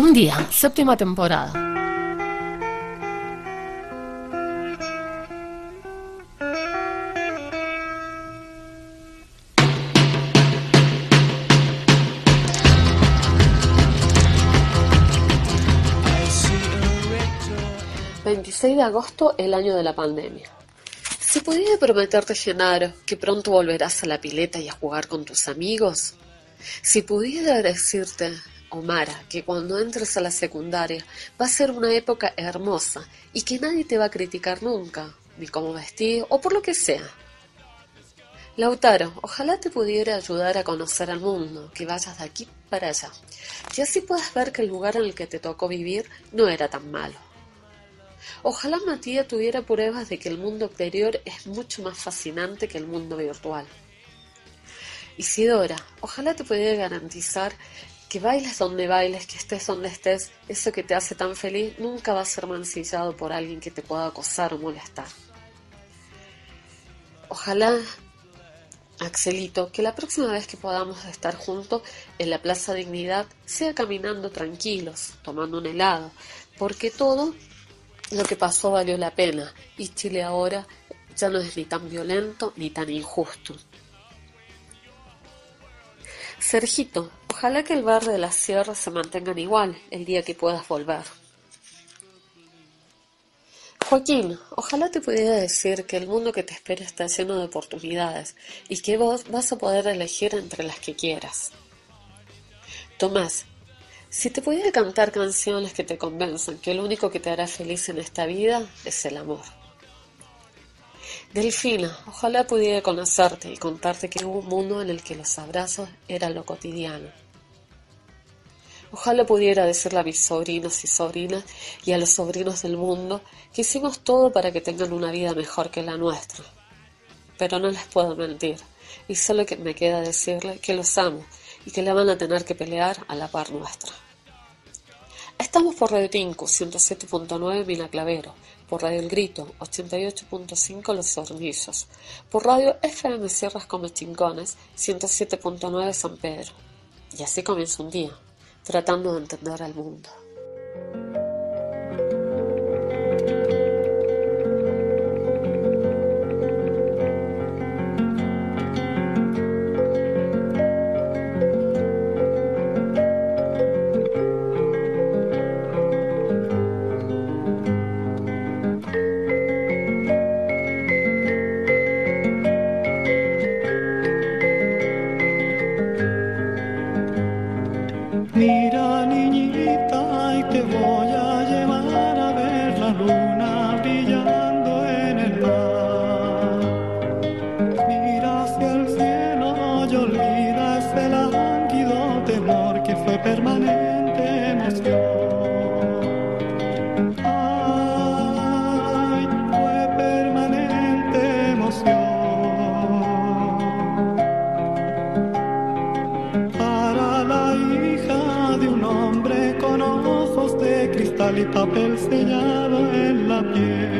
Un día, séptima temporada. ...26 de agosto, el año de la pandemia. Si pudiera prometerte, Genaro, que pronto volverás a la pileta y a jugar con tus amigos, si pudiera decirte, Omara, que cuando entres a la secundaria va a ser una época hermosa y que nadie te va a criticar nunca, ni cómo vestir o por lo que sea. Lautaro, ojalá te pudiera ayudar a conocer al mundo, que vayas de aquí para allá, y así puedas ver que el lugar en el que te tocó vivir no era tan malo. Ojalá Matías tuviera pruebas de que el mundo exterior es mucho más fascinante que el mundo virtual. Isidora, ojalá te pudiera garantizar que bailes donde bailes, que estés donde estés, eso que te hace tan feliz nunca va a ser mancillado por alguien que te pueda acosar o molestar. Ojalá, Axelito, que la próxima vez que podamos estar juntos en la Plaza Dignidad sea caminando tranquilos, tomando un helado, porque todo lo que pasó valió la pena y Chile ahora ya no es ni tan violento ni tan injusto. Sergito, ojalá que el bar de las sierras se mantengan igual el día que puedas volver. Joaquín, ojalá te pudiera decir que el mundo que te espera está lleno de oportunidades y que vos vas a poder elegir entre las que quieras. Tomás, si te pudiera cantar canciones que te convenzan que lo único que te hará feliz en esta vida es el amor. Delfina, ojalá pudiera conocerte y contarte que hubo un mundo en el que los abrazos eran lo cotidiano. Ojalá pudiera decirle a mis sobrinos y sobrinas y a los sobrinos del mundo que hicimos todo para que tengan una vida mejor que la nuestra. Pero no les puedo mentir, y solo que me queda decirle que los amo y que le van a tener que pelear a la par nuestra. Estamos por Radio Tinku 107.9 Mina Clavero, por Radio El Grito 88.5 Los Hornillos, por Radio FM Sierras Chincones 107.9 San Pedro. Y así comienza un día, tratando de entender al mundo. estrellado en la piel.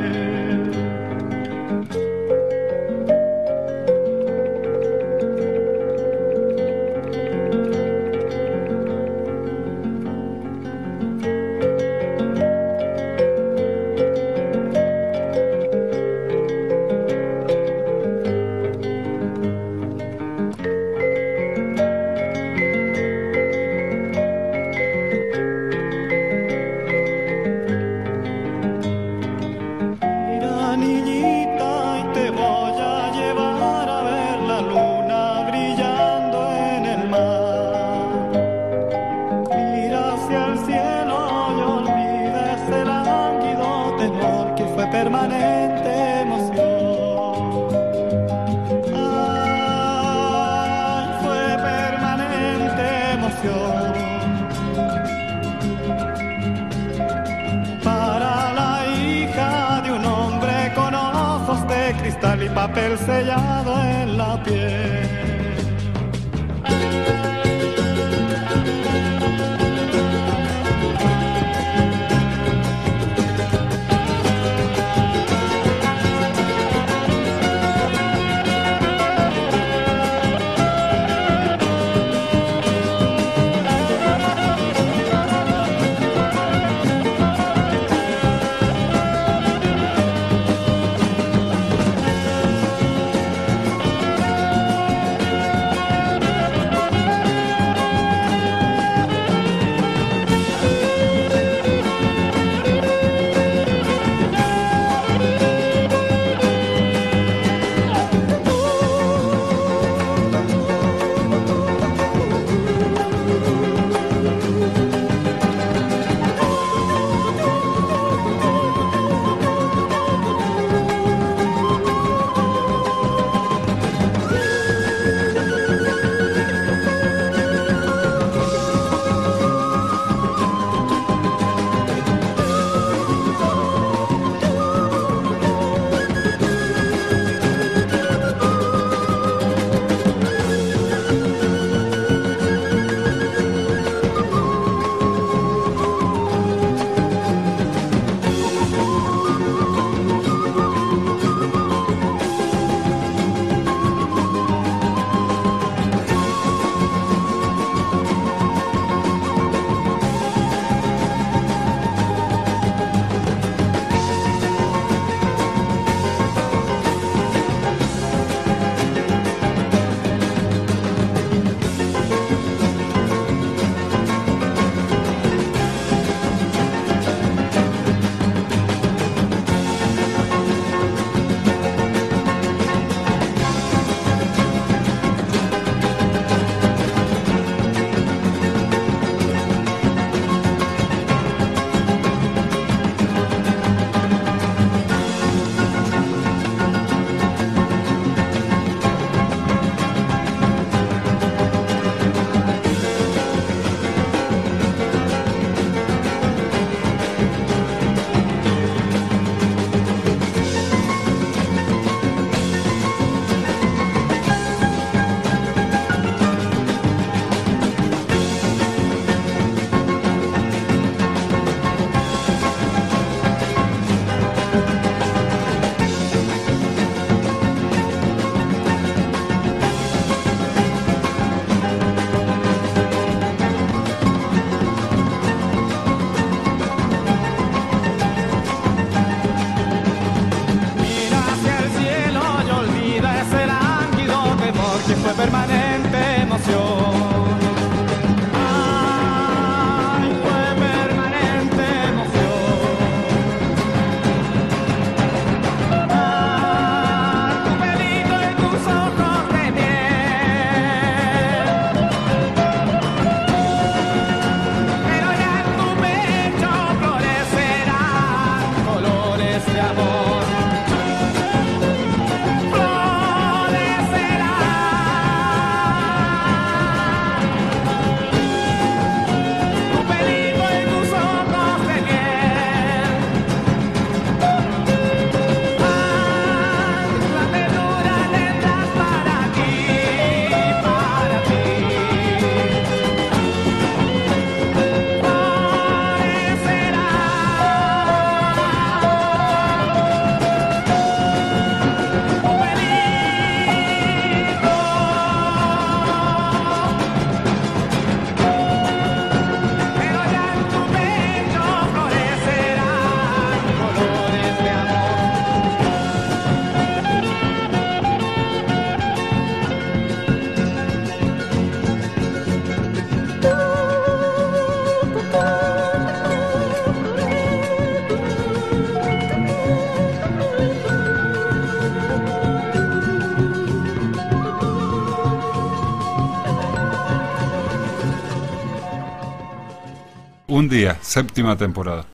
Un día, séptima temporada.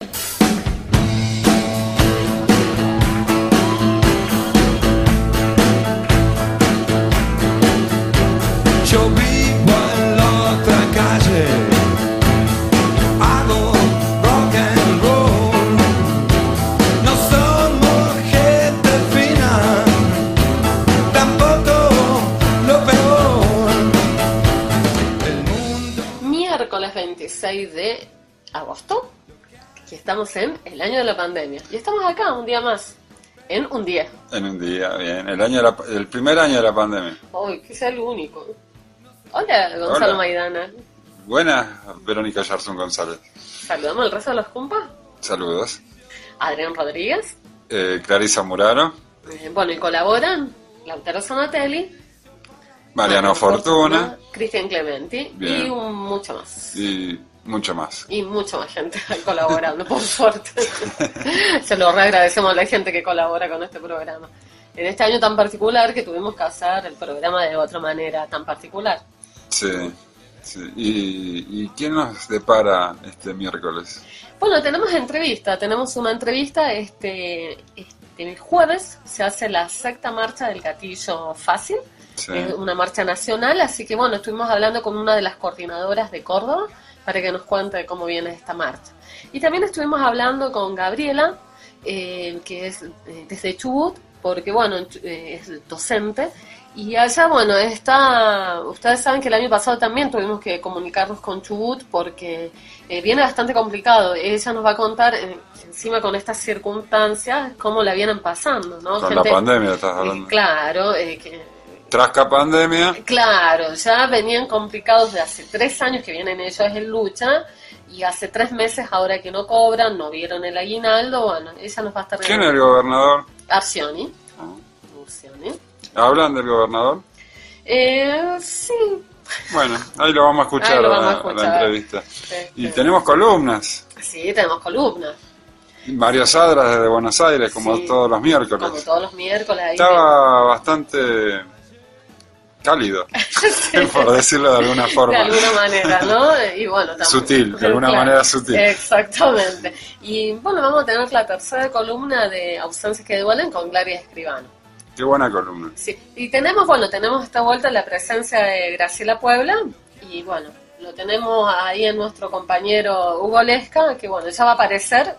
Estamos en el año de la pandemia. Y estamos acá un día más, en un día. En un día, bien. El, año de la- el primer año de la pandemia. Uy, que sea el único. Hola, Gonzalo Hola. Maidana. Buenas, Verónica Yarzún González. Saludamos al resto de los compas. Saludos. Adrián Rodríguez. Eh, Clarisa Muraro, Eh, bueno, y colaboran Lautaro Sonatelli. Mariano Mariano Fortuna Cristian Clementi Bien. y un- mucho más. y mucho más. Y mucha más gente colaborando, por suerte. Se lo re agradecemos a la gente que colabora con este programa. En este año tan particular que tuvimos que hacer el programa de otra manera tan particular. Sí. sí. ¿Y, ¿Y quién nos depara este miércoles? Bueno, tenemos entrevista, tenemos una entrevista este, este jueves, se hace la sexta marcha del gatillo fácil, Sí. es una marcha nacional, así que bueno, estuvimos hablando con una de las coordinadoras de Córdoba para que nos cuente cómo viene esta marcha. Y también estuvimos hablando con Gabriela, eh, que es eh, desde Chubut, porque bueno, eh, es docente, y allá, bueno, está, ustedes saben que el año pasado también tuvimos que comunicarnos con Chubut porque eh, viene bastante complicado. Ella nos va a contar, eh, encima con estas circunstancias, cómo la vienen pasando, ¿no? Con la pandemia estás hablando. claro, eh, que Trasca pandemia, Claro, ya venían complicados de hace tres años que vienen ellos en lucha y hace tres meses ahora que no cobran, no vieron el aguinaldo, bueno, ella nos va a estar... ¿quién es el gobernador? Arcioni. Arcioni. ¿Hablan del gobernador? Eh, sí. Bueno, ahí lo vamos a escuchar, vamos a la- la, entrevista. Y Este, tenemos columnas. Sí, tenemos columnas, Mario Sadras desde Buenos Aires, como Sí. todos los miércoles. como todos los miércoles. Ahí Estaba bastante cálido, por decirlo de alguna de forma. alguna manera, ¿no? Y bueno, también- Sutil, de alguna Claro, manera sutil. Exactamente. Y bueno, vamos a tener la tercera columna de ausencias que duelen con Glaria Escribano. Qué buena columna. Sí, y tenemos, bueno, tenemos esta vuelta la presencia de Graciela Puebla y bueno, lo tenemos ahí en nuestro compañero Hugo Lesca, que bueno, ya va a aparecer,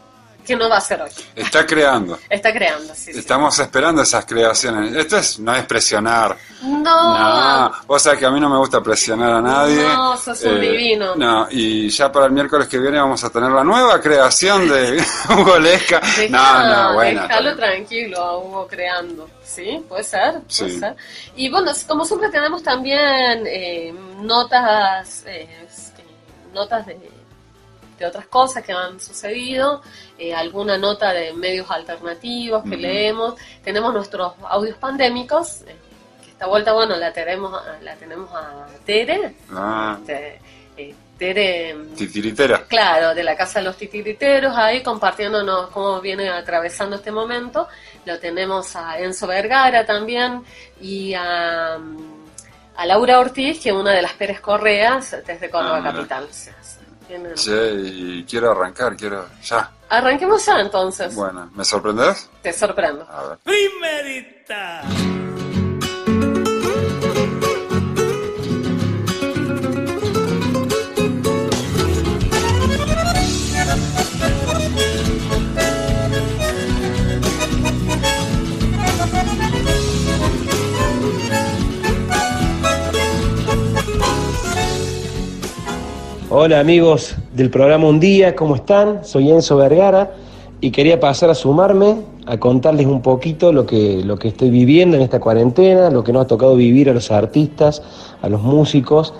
que no va a ser hoy. Está creando. Está creando, sí, sí. Estamos esperando esas creaciones. Esto es, no es presionar. No, No, vos sabés que a mí no me gusta presionar a nadie. Eh, No, sos un divino. No, y ya para el miércoles que viene vamos a tener la nueva creación de Hugo Lesca. Dejá- No, no, bueno. déjalo tranquilo a Hugo creando, ¿sí? Puede ser, puede Sí. ser. Y bueno, como siempre tenemos también eh, notas, eh, este, notas de, de otras cosas que han sucedido, eh, alguna nota de medios alternativos que leemos, tenemos nuestros audios pandémicos, eh, que esta vuelta, bueno, la tenemos, a- la tenemos a Tere, Ah, este, eh, Tere... titiritera. Claro, de la Casa de los Titiriteros, ahí compartiéndonos cómo viene atravesando este momento. Lo tenemos a Enzo Vergara también y a, a Laura Ortiz, que es una de las Pérez Correas desde Córdoba Ah, mira. Capital. Sí, y quiero arrancar, quiero. Ya. Arranquemos ya entonces. Bueno, ¿me sorprendes? Te sorprendo. A ver. Primerita. Hola amigos del programa Un Día, ¿cómo están? Soy Enzo Vergara y quería pasar a sumarme a contarles un poquito lo que, lo que estoy viviendo en esta cuarentena, lo que nos ha tocado vivir a los artistas, a los músicos,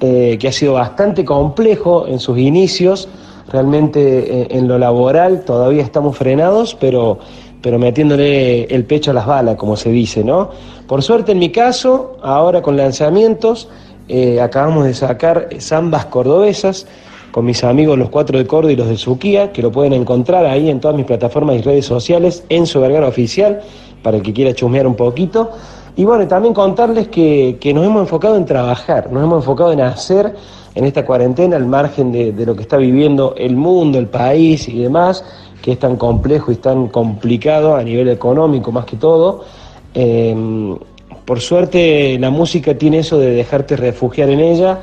eh, que ha sido bastante complejo en sus inicios. Realmente eh, en lo laboral todavía estamos frenados, pero, pero metiéndole el pecho a las balas, como se dice, ¿no? Por suerte en mi caso, ahora con lanzamientos, eh, acabamos de sacar zambas cordobesas con mis amigos los cuatro de Córdoba y los de Suquía, que lo pueden encontrar ahí en todas mis plataformas y redes sociales, Enzo Vergara Oficial, para el que quiera chusmear un poquito. Y bueno, también contarles que, que nos hemos enfocado en trabajar, nos hemos enfocado en hacer en esta cuarentena, al margen de, de lo que está viviendo el mundo, el país y demás, que es tan complejo y tan complicado a nivel económico más que todo. Eh, por suerte la música tiene eso de dejarte refugiar en ella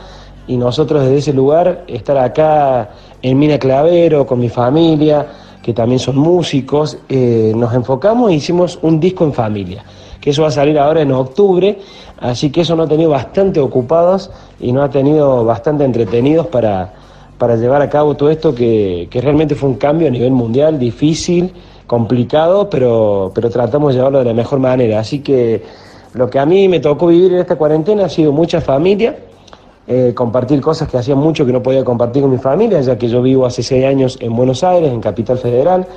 y nosotros desde ese lugar estar acá en Mina Clavero con mi familia, que también son músicos, eh, nos enfocamos e hicimos un disco en familia, que eso va a salir ahora en octubre, así que eso nos ha tenido bastante ocupados y nos ha tenido bastante entretenidos para, para llevar a cabo todo esto que, que realmente fue un cambio a nivel mundial, difícil, complicado, pero, pero tratamos de llevarlo de la mejor manera. Así que lo que a mí me tocó vivir en esta cuarentena ha sido mucha familia, eh, compartir cosas que hacía mucho que no podía compartir con mi familia, ya que yo vivo hace seis años en Buenos Aires, en Capital Federal,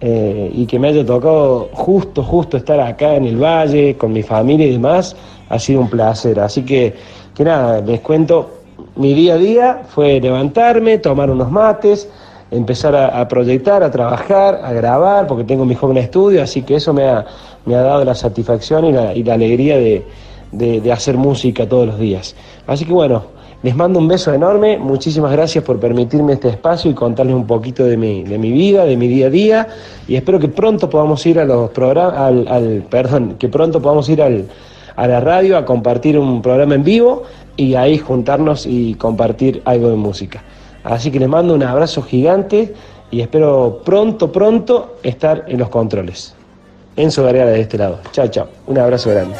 eh, y que me haya tocado justo, justo estar acá en el valle con mi familia y demás, ha sido un placer. Así que, que nada, les cuento, mi día a día fue levantarme, tomar unos mates, empezar a, proyectar, a trabajar, a grabar, porque tengo mi joven estudio, así que eso me ha, me ha dado la satisfacción y la, y la alegría de, de, de hacer música todos los días. Así que bueno, les mando un beso enorme, muchísimas gracias por permitirme este espacio y contarles un poquito de mi, de mi vida, de mi día a día y espero que pronto podamos ir a los programas, al, al- perdón, que pronto podamos ir al, a la radio a compartir un programa en vivo y ahí juntarnos y compartir algo de música. Así que les mando un abrazo gigante y espero pronto, pronto estar en los controles. Enzo Gargara de este lado. Chao, chao. Un abrazo grande.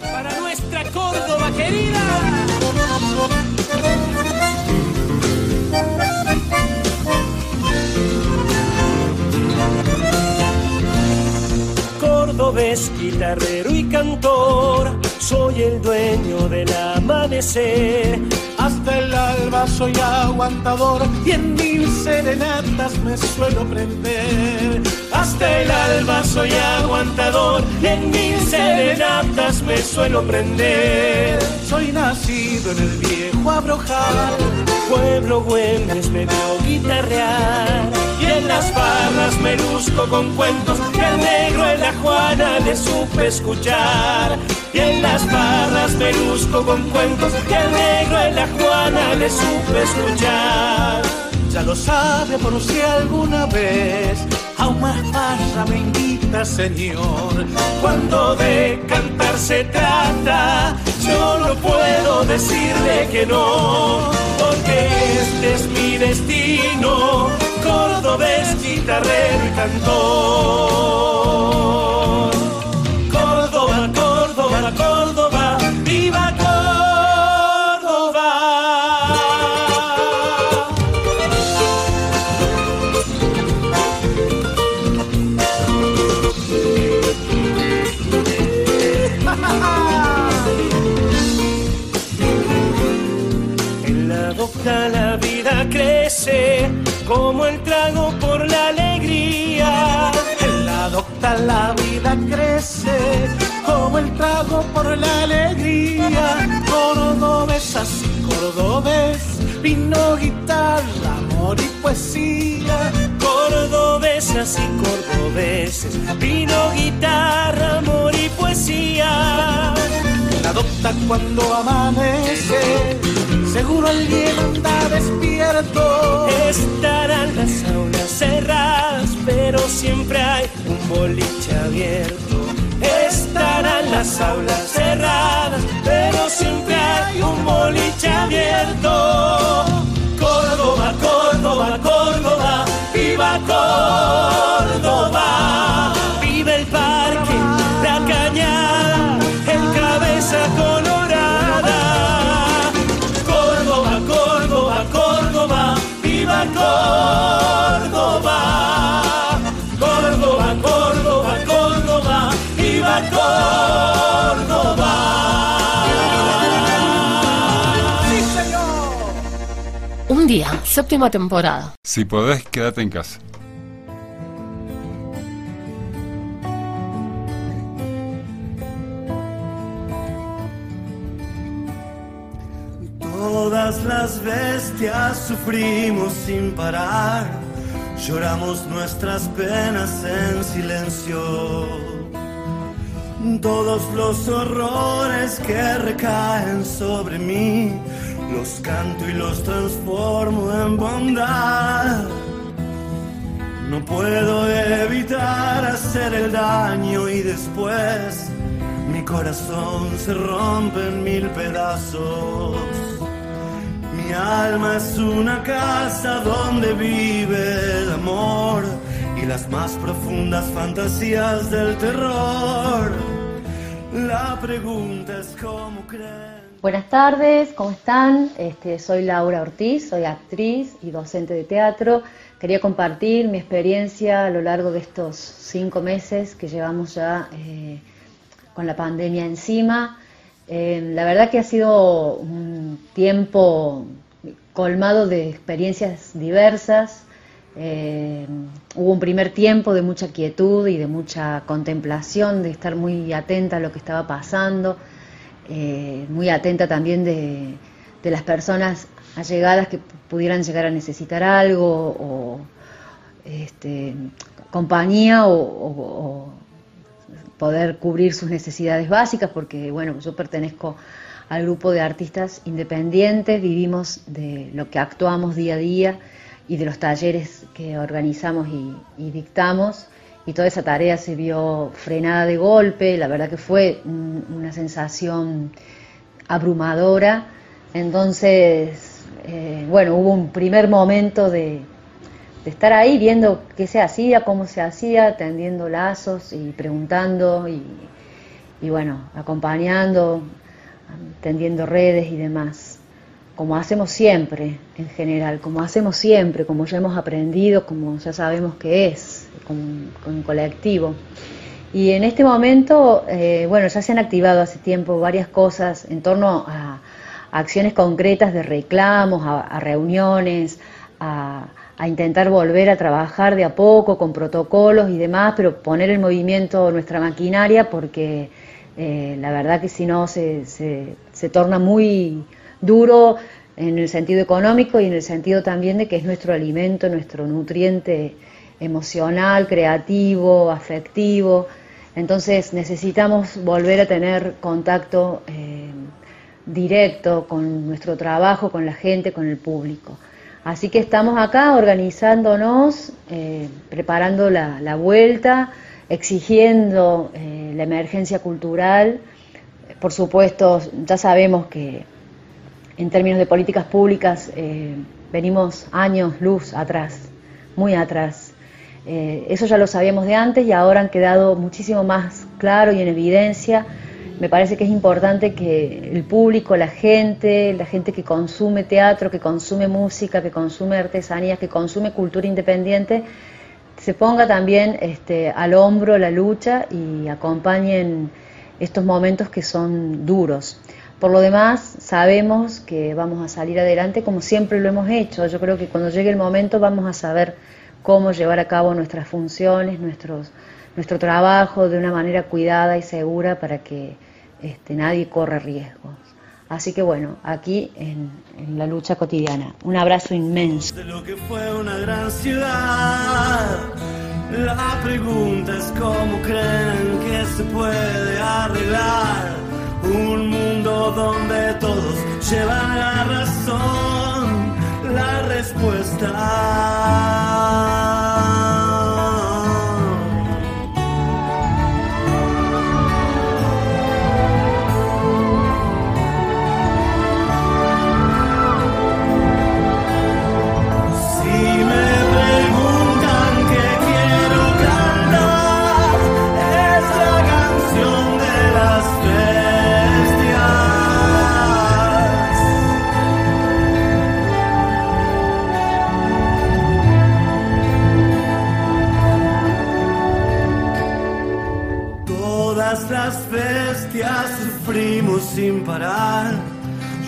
para nuestra Córdoba querida. Cordobés, guitarrero y cantor, soy el dueño del amanecer. Hasta el alba soy aguantador y en mil serenatas me suelo prender. Hasta el alba soy aguantador, en mil serenatas me suelo prender. Soy nacido en el viejo Abrojal, Pueblo Güemes me veo guitarrear y en las barras me luzco con cuentos que al negro en la Juana le supe escuchar. Y en las barras me luzco con cuentos que al negro en la Juana le supe escuchar. ya lo sabe por si alguna vez a una farra me invita, señor. Cuando de cantar se trata, yo no puedo decirle que no, porque este es mi destino, cordobés, guitarrero y cantor. Córdoba, Córdoba, Córdoba, viva Córdoba. En la docta la vida crece como el trago por la alegría. En la docta la vida crece como el trago por la alegría. Cordobés así, cordobés, vino, guitarra, amor y poesía. Cordobesas y cordobeses, vino, guitarra, amor y poesía. La docta cuando amanece, seguro alguien anda despierto. Estarán las aulas cerradas, pero siempre hay un boliche abierto. Estarán las aulas cerradas, pero siempre hay un boliche abierto. Córdoba, Córdoba, Córdoba, viva Córdoba. Día, séptima temporada. Si podés, quédate en casa. Todas las bestias sufrimos sin parar, lloramos nuestras penas en silencio. Todos los horrores que recaen sobre mí los canto y los transformo en bondad. No puedo evitar hacer el daño y después mi corazón se rompe en mil pedazos. Mi alma es una casa donde vive el amor y las más profundas fantasías del terror. La pregunta es cómo creen. Buenas tardes, ¿cómo están? Este, soy Laura Ortiz, soy actriz y docente de teatro. Quería compartir mi experiencia a lo largo de estos cinco meses que llevamos ya eh, con la pandemia encima. Eh, la verdad que ha sido un tiempo colmado de experiencias diversas. Eh, hubo un primer tiempo de mucha quietud y de mucha contemplación, de estar muy atenta a lo que estaba pasando, eh, muy atenta también de, las personas allegadas que pudieran llegar a necesitar algo o este, compañía o, poder cubrir sus necesidades básicas, porque bueno, yo pertenezco al grupo de artistas independientes, vivimos de lo que actuamos día a día y de los talleres que organizamos y, dictamos. Y toda esa tarea se vio frenada de golpe, la verdad que fue una sensación abrumadora. Entonces, eh, bueno, hubo un primer momento de, estar ahí viendo qué se hacía, cómo se hacía, tendiendo lazos y preguntando y, y bueno, acompañando, tendiendo redes y demás. Como hacemos siempre en general, como hacemos siempre, como ya hemos aprendido, como ya sabemos que es, con, colectivo. Y en este momento, eh, bueno, ya se han activado hace tiempo varias cosas en torno a, acciones concretas de reclamos, a, reuniones, a, intentar volver a trabajar de a poco con protocolos y demás, pero poner en movimiento nuestra maquinaria porque eh, la verdad que si no se, se torna muy duro en el sentido económico y en el sentido también de que es nuestro alimento, nuestro nutriente emocional, creativo, afectivo. Entonces necesitamos volver a tener contacto eh, directo con nuestro trabajo, con la gente, con el público. Así que estamos acá organizándonos, eh, preparando la, vuelta, exigiendo eh, la emergencia cultural. Por supuesto, ya sabemos que en términos de políticas públicas venimos años luz atrás, muy atrás. Eh, eso ya lo sabíamos de antes y ahora han quedado muchísimo más claro y en evidencia. Me parece que es importante que el público, la gente, la gente que consume teatro, que consume música, que consume artesanía, que consume cultura independiente, se ponga también este, al hombro la lucha y acompañen estos momentos que son duros. Por lo demás, sabemos que vamos a salir adelante como siempre lo hemos hecho. Yo creo que cuando llegue el momento vamos a saber cómo llevar a cabo nuestras funciones, nuestros, nuestro trabajo de una manera cuidada y segura para que este, nadie corra riesgos. Así que bueno, aquí en, en, la lucha cotidiana. Un abrazo inmenso. De lo que fue una gran ciudad, la pregunta es cómo creen que se puede arreglar un mundo donde todos llevan la razón, la respuesta.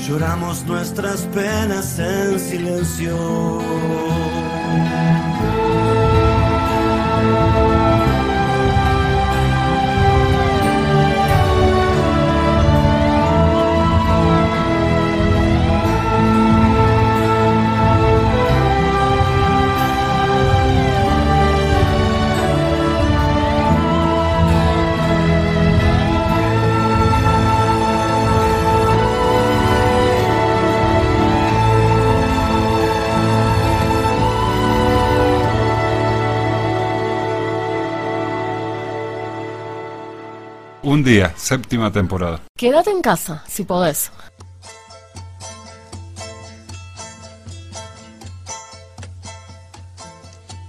Lloramos nuestras penas en silencio. Un día, séptima temporada. Quédate en casa, si podés.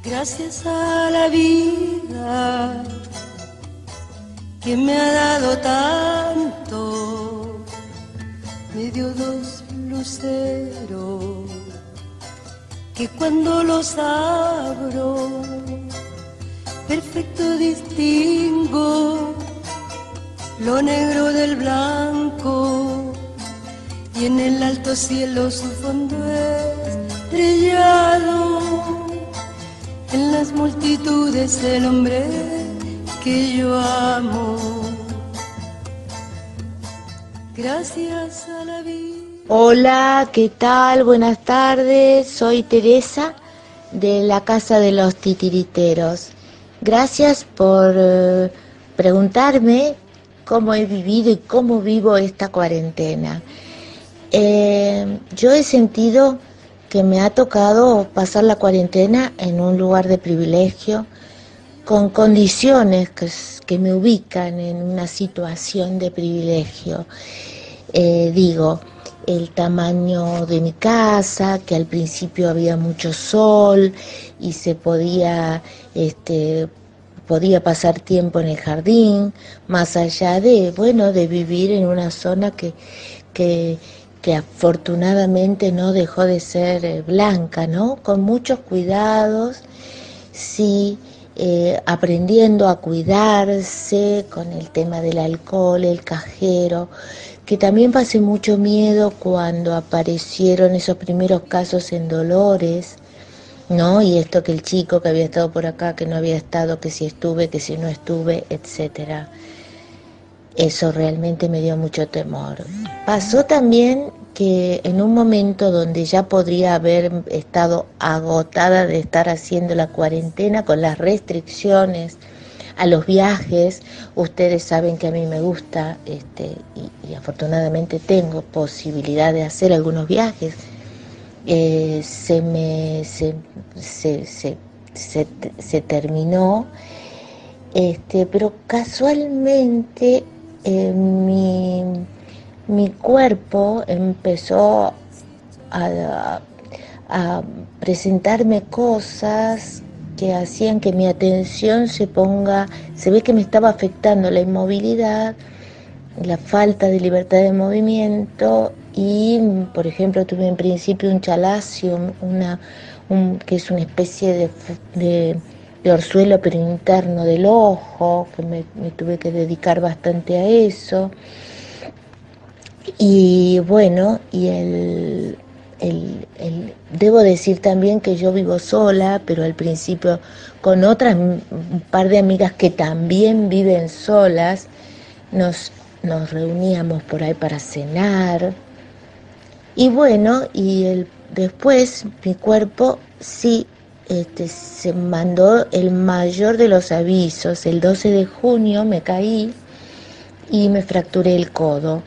Gracias a la vida que me ha dado tanto, me dio dos luceros que cuando los abro, perfecto distingo lo negro del blanco y en el alto cielo su fondo estrellado en las multitudes del hombre que yo amo. Gracias a la vida. Hola, ¿qué tal? Buenas tardes. Soy Teresa de la Casa de los Titiriteros. Gracias por eh, preguntarme cómo he vivido y cómo vivo esta cuarentena. Eh, yo he sentido que me ha tocado pasar la cuarentena en un lugar de privilegio, con condiciones que, me ubican en una situación de privilegio. Eh, digo, el tamaño de mi casa, que al principio había mucho sol y se podía, este, podía pasar tiempo en el jardín, más allá de, bueno, de vivir en una zona que, que que afortunadamente no dejó de ser eh, blanca, ¿no? Con muchos cuidados, sí, eh, aprendiendo a cuidarse con el tema del alcohol, el cajero, que también pasé mucho miedo cuando aparecieron esos primeros casos en Dolores, ¿no? Y esto que el chico que había estado por acá, que no había estado, que si estuve, que si no estuve, etcétera. Eso realmente me dio mucho temor. Pasó también que en un momento donde ya podría haber estado agotada de estar haciendo la cuarentena con las restricciones a los viajes, ustedes saben que a mí me gusta este, y, afortunadamente tengo posibilidad de hacer algunos viajes, eh, se me se, se, se, terminó, este, pero casualmente mi, cuerpo empezó a, presentarme cosas que hacían que mi atención se ponga, se ve que me estaba afectando la inmovilidad, la falta de libertad de movimiento y, por ejemplo, tuve en principio un chalacio, una, que es una especie de de pero interno del ojo, que me, tuve que dedicar bastante a eso. Y bueno, y el, el, debo decir también que yo vivo sola, pero al principio con otras un par de amigas que también viven solas, nos, nos reuníamos por ahí para cenar. Y bueno, y el, después mi cuerpo sí este, se mandó el mayor de los avisos. El 12 de junio me caí y me fracturé el codo.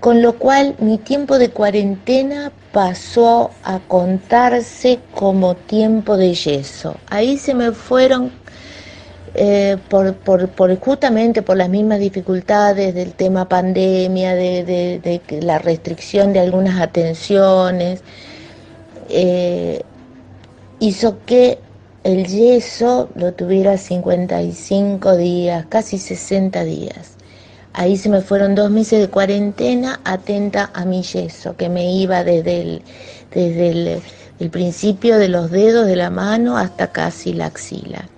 Con lo cual mi tiempo de cuarentena pasó a contarse como tiempo de yeso. Ahí se me fueron eh, por, justamente por las mismas dificultades del tema pandemia, de, la restricción de algunas atenciones. Eh, hizo que el yeso lo tuviera 55 días, casi 60 días. Ahí se me fueron dos meses de cuarentena atenta a mi yeso, que me iba desde desde el, principio de los dedos de la mano hasta casi la axila.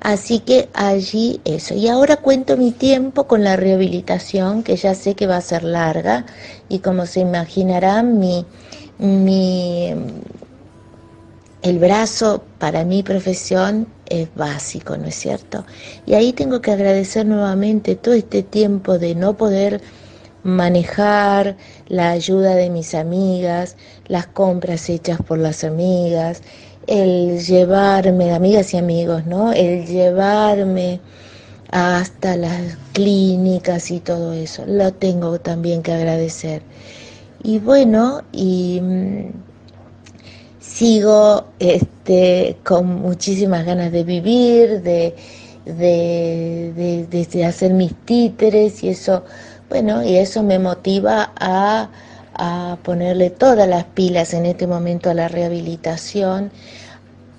Así que allí eso. Y ahora cuento mi tiempo con la rehabilitación, que ya sé que va a ser larga, y como se imaginarán, mi, mi el brazo para mi profesión es básico, ¿no es cierto? Y ahí tengo que agradecer nuevamente todo este tiempo de no poder manejar la ayuda de mis amigas, las compras hechas por las amigas, el llevarme, amigas y amigos, ¿no? El llevarme hasta las clínicas y todo eso. Lo tengo también que agradecer. Y bueno, y mm, sigo este, con muchísimas ganas de vivir, de, de, de, hacer mis títeres y eso, bueno, y eso me motiva a, a ponerle todas las pilas en este momento a la rehabilitación,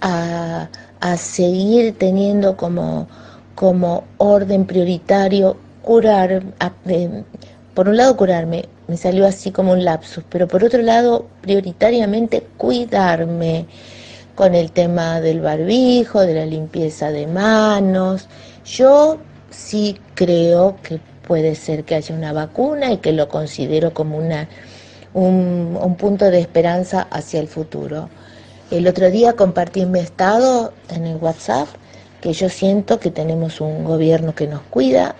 a, a seguir teniendo como, como orden prioritario curar, por un lado curarme, me salió así como un lapsus, pero por otro lado prioritariamente cuidarme con el tema del barbijo, de la limpieza de manos. Yo sí creo que puede ser que haya una vacuna y que lo considero como una, un, un punto de esperanza hacia el futuro. El otro día compartí mi estado en el WhatsApp que yo siento que tenemos un gobierno que nos cuida,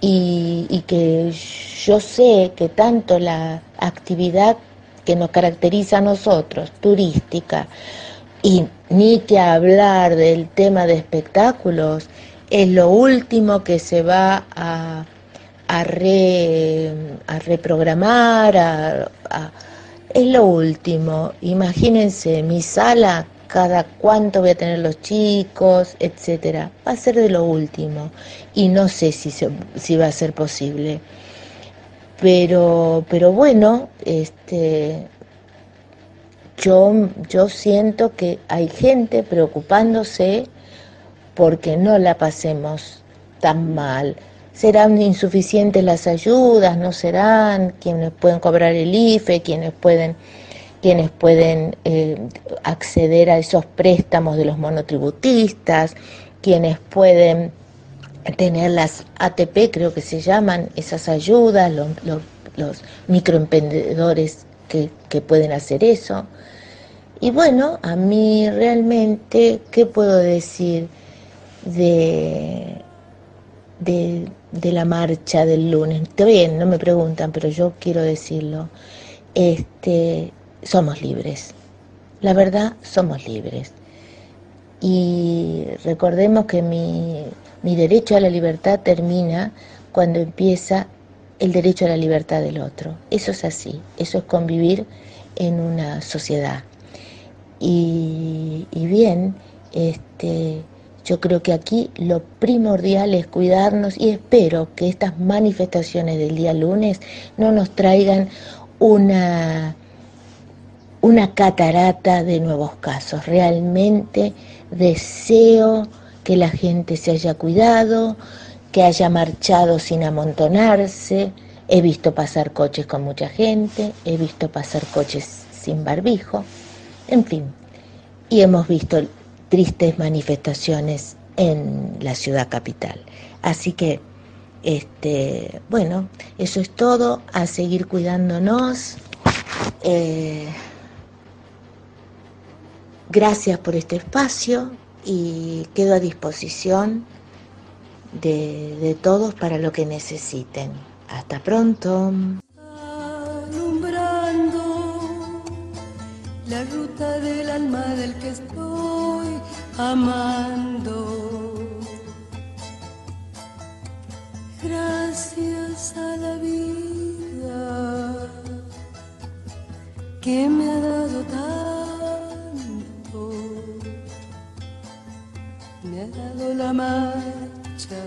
y, que yo sé que tanto la actividad que nos caracteriza a nosotros, turística, y ni que hablar del tema de espectáculos, es lo último que se va a, a, reprogramar, es lo último. Imagínense, mi sala cada cuánto voy a tener los chicos, etcétera. Va a ser de lo último y no sé si, si va a ser posible. Pero, pero bueno, este, yo, yo siento que hay gente preocupándose porque no la pasemos tan mal. ¿Serán insuficientes las ayudas? ¿No serán? ¿Quienes pueden cobrar el IFE? ¿Quienes pueden quienes pueden eh, acceder a esos préstamos de los monotributistas, quienes pueden tener las ATP, creo que se llaman, esas ayudas, los, microemprendedores que, pueden hacer eso. Y bueno, a mí realmente, ¿qué puedo decir de, de, de la marcha del lunes? Está bien, no me preguntan, pero yo quiero decirlo. Este, somos libres. La verdad, somos libres. Y recordemos que mi, derecho a la libertad termina cuando empieza el derecho a la libertad del otro. Eso es así, eso es convivir en una sociedad. Y, y, bien, este, yo creo que aquí lo primordial es cuidarnos y espero que estas manifestaciones del día lunes no nos traigan una una catarata de nuevos casos. Realmente deseo que la gente se haya cuidado, que haya marchado sin amontonarse. He visto pasar coches con mucha gente, he visto pasar coches sin barbijo, en fin. Y hemos visto tristes manifestaciones en la ciudad capital. Así que, este, bueno, eso es todo, a seguir cuidándonos. Eh, Gracias por este espacio y quedo a disposición de, todos para lo que necesiten. Hasta pronto. La ruta del alma del que amando. Gracias a la vida que me ha dado tanto. Me ha dado la marcha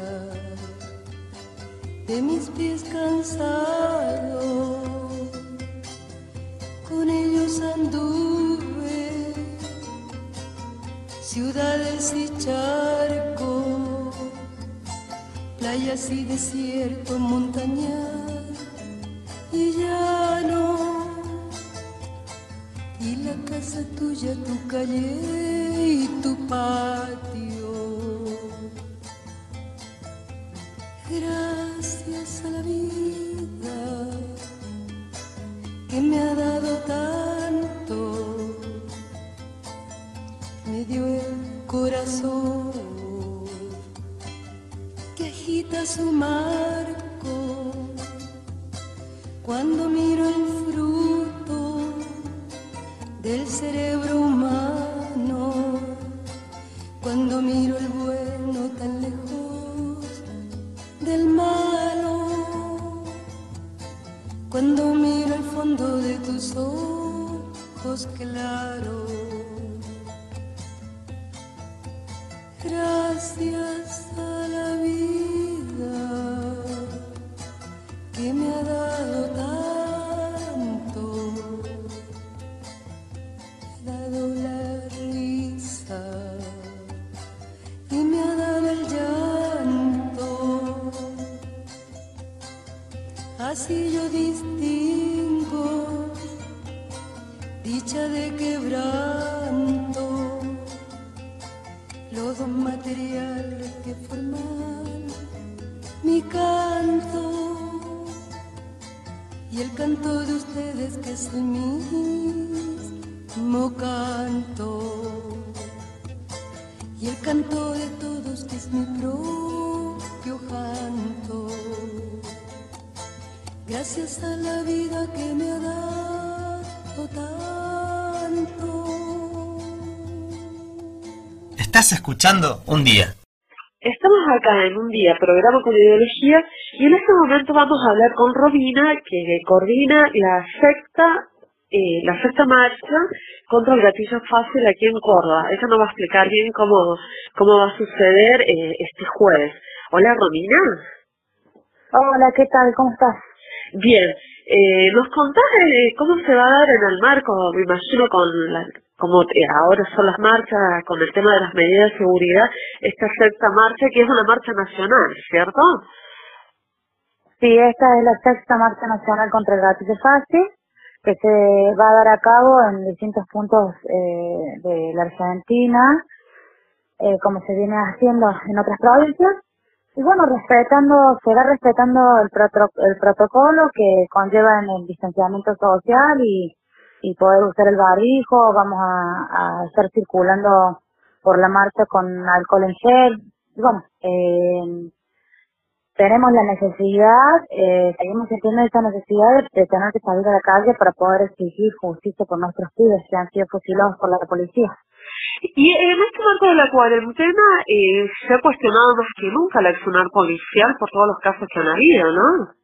de mis pies cansados, con ellos anduve ciudades y charcos, playas y desierto, montañas y llano, y la casa tuya, tu calle y tu patio. Gracias a la vida que me ha dado tanto, me dio el corazón que agita su marco cuando miro el fruto del cerebro humano, cuando miro el bueno tan lejos del malo. Cuando miro el fondo de tus ojos claros, Gracias a la vida que me ha dado tanto, me ha dado la risa y me ha dado el llanto. Así yo distingo dicha de quebranto, los dos materiales que forman mi canto y el canto de ustedes que es el mismo canto y el canto de todos que es mi propio canto. Gracias a la vida que me ha dado tanto. Estás escuchando un día. Estamos acá en un día, programa con ideología, y en este momento vamos a hablar con Robina, que coordina la sexta, eh, la sexta marcha contra el gatillo fácil aquí en Córdoba. Ella nos va a explicar bien cómo, cómo va a suceder eh, este jueves. Hola Romina. Hola, ¿qué tal? ¿Cómo estás? Bien, eh, ¿nos contás eh, cómo se va a dar en el marco, me imagino, con la, como eh, ahora son las marchas, con el tema de las medidas de seguridad, esta sexta marcha, que es una marcha nacional, ¿cierto? Sí, esta es la sexta marcha nacional contra el gatillo fácil, que se va a dar a cabo en distintos puntos eh, de la Argentina, eh, como se viene haciendo en otras provincias. Y bueno, respetando, se va respetando el, el protocolo que conlleva en el distanciamiento social y, y poder usar el barbijo, vamos a, a estar circulando por la marcha con alcohol en gel. Bueno, eh, tenemos la necesidad, eh, seguimos sintiendo esa necesidad de tener que salir a la calle para poder exigir justicia por nuestros pibes que han sido fusilados por la policía. Y en este marco de la cuarentena eh, se ha cuestionado más que nunca el accionar policial por todos los casos que han habido, ¿no?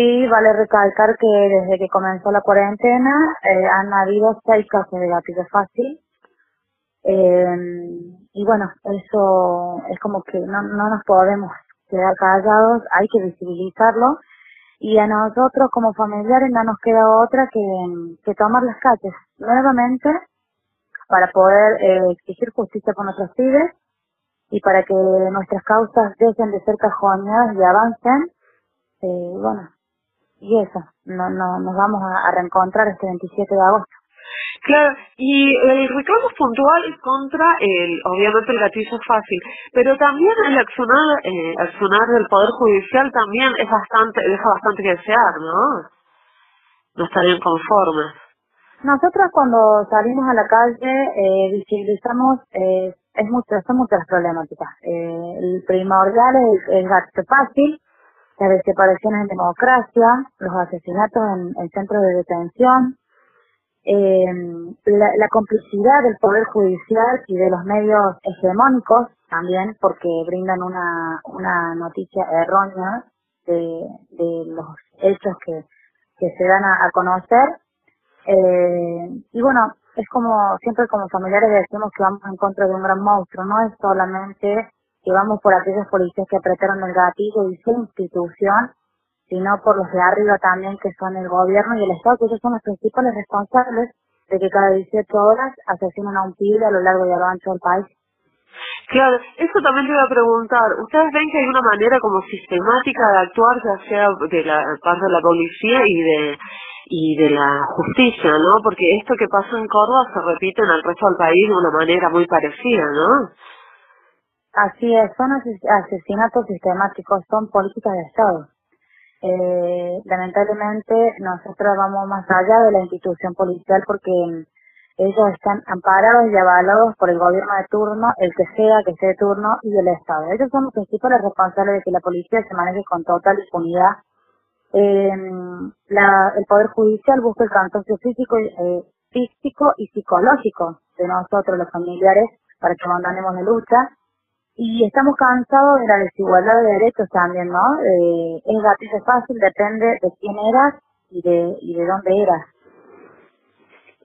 Sí, vale recalcar que desde que comenzó la cuarentena eh, han habido seis casos de gatillo fácil. Eh, y bueno, eso es como que no, no nos podemos quedar callados, hay que visibilizarlo. Y a nosotros como familiares no nos queda otra que, que tomar las calles nuevamente para poder eh, exigir justicia por nuestros pibes y para que nuestras causas dejen de ser cajoneadas y avancen. Eh, bueno, y eso, no, no, nos vamos a, a reencontrar este 27 de agosto. Claro, y el reclamo puntual es contra el, obviamente el gatillo fácil, pero también el accionar, eh, accionar del Poder Judicial también es bastante, deja bastante que desear, ¿no? No estarían conformes. Nosotros cuando salimos a la calle eh, visibilizamos, eh, es mucho, son muchas problemáticas. Eh, el primordial es el gatillo fácil, las desapariciones en democracia, los asesinatos en, en centros de detención, eh, la, complicidad del Poder Judicial y de los medios hegemónicos también, porque brindan una, una noticia errónea de, los hechos que, que se dan a, a conocer. Eh, y bueno, es como, siempre como familiares decimos que vamos en contra de un gran monstruo, no es solamente que vamos por aquellos policías que apretaron el gatillo y su institución, sino por los de arriba también, que son el gobierno y el Estado, que ellos son los principales responsables de que cada 18 horas asesinan a un pibe a lo largo y a lo ancho del país. Claro, eso también te iba a preguntar. ¿Ustedes ven que hay una manera como sistemática de actuar, ya sea de la parte de la policía y de y de la justicia, ¿no? Porque esto que pasa en Córdoba se repite en el resto del país de una manera muy parecida, ¿no? Así es, son ases- asesinatos sistemáticos, son políticas de Estado. Eh, lamentablemente nosotros vamos más allá de la institución policial porque mm, ellos están amparados y avalados por el gobierno de turno, el que sea, que sea de turno, y el Estado. Ellos son los principales responsables de que la policía se maneje con total impunidad. Eh, la- el Poder Judicial busca el cansancio físico, eh, físico y psicológico de nosotros, los familiares, para que abandonemos la lucha. Y estamos cansados de la desigualdad de derechos también, ¿no? Eh, es gatillo fácil, depende de quién eras y de, y de dónde eras.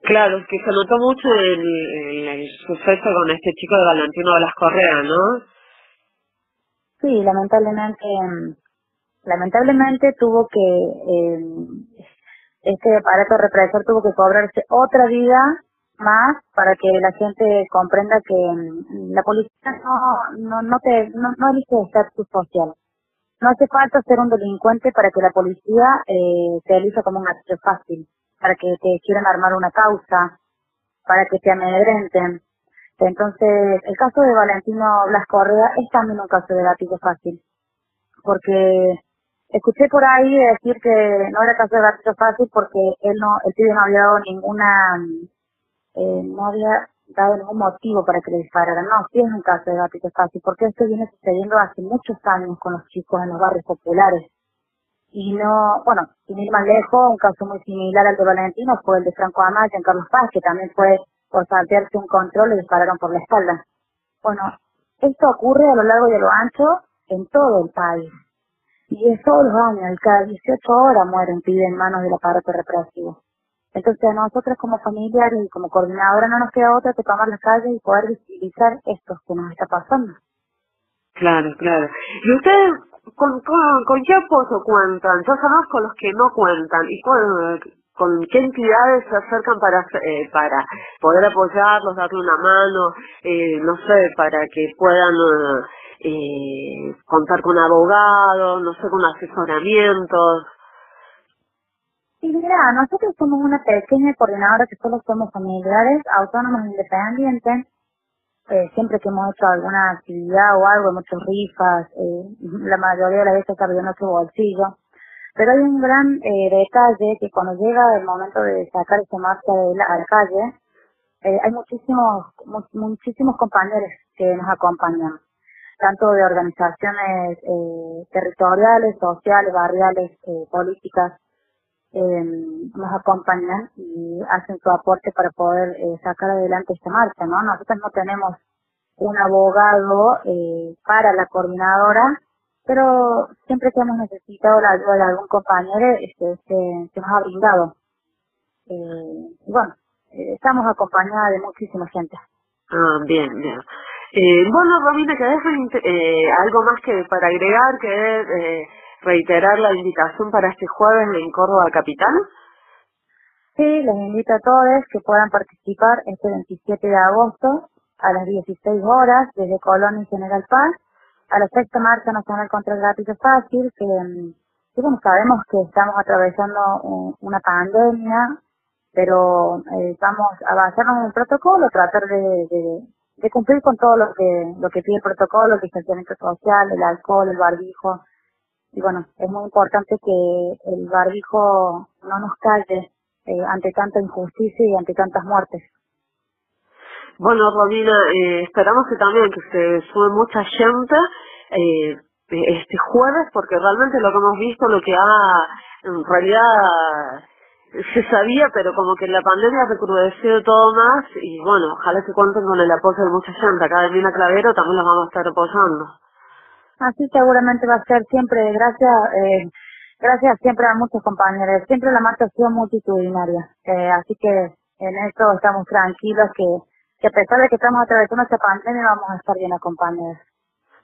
Claro, que se notó mucho el, el, suceso con este chico de Valentino de las Correas, ¿no? Sí, lamentablemente, lamentablemente tuvo que, eh, este aparato represor tuvo que cobrarse otra vida más para que la gente comprenda que mm, la policía no, no, no te, no, no elige estatus social. No hace falta ser un delincuente para que la policía eh, te elija como un acto fácil para que te quieran armar una causa, para que te amedrenten. Entonces, el caso de Valentino Blas Correa es también un caso de gatillo fácil, porque escuché por ahí decir que no era caso de gatillo fácil porque él no, el pibe no había dado ninguna, eh, no había dado ningún motivo para que le dispararan. No, sí es un caso de gatillo fácil, porque esto viene sucediendo hace muchos años con los chicos en los barrios populares y no, bueno, sin ir más lejos, un caso muy similar al de Valentino fue el de Franco Amaya en Carlos Paz, que también fue por saltearse un control y dispararon por la espalda. Bueno, esto ocurre a lo largo y a lo ancho en todo el país. Y es todos los años, cada 18 horas mueren pide en manos del aparato represivo. Entonces a nosotros como familiares y como coordinadora no nos queda otra que tomar las calles y poder visibilizar esto que nos está pasando. Claro, claro. ¿Y ustedes con, con, qué apoyo cuentan? Yo conozco los que no cuentan. ¿Y con, con qué entidades se acercan para eh, para poder apoyarlos, darle una mano, eh, no sé, para que puedan eh, contar con abogados, no sé, con asesoramientos? Sí, mira, nosotros somos una pequeña coordinadora que solo somos familiares, autónomos independientes, eh, siempre que hemos hecho alguna actividad o algo, muchos rifas, eh, la mayoría de las veces está nuestro bolsillo. Pero hay un gran eh, detalle que cuando llega el momento de sacar esa marcha de la, a la calle, hay muchísimos, muchísimos compañeros que nos acompañan, tanto de organizaciones territoriales, sociales, barriales, políticas, eh, nos acompañan y hacen su aporte para poder eh, sacar adelante esta marcha, ¿no? Nosotros no tenemos un abogado eh, para la coordinadora, pero siempre que hemos necesitado la ayuda de algún compañero, este, se, nos ha brindado. Eh, bueno, estamos acompañadas de muchísima gente. Ah, bien, bien. Bueno, Romina, ¿querés algo más que para agregar? que reiterar la invitación para este jueves en Córdoba Capital? Sí, les invito a todos que puedan participar este 27 de agosto a las 16 horas desde Colón y General Paz a la sexta marcha nacional contra el gatillo fácil que, bueno, sabemos que estamos atravesando una pandemia pero eh, vamos a basarnos en el protocolo, tratar de, cumplir con todo lo que lo que pide el protocolo, el distanciamiento social, el alcohol, el barbijo, y bueno, es muy importante que el barbijo no nos calle eh, ante tanta injusticia y ante tantas muertes. Bueno, Romina, eh, esperamos que también que se sube mucha gente eh, este jueves, porque realmente lo que hemos visto, lo que ha, en realidad se sabía, pero como que la pandemia ha recrudecido todo más, y bueno, ojalá se cuenten con el apoyo de mucha gente. Acá de Mina Clavero también los vamos a estar apoyando. Así seguramente va a ser siempre, gracias, eh, gracias siempre a muchos compañeros. Siempre la marcha ha sido multitudinaria. Eh, así que en esto estamos tranquilos que, que a pesar de que estamos atravesando esta pandemia vamos a estar bien acompañados.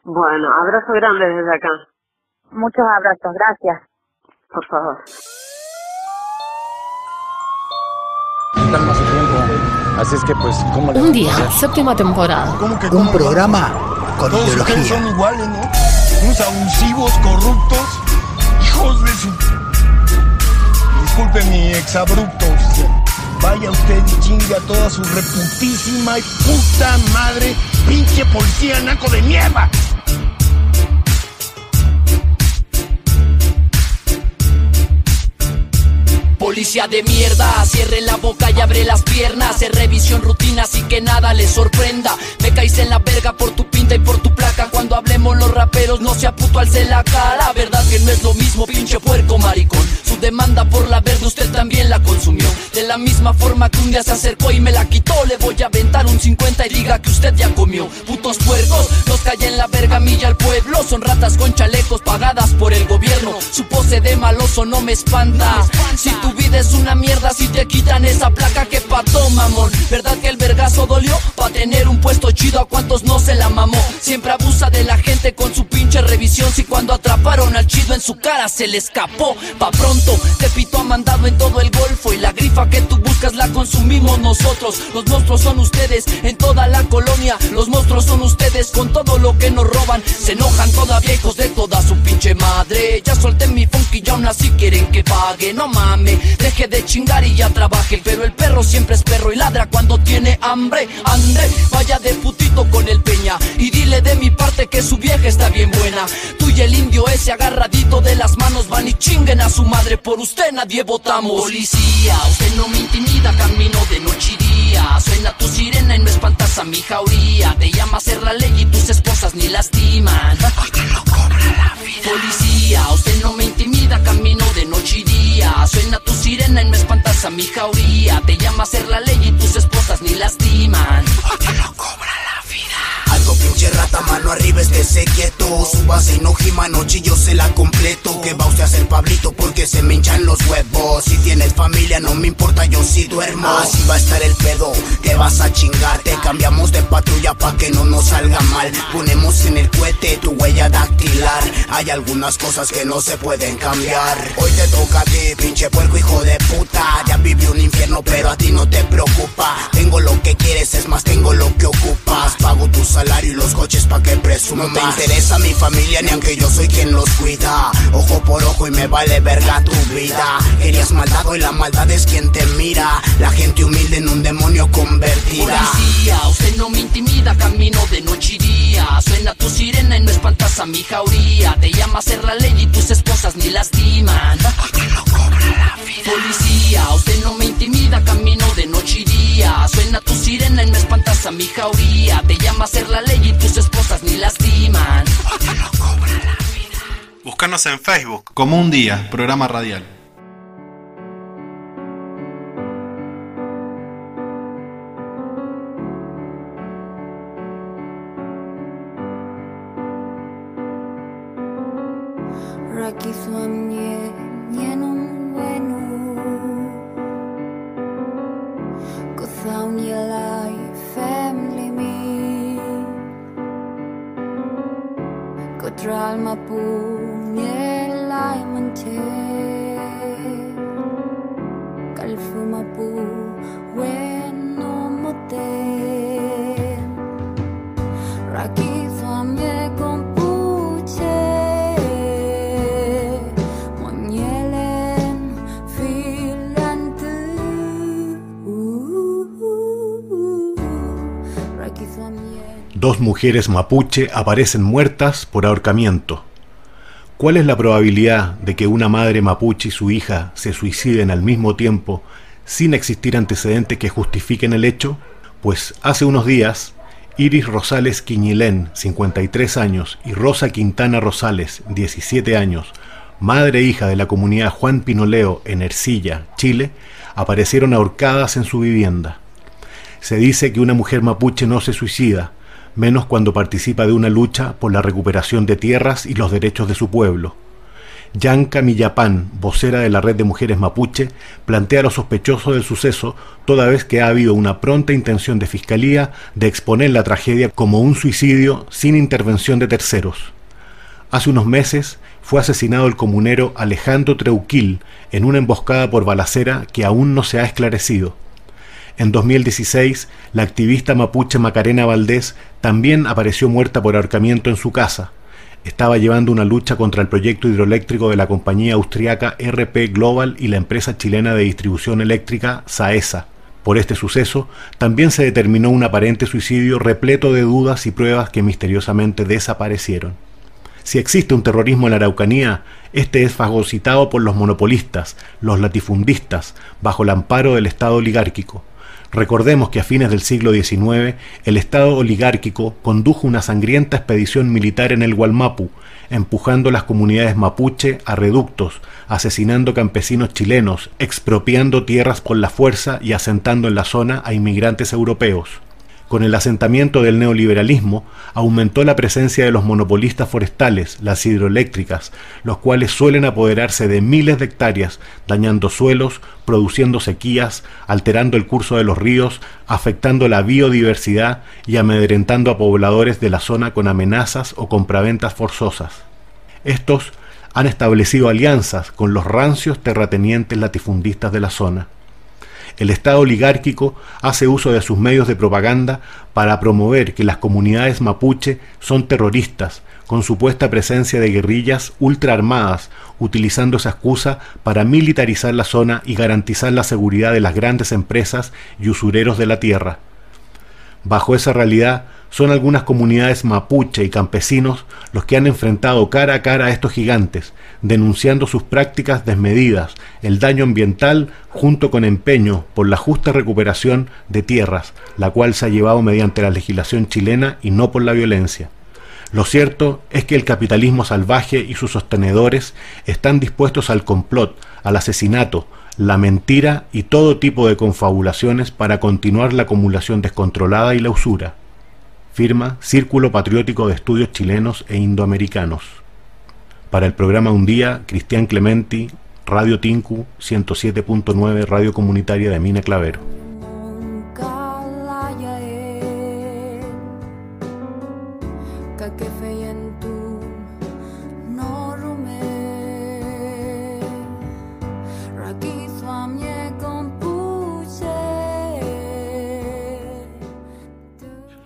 Bueno, abrazo grande desde acá. Muchos abrazos, gracias. Por favor. Así es que pues, ¿cómo le Un día, séptima temporada. Un programa con Todos ideología. ustedes son iguales, ¿no? Unos abusivos, corruptos, hijos de su... Disculpe mi exabruptos. Vaya usted y chingue a toda su reputísima y puta madre, pinche policía naco de mierda. Policía de mierda, cierre la boca y abre las piernas. Hace revisión rutina, así que nada les sorprenda. Me caís en la verga por tu pinta y por tu placa. Cuando hablemos los raperos, no sea puto alce la cara. Verdad que no es lo mismo, pinche puerco maricón. Demanda por la verde usted también la consumió. De la misma forma que un día se acercó y me la quitó. Le voy a aventar un 50 y diga que usted ya comió. Puto estos puercos. Nos cae en la vergamilla al pueblo. Son ratas con chalecos pagadas por el gobierno. Su pose de maloso no me espanta. Si tu vida es una mierda, si te quitan esa placa, que pato, mamón. ¿Verdad que el vergazo dolió? Pa' tener un puesto chido, a cuantos no se la mamó. Siempre abusa de la gente con su pinche revisión. Si cuando atraparon al chido en su cara se le escapó. Pa' pronto, te pito ha mandado en todo el golfo. Y la grifa que tú buscas la consumimos nosotros. Los monstruos son ustedes en toda la colonia. Los monstruos son ustedes con todo lo que nos roban. Se enojan todavía hijos de toda su pinche madre. Ya solté mi funky y aún así quieren que pague. No mames, deje de chingar y ya trabaje. Pero el perro siempre es perro y ladra cuando tiene hambre. Ande, vaya de putito con el peña. Y dile de mi parte que su vieja está bien buena. Tú y el indio ese agarradito de las manos van y chinguen a su madre. Por usted nadie votamos. Policía, usted no me intimida, camino de noche y día. Suena tu sirena y no espantas a mi jauría. Te llama a hacer la ley y tus esposas ni lastiman. Porque lo cobra la vida. Policía, usted no me intimida, camino de noche y día. Suena tu sirena y no espantas a mi jauría. Te llama a hacer la ley y tus esposas ni lastiman. Porque lo cobra. Pinche rata, mano arriba, estése quieto. Su base no gima, noche yo se la completo. Que va usted hacer Pablito porque se me hinchan los huevos. Si tienes familia, no me importa, yo sí duermo. Así va a estar el pedo, te vas a chingar. Te cambiamos de patrulla pa' que no nos salga mal. Ponemos en el cohete tu huella dactilar. Hay algunas cosas que no se pueden cambiar. Hoy te toca a ti, pinche puerco hijo de puta. Ya viví un infierno, pero a ti no te preocupa. Tengo lo que quieres, es más, tengo lo que ocupas. Pago tu salario y los coches pa' que presumas. No te interesa mi familia, ni aunque yo soy quien los cuida. Ojo por ojo y me vale verga tu vida. Querías maldad y la maldad es quien te mira. La gente humilde en un demonio convertida. Policía, usted no me intimida, camino de noche y día. Suena tu sirena y no espantas a mi jauría. Te llama a hacer la ley y tus esposas ni lastiman. Porque lo cobra la vida. Policía, usted no me intimida, camino de noche y día. Suena tu sirena y no espantas a mi jauría. Te llama a hacer la ley y tus esposas ni lastiman. Porque lo cobra la vida. Búscanos en Facebook como un día, programa radial. Rakiswa mnie nyeną otra alma puñela lai manché Calfuma pu no motel Dos mujeres mapuche aparecen muertas por ahorcamiento. ¿Cuál es la probabilidad de que una madre mapuche y su hija se suiciden al mismo tiempo sin existir antecedentes que justifiquen el hecho? Pues hace unos días, Iris Rosales Quiñilén, 53 años, y Rosa Quintana Rosales, 17 años, madre e hija de la comunidad Juan Pinoleo en Ercilla, Chile, aparecieron ahorcadas en su vivienda. Se dice que una mujer mapuche no se suicida, menos cuando participa de una lucha por la recuperación de tierras y los derechos de su pueblo. Yanka Millapán, vocera de la Red de Mujeres Mapuche, plantea lo sospechoso del suceso, toda vez que ha habido una pronta intención de Fiscalía de exponer la tragedia como un suicidio sin intervención de terceros. Hace unos meses fue asesinado el comunero Alejandro Treuquil en una emboscada por balacera que aún no se ha esclarecido. En 2016, la activista mapuche Macarena Valdés también apareció muerta por ahorcamiento en su casa. Estaba llevando una lucha contra el proyecto hidroeléctrico de la compañía austriaca RP Global y la empresa chilena de distribución eléctrica SAESA. Por este suceso, también se determinó un aparente suicidio repleto de dudas y pruebas que misteriosamente desaparecieron. Si existe un terrorismo en la Araucanía, este es fagocitado por los monopolistas, los latifundistas, bajo el amparo del Estado oligárquico. Recordemos que a fines del siglo XIX el Estado oligárquico condujo una sangrienta expedición militar en el Gualmapu, empujando las comunidades mapuche a reductos, asesinando campesinos chilenos, expropiando tierras por la fuerza y asentando en la zona a inmigrantes europeos. Con el asentamiento del neoliberalismo, aumentó la presencia de los monopolistas forestales, las hidroeléctricas, los cuales suelen apoderarse de miles de hectáreas, dañando suelos, produciendo sequías, alterando el curso de los ríos, afectando la biodiversidad y amedrentando a pobladores de la zona con amenazas o compraventas forzosas. Estos han establecido alianzas con los rancios terratenientes latifundistas de la zona. El Estado oligárquico hace uso de sus medios de propaganda para promover que las comunidades mapuche son terroristas, con supuesta presencia de guerrillas ultraarmadas, utilizando esa excusa para militarizar la zona y garantizar la seguridad de las grandes empresas y usureros de la tierra. Bajo esa realidad, son algunas comunidades mapuche y campesinos los que han enfrentado cara a cara a estos gigantes, denunciando sus prácticas desmedidas, el daño ambiental, junto con empeño por la justa recuperación de tierras, la cual se ha llevado mediante la legislación chilena y no por la violencia. Lo cierto es que el capitalismo salvaje y sus sostenedores están dispuestos al complot, al asesinato, la mentira y todo tipo de confabulaciones para continuar la acumulación descontrolada y la usura. Firma Círculo Patriótico de Estudios Chilenos e Indoamericanos. Para el programa Un Día, Cristian Clementi, Radio Tinku 107.9 Radio Comunitaria de Mina Clavero.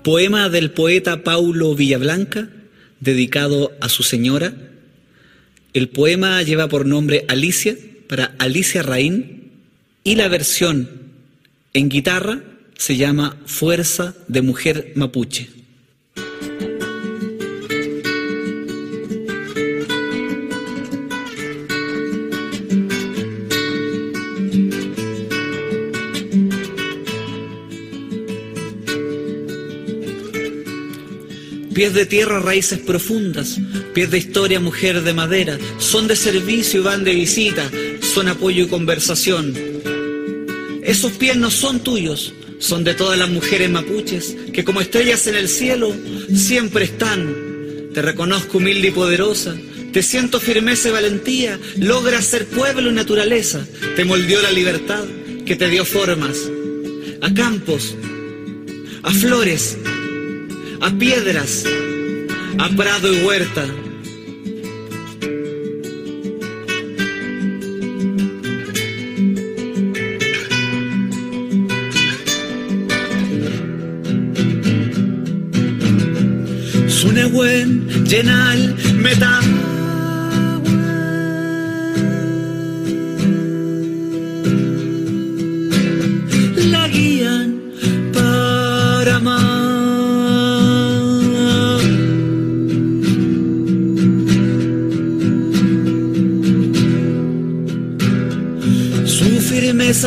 Poema del poeta Paulo Villablanca, dedicado a su señora. El poema lleva por nombre Alicia, para Alicia Raín, y la versión en guitarra se llama Fuerza de Mujer Mapuche. Pies de tierra, raíces profundas, pies de historia, mujer de madera, son de servicio y van de visita, son apoyo y conversación. Esos pies no son tuyos, son de todas las mujeres mapuches que como estrellas en el cielo siempre están. Te reconozco humilde y poderosa, te siento firmeza y valentía, logras ser pueblo y naturaleza, te moldeó la libertad que te dio formas. A campos, a flores, a piedras, a prado y huerta. Sunehuen, Yenal, Meta.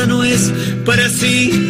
No es para sí.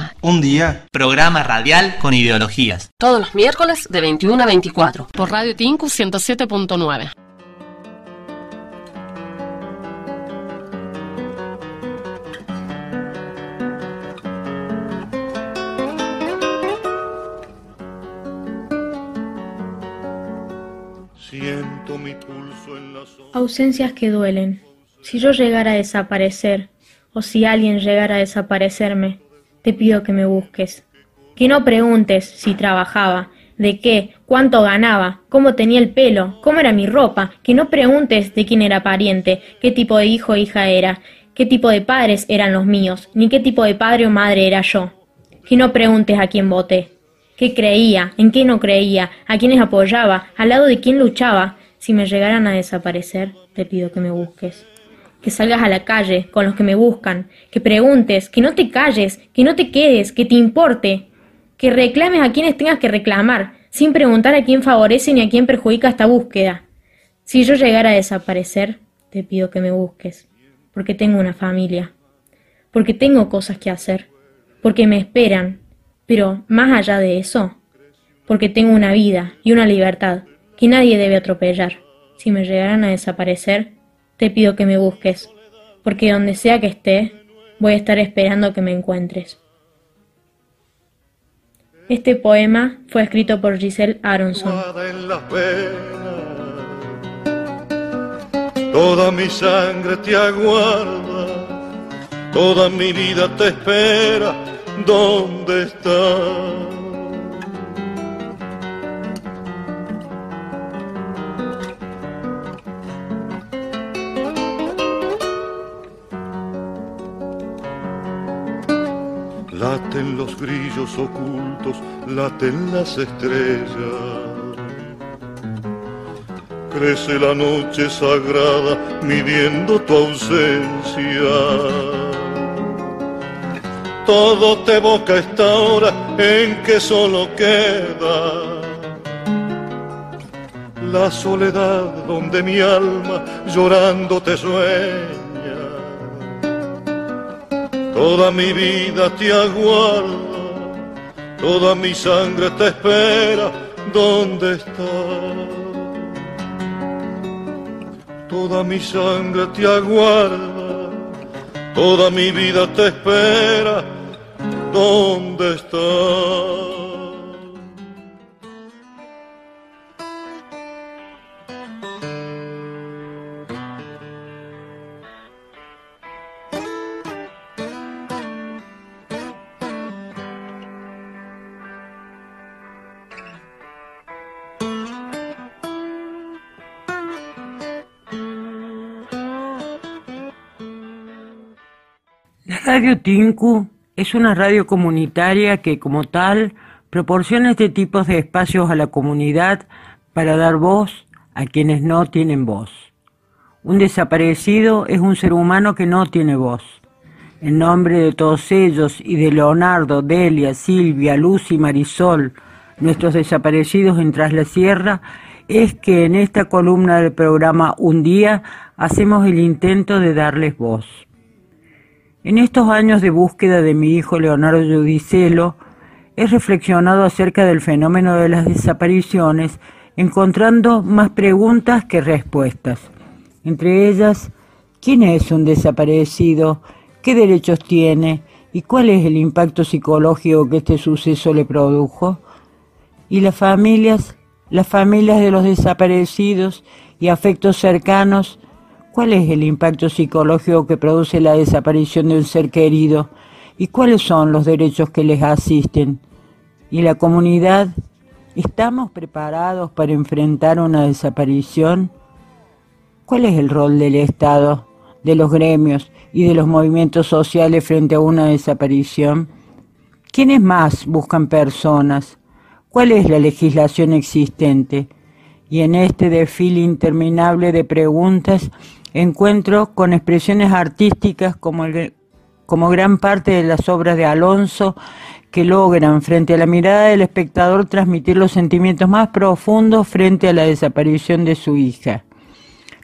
Un día, Un día, programa radial con ideologías. todos los miércoles de 21 a 24, por Radio Tinku 107.9. Siento mi pulso en la Ausencias que duelen. Si yo llegara a desaparecer, o si alguien llegara a desaparecerme, te pido que me busques. Que no preguntes si trabajaba, de qué, cuánto ganaba, cómo tenía el pelo, cómo era mi ropa, que no preguntes de quién era pariente, qué tipo de hijo o hija era, qué tipo de padres eran los míos, ni qué tipo de padre o madre era yo. Que no preguntes a quién voté. qué creía, en qué no creía, a quiénes apoyaba, al lado de quién luchaba. Si me llegaran a desaparecer, te pido que me busques. Que salgas a la calle con los que me buscan, que preguntes, que no te calles, que no te quedes, que te importe, que reclames a quienes tengas que reclamar, sin preguntar a quién favorece ni a quién perjudica esta búsqueda. Si yo llegara a desaparecer, te pido que me busques, porque tengo una familia, porque tengo cosas que hacer, porque me esperan, pero más allá de eso, porque tengo una vida y una libertad que nadie debe atropellar. Si me llegaran a desaparecer, te pido que me busques, porque donde sea que esté, voy a estar esperando que me encuentres. Este poema fue escrito por Giselle Aronson. Toda mi sangre te aguarda, toda mi vida te espera. ¿Dónde estás? Laten los grillos ocultos, laten las estrellas. Crece la noche sagrada midiendo tu ausencia. Todo te evoca esta hora en que solo queda la soledad donde mi alma llorando te sueña Toda mi vida te aguarda, toda mi sangre te espera. ¿Dónde estás? Toda mi sangre te aguarda, toda mi vida te espera. ¿Dónde estás? Radio Tinku es una radio comunitaria que, como tal, proporciona este tipo de espacios a la comunidad para dar voz a quienes no tienen voz. Un desaparecido es un ser humano que no tiene voz. En nombre de todos ellos y de Leonardo, Delia, Silvia, Lucy, Marisol, nuestros desaparecidos en Tras la Sierra, es que en esta columna del programa Un Día hacemos el intento de darles voz. En estos años de búsqueda de mi hijo Leonardo Judicelo, he reflexionado acerca del fenómeno de las desapariciones, encontrando más preguntas que respuestas. Entre ellas, ¿quién es un desaparecido? ¿Qué derechos tiene? ¿Y cuál es el impacto psicológico que este suceso le produjo? ¿Y las familias, las familias de los desaparecidos y afectos cercanos, ¿Cuál es el impacto psicológico que produce la desaparición de un ser querido? ¿Y cuáles son los derechos que les asisten? ¿Y la comunidad? ¿Estamos preparados para enfrentar una desaparición? ¿Cuál es el rol del Estado, de los gremios y de los movimientos sociales frente a una desaparición? ¿Quiénes más buscan personas? ¿Cuál es la legislación existente? Y en este desfile interminable de preguntas, encuentro con expresiones artísticas como, como gran parte de las obras de Alonso que logran frente a la mirada del espectador transmitir los sentimientos más profundos frente a la desaparición de su hija.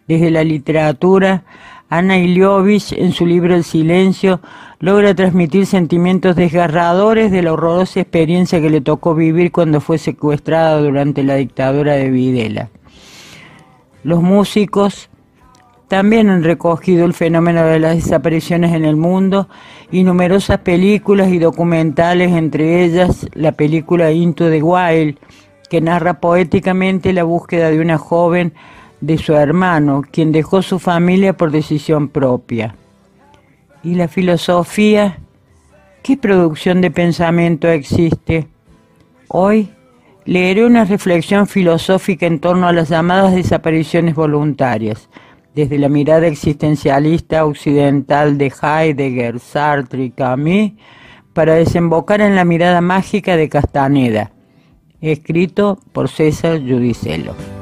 Desde la literatura, Ana Iliovich, en su libro El silencio, logra transmitir sentimientos desgarradores de la horrorosa experiencia que le tocó vivir cuando fue secuestrada durante la dictadura de Videla. Los músicos también han recogido el fenómeno de las desapariciones en el mundo y numerosas películas y documentales, entre ellas la película Into the Wild, que narra poéticamente la búsqueda de una joven de su hermano, quien dejó su familia por decisión propia. ¿Y la filosofía? ¿Qué producción de pensamiento existe? Hoy leeré una reflexión filosófica en torno a las llamadas desapariciones voluntarias desde la mirada existencialista occidental de Heidegger, Sartre y Camus, para desembocar en la mirada mágica de Castaneda, escrito por César Judicelo.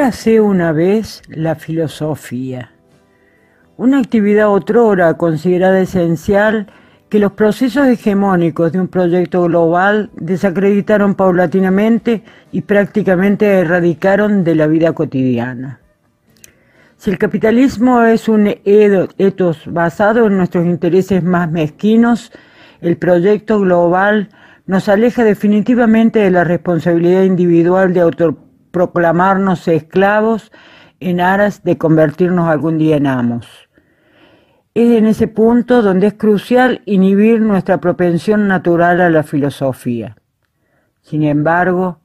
Érase una vez la filosofía, una actividad otrora considerada esencial que los procesos hegemónicos de un proyecto global desacreditaron paulatinamente y prácticamente erradicaron de la vida cotidiana. Si el capitalismo es un etos basado en nuestros intereses más mezquinos, el proyecto global nos aleja definitivamente de la responsabilidad individual de autor proclamarnos esclavos en aras de convertirnos algún día en amos. Es en ese punto donde es crucial inhibir nuestra propensión natural a la filosofía. Sin embargo,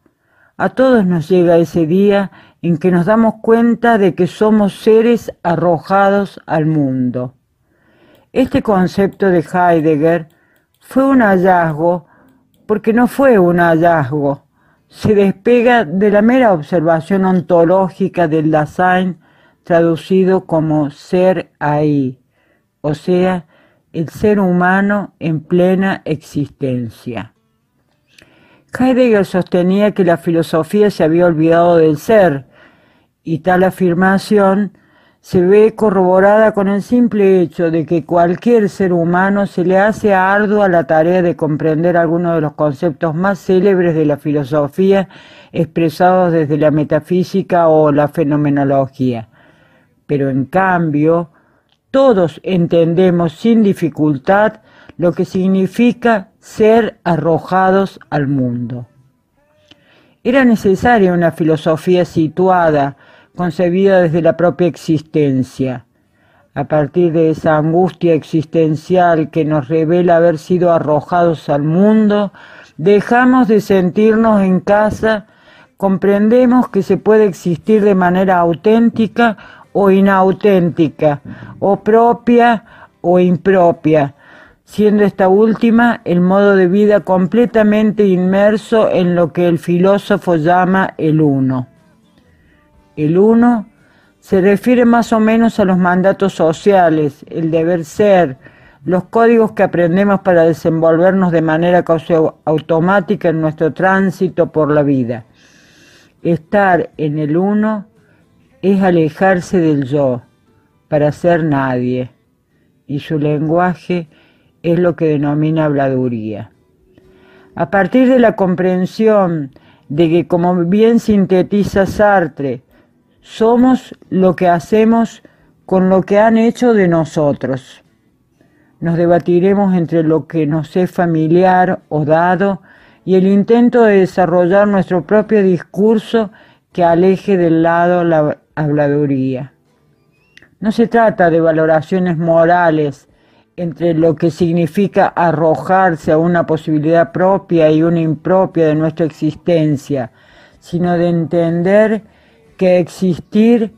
a todos nos llega ese día en que nos damos cuenta de que somos seres arrojados al mundo. Este concepto de Heidegger fue un hallazgo porque no fue un hallazgo, se despega de la mera observación ontológica del Dasein traducido como ser ahí, o sea, el ser humano en plena existencia. Heidegger sostenía que la filosofía se había olvidado del ser, y tal afirmación se ve corroborada con el simple hecho de que cualquier ser humano se le hace ardua la tarea de comprender algunos de los conceptos más célebres de la filosofía expresados desde la metafísica o la fenomenología. Pero en cambio, todos entendemos sin dificultad lo que significa ser arrojados al mundo. Era necesaria una filosofía situada, concebida desde la propia existencia. A partir de esa angustia existencial que nos revela haber sido arrojados al mundo, dejamos de sentirnos en casa, comprendemos que se puede existir de manera auténtica o inauténtica, o propia o impropia, siendo esta última el modo de vida completamente inmerso en lo que el filósofo llama el uno. El uno se refiere más o menos a los mandatos sociales, el deber ser, los códigos que aprendemos para desenvolvernos de manera automática en nuestro tránsito por la vida. Estar en el uno es alejarse del yo para ser nadie, y su lenguaje es lo que denomina habladuría. A partir de la comprensión de que, como bien sintetiza Sartre, somos lo que hacemos con lo que han hecho de nosotros. Nos debatiremos entre lo que nos es familiar o dado y el intento de desarrollar nuestro propio discurso que aleje del lado la habladuría. No se trata de valoraciones morales entre lo que significa arrojarse a una posibilidad propia y una impropia de nuestra existencia, sino de entender que existir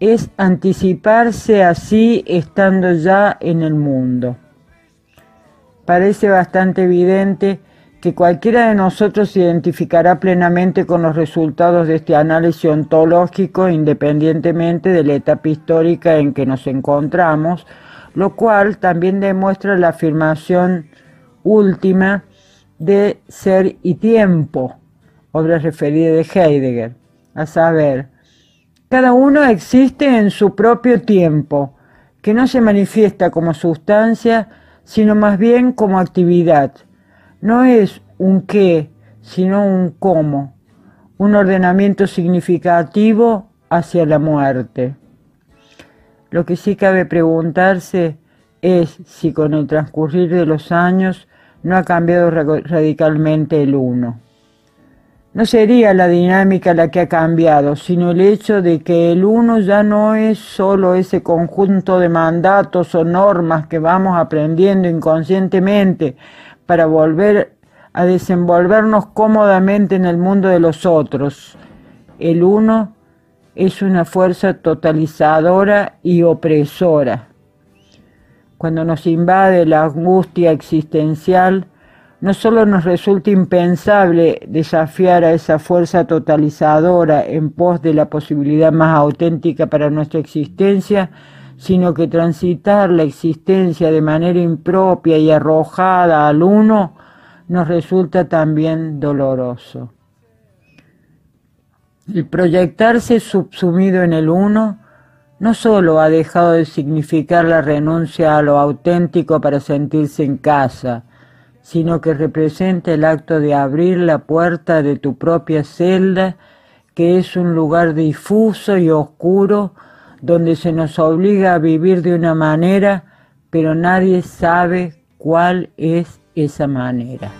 es anticiparse así estando ya en el mundo. Parece bastante evidente que cualquiera de nosotros se identificará plenamente con los resultados de este análisis ontológico independientemente de la etapa histórica en que nos encontramos, lo cual también demuestra la afirmación última de ser y tiempo, obra referida de Heidegger, a saber, cada uno existe en su propio tiempo, que no se manifiesta como sustancia, sino más bien como actividad. No es un qué, sino un cómo, un ordenamiento significativo hacia la muerte. Lo que sí cabe preguntarse es si con el transcurrir de los años no ha cambiado radicalmente el uno. No sería la dinámica la que ha cambiado, sino el hecho de que el uno ya no es solo ese conjunto de mandatos o normas que vamos aprendiendo inconscientemente para volver a desenvolvernos cómodamente en el mundo de los otros. El uno es una fuerza totalizadora y opresora. Cuando nos invade la angustia existencial, no solo nos resulta impensable desafiar a esa fuerza totalizadora en pos de la posibilidad más auténtica para nuestra existencia, sino que transitar la existencia de manera impropia y arrojada al uno nos resulta también doloroso. El proyectarse subsumido en el uno no solo ha dejado de significar la renuncia a lo auténtico para sentirse en casa, sino que representa el acto de abrir la puerta de tu propia celda, que es un lugar difuso y oscuro, donde se nos obliga a vivir de una manera, pero nadie sabe cuál es esa manera.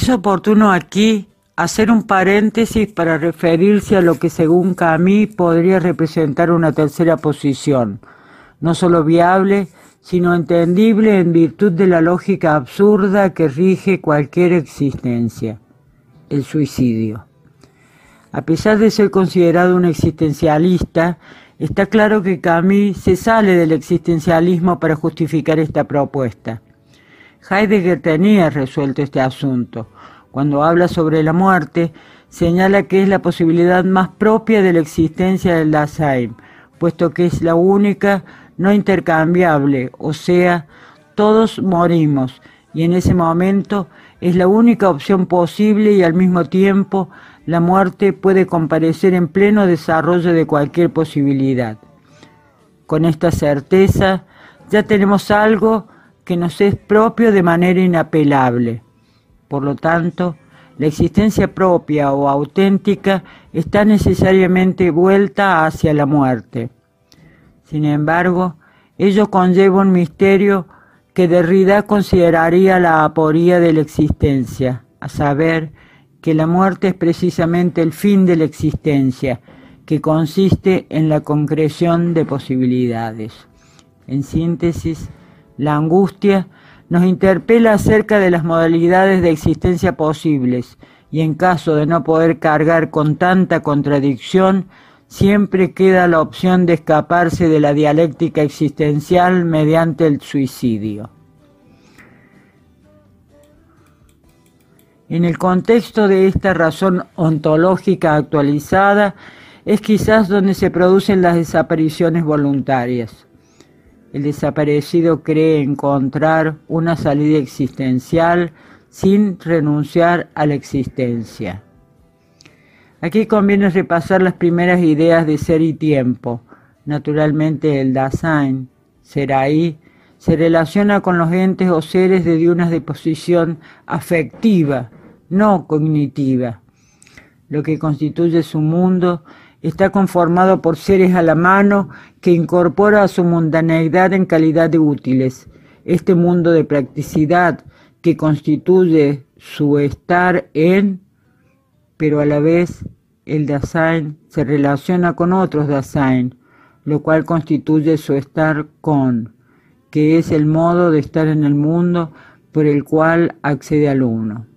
Es oportuno aquí hacer un paréntesis para referirse a lo que según Camus podría representar una tercera posición, no solo viable, sino entendible en virtud de la lógica absurda que rige cualquier existencia, el suicidio. A pesar de ser considerado un existencialista, está claro que Camus se sale del existencialismo para justificar esta propuesta. Heidegger tenía resuelto este asunto. Cuando habla sobre la muerte, señala que es la posibilidad más propia de la existencia del Dasein, puesto que es la única no intercambiable, o sea, todos morimos, y en ese momento es la única opción posible y al mismo tiempo la muerte puede comparecer en pleno desarrollo de cualquier posibilidad. Con esta certeza ya tenemos algo que nos es propio de manera inapelable. Por lo tanto, la existencia propia o auténtica está necesariamente vuelta hacia la muerte. Sin embargo, ello conlleva un misterio que Derrida consideraría la aporía de la existencia, a saber, que la muerte es precisamente el fin de la existencia, que consiste en la concreción de posibilidades. En síntesis, la angustia nos interpela acerca de las modalidades de existencia posibles y en caso de no poder cargar con tanta contradicción, siempre queda la opción de escaparse de la dialéctica existencial mediante el suicidio. En el contexto de esta razón ontológica actualizada es quizás donde se producen las desapariciones voluntarias. El desaparecido cree encontrar una salida existencial sin renunciar a la existencia. Aquí conviene repasar las primeras ideas de ser y tiempo. Naturalmente el Dasein, ser ahí, se relaciona con los entes o seres de una disposición afectiva, no cognitiva. Lo que constituye su mundo está conformado por seres a la mano que incorpora a su mundaneidad en calidad de útiles. Este mundo de practicidad que constituye su estar en, pero a la vez el Dasein se relaciona con otros Dasein, lo cual constituye su estar con, que es el modo de estar en el mundo por el cual accede al uno.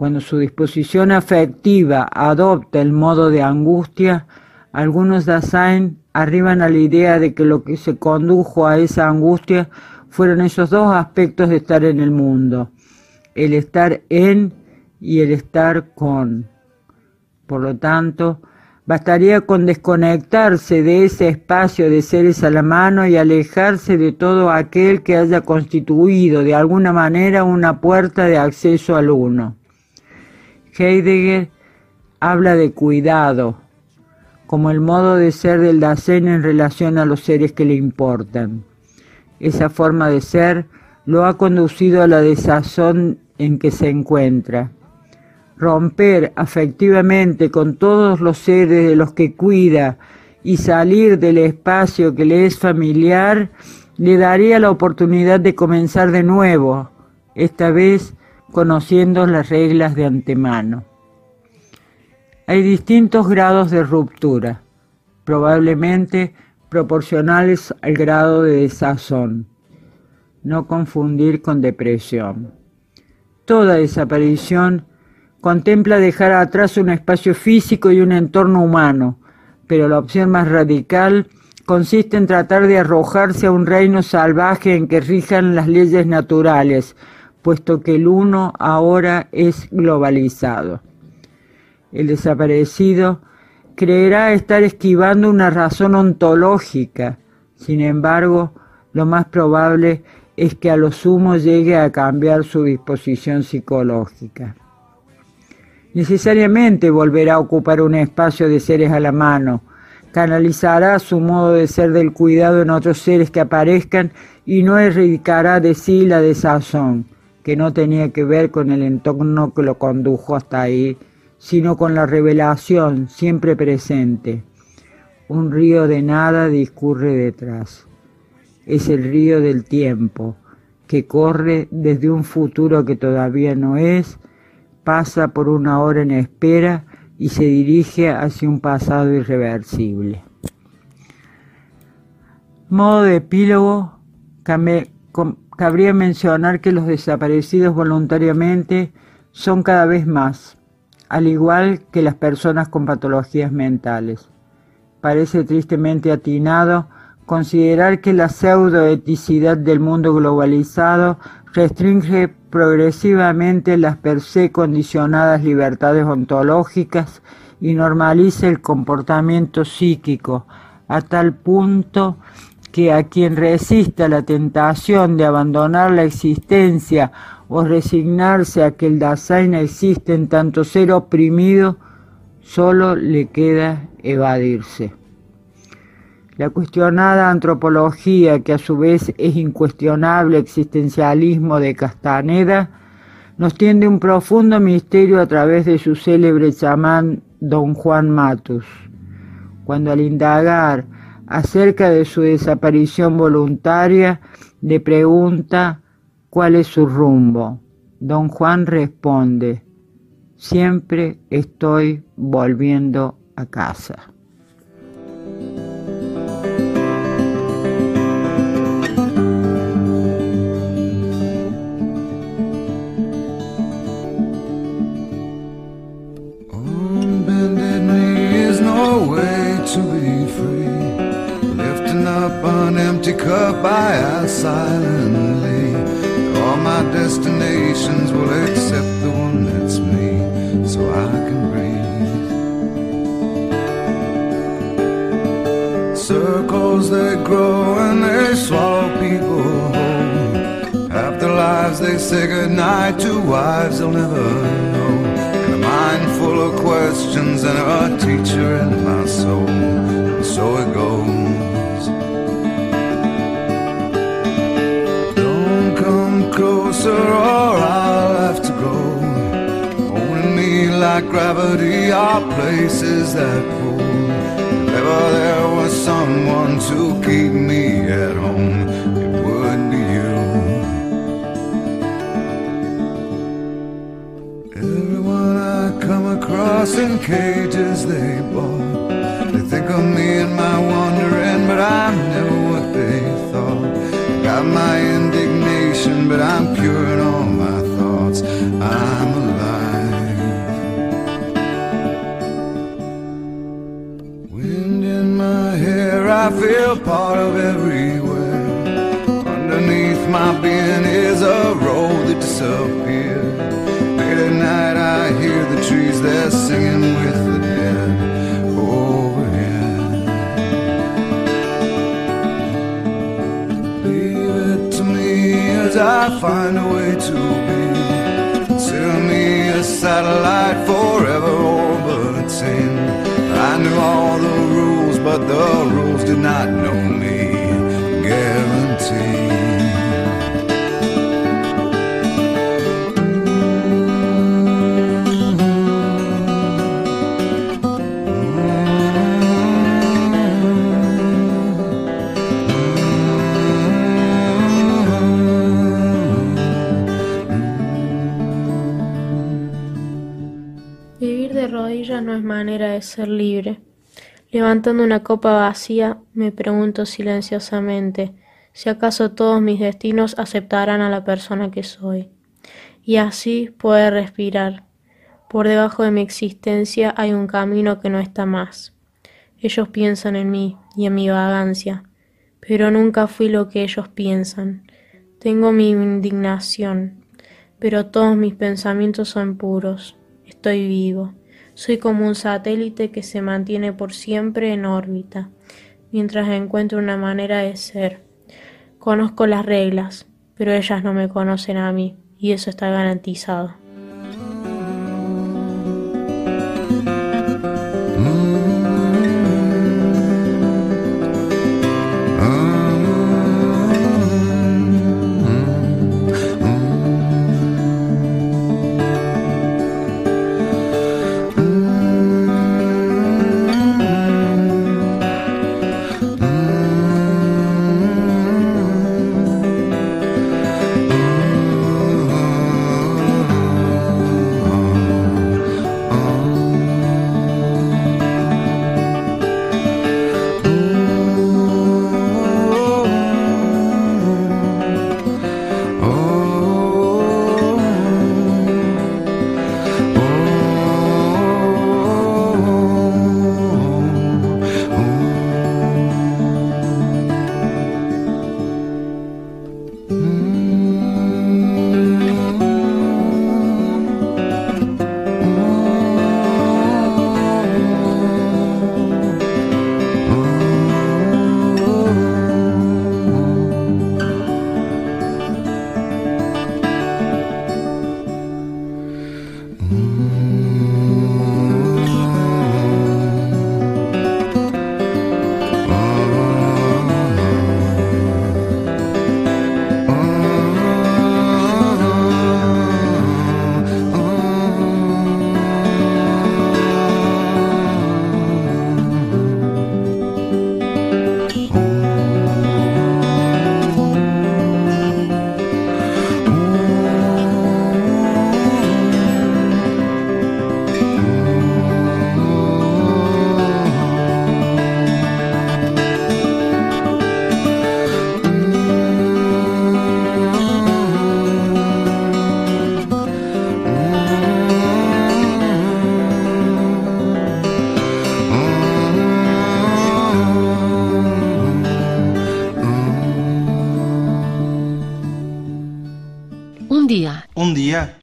Cuando su disposición afectiva adopta el modo de angustia, algunos Dasein arriban a la idea de que lo que se condujo a esa angustia fueron esos dos aspectos de estar en el mundo, el estar en y el estar con. Por lo tanto, bastaría con desconectarse de ese espacio de seres a la mano y alejarse de todo aquel que haya constituido de alguna manera una puerta de acceso al uno. Heidegger habla de cuidado, como el modo de ser del Dasein en relación a los seres que le importan. Esa forma de ser lo ha conducido a la desazón en que se encuentra. Romper afectivamente con todos los seres de los que cuida y salir del espacio que le es familiar le daría la oportunidad de comenzar de nuevo, esta vez conociendo las reglas de antemano. Hay distintos grados de ruptura, probablemente proporcionales al grado de desazón. No confundir con depresión. Toda desaparición contempla dejar atrás un espacio físico y un entorno humano, pero la opción más radical consiste en tratar de arrojarse a un reino salvaje en que rijan las leyes naturales, puesto que el uno ahora es globalizado. El desaparecido creerá estar esquivando una razón ontológica, sin embargo, lo más probable es que a lo sumo llegue a cambiar su disposición psicológica. Necesariamente volverá a ocupar un espacio de seres a la mano, canalizará su modo de ser del cuidado en otros seres que aparezcan y no erradicará de sí la desazón, que no tenía que ver con el entorno que lo condujo hasta ahí, sino con la revelación siempre presente. Un río de nada discurre detrás. Es el río del tiempo, que corre desde un futuro que todavía no es, pasa por una hora en espera y se dirige hacia un pasado irreversible. Modo de epílogo, cabría mencionar que los desaparecidos voluntariamente son cada vez más, al igual que las personas con patologías mentales. Parece tristemente atinado considerar que la pseudoeticidad del mundo globalizado restringe progresivamente las per se condicionadas libertades ontológicas y normaliza el comportamiento psíquico a tal punto que a quien resista la tentación de abandonar la existencia o resignarse a que el Dasein existe en tanto ser oprimido, solo le queda evadirse. La cuestionada antropología, que a su vez es incuestionable existencialismo de Castaneda, nos tiende un profundo misterio a través de su célebre chamán don Juan Matus. Cuando al indagar acerca de su desaparición voluntaria, le pregunta cuál es su rumbo. Don Juan responde, siempre estoy volviendo a casa. Cup I ask silently. All my destinations will accept the one that's me, so I can breathe. Circles they grow and they swallow people whole. After lives they say goodnight to wives they'll never know. And a mind full of questions and a teacher in my soul. And so it goes. Closer or I'll have to go. Holding me like gravity are places that pull. If ever there was someone to keep me at home, it would be you. Everyone I come across in cages they bought. They think of me and my wandering, but I'm never but I'm pure in all my thoughts. I'm alive. Wind in my hair, I feel part of everywhere. Underneath my being is a road that disappears. Late at night, I hear the trees, they're singing I find a way to be. Consider me a satellite forever orbiting. I knew all the rules, but the rules did not know me. Manera de ser libre. Levantando una copa vacía, me pregunto silenciosamente si acaso todos mis destinos aceptarán a la persona que soy. Y así poder respirar. Por debajo de mi existencia hay un camino que no está más. Ellos piensan en mí y en mi vagancia, pero nunca fui lo que ellos piensan. Tengo mi indignación, pero todos mis pensamientos son puros. Estoy vivo. Soy como un satélite que se mantiene por siempre en órbita, mientras encuentro una manera de ser. Conozco las reglas, pero ellas no me conocen a mí, y eso está garantizado.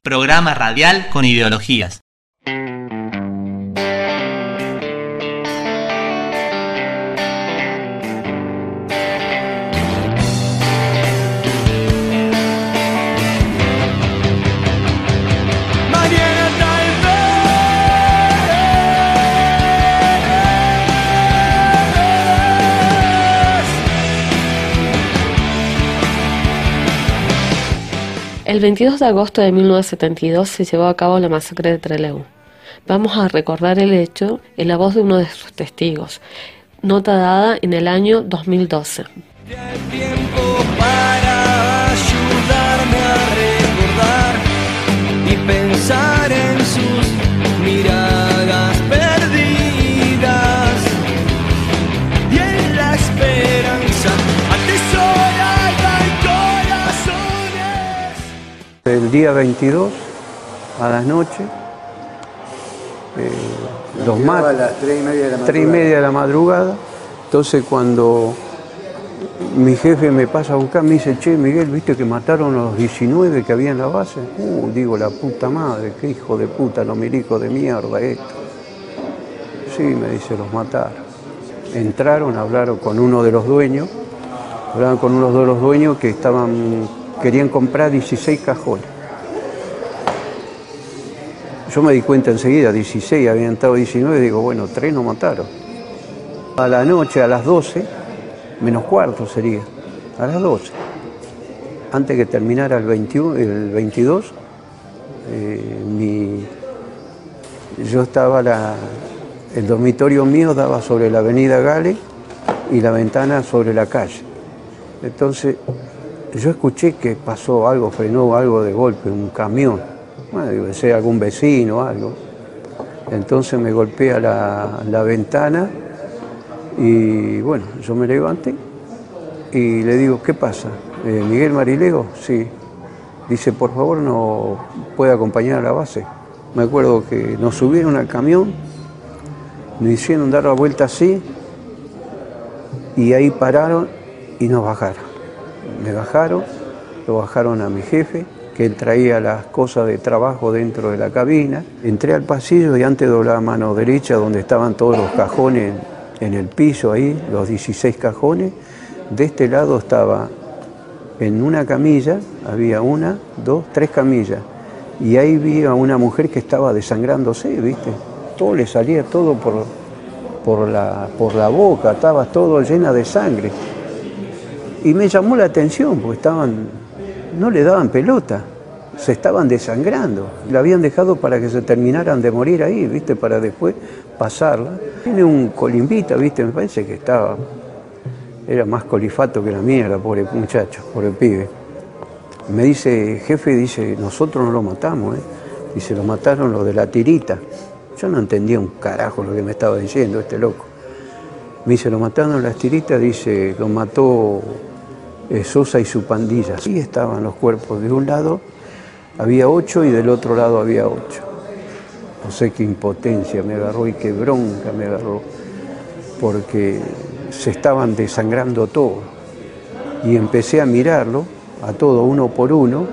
Programa radial con ideologías. El 22 de agosto de 1972 se llevó a cabo la masacre de Trelew. Vamos a recordar el hecho en la voz de uno de sus testigos, nota dada en el año 2012. El día 22, a las noches, eh, los matan. a las tres y media de la y madrugada. media de la madrugada. Entonces cuando mi jefe me pasa a buscar, me dice, che, Miguel, ¿viste que mataron a los 19 que había en la base? Uh, digo, la puta madre, qué hijo de puta, los milicos de mierda esto. Sí, me dice, los mataron. Entraron, hablaron con uno de los dueños, hablaron con uno de los dueños que estaban, querían comprar 16 cajones. Yo me di cuenta enseguida, 16, habían entrado 19, digo, bueno, tres no mataron. A la noche, a las 12, menos cuarto sería, a las 12. Antes que terminara el, 21, el 22, eh, mi, yo estaba, la, el dormitorio mío daba sobre la avenida Gale y la ventana sobre la calle. Entonces yo escuché que pasó algo, frenó algo de golpe, un camión, bueno, debe ser algún vecino algo. Entonces me golpea la, la ventana y bueno, yo me levanté y le digo, ¿qué pasa? Eh, Miguel Marilego, sí. Dice, por favor, no puede acompañar a la base. Me acuerdo que nos subieron al camión, nos hicieron dar la vuelta así y ahí pararon y nos bajaron. Me bajaron, lo bajaron a mi jefe, que él traía las cosas de trabajo dentro de la cabina. Entré al pasillo y antes la mano derecha donde estaban todos los cajones en el piso ahí, los 16 cajones. De este lado estaba en una camilla, había una, dos, tres camillas. Y ahí vi a una mujer que estaba desangrándose, ¿viste? Todo le salía todo por, por, la, por la boca, estaba todo llena de sangre. Y me llamó la atención, porque estaban, no le daban pelota, se estaban desangrando. La habían dejado para que se terminaran de morir ahí, ¿viste? Para después pasarla. Tiene un colimbita, ¿viste? Me parece que estaba, era más colifato que la mierda, pobre muchacho, pobre pibe. Me dice, jefe, dice, nosotros no lo matamos, ¿eh? Dice, lo mataron los de la tirita. Yo no entendía un carajo lo que me estaba diciendo este loco. Me dice, lo mataron las tiritas, dice, lo mató Sosa y su pandilla. Así estaban los cuerpos. De un lado había ocho y del otro lado había ocho. No sé qué impotencia me agarró y qué bronca me agarró, porque se estaban desangrando todos. Y empecé a mirarlo, a todo uno por uno,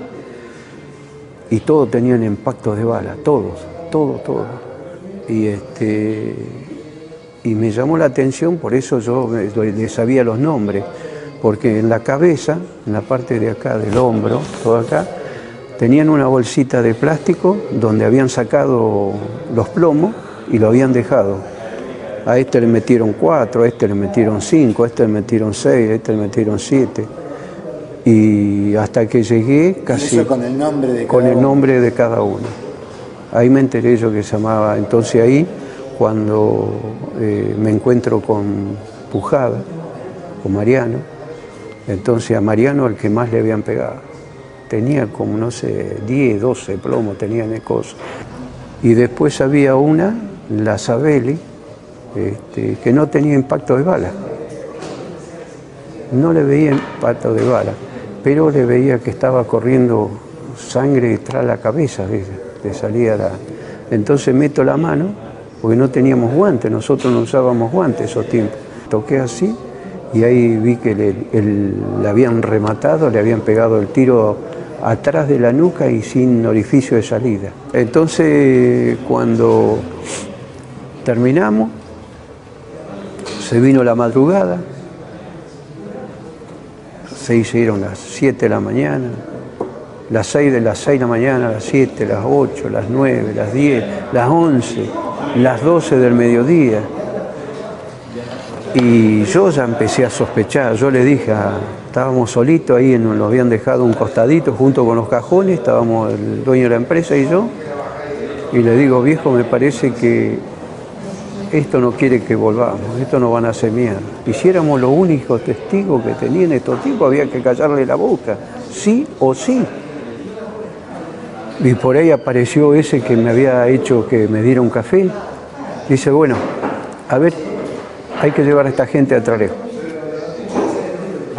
y todos tenían impactos de bala, todos, todos, todos. Y, este, y me llamó la atención, por eso yo le sabía los nombres, porque en la cabeza, en la parte de acá del hombro, todo acá, tenían una bolsita de plástico donde habían sacado los plomos y lo habían dejado. A este le metieron cuatro, a este le metieron cinco, a este le metieron seis, a este le metieron siete. Y hasta que llegué casi... ¿Y eso con el nombre de Con cada el uno? nombre de cada uno. Ahí me enteré yo que se llamaba, entonces ahí cuando eh, me encuentro con Pujada, con Mariano, entonces a Mariano el que más le habían pegado. Tenía como, no sé, 10, 12 plomos, tenía coso. Y después había una, la Sabeli, este, que no tenía impacto de bala. No le veía impacto de bala, pero le veía que estaba corriendo sangre tras la cabeza, ¿viste? le salía la... Entonces meto la mano, porque no teníamos guantes, nosotros no usábamos guantes esos tiempos. Toqué así y ahí vi que le, le habían rematado, le habían pegado el tiro atrás de la nuca y sin orificio de salida. Entonces cuando terminamos, se vino la madrugada, se hicieron las 7 de la mañana, las 6 de las 6 de la mañana, las 7, las 8, las 9, las 10, las 11, las 12 del mediodía. Y yo ya empecé a sospechar, yo le dije, estábamos solitos ahí, nos habían dejado un costadito junto con los cajones, estábamos el dueño de la empresa y yo, y le digo, viejo, me parece que esto no quiere que volvamos, esto no van a hacer mierda. Y si éramos los únicos testigos que tenían estos tipos, había que callarle la boca, sí o sí. Y por ahí apareció ese que me había hecho que me diera un café. Dice, bueno, a ver, hay que llevar a esta gente a Tralejo.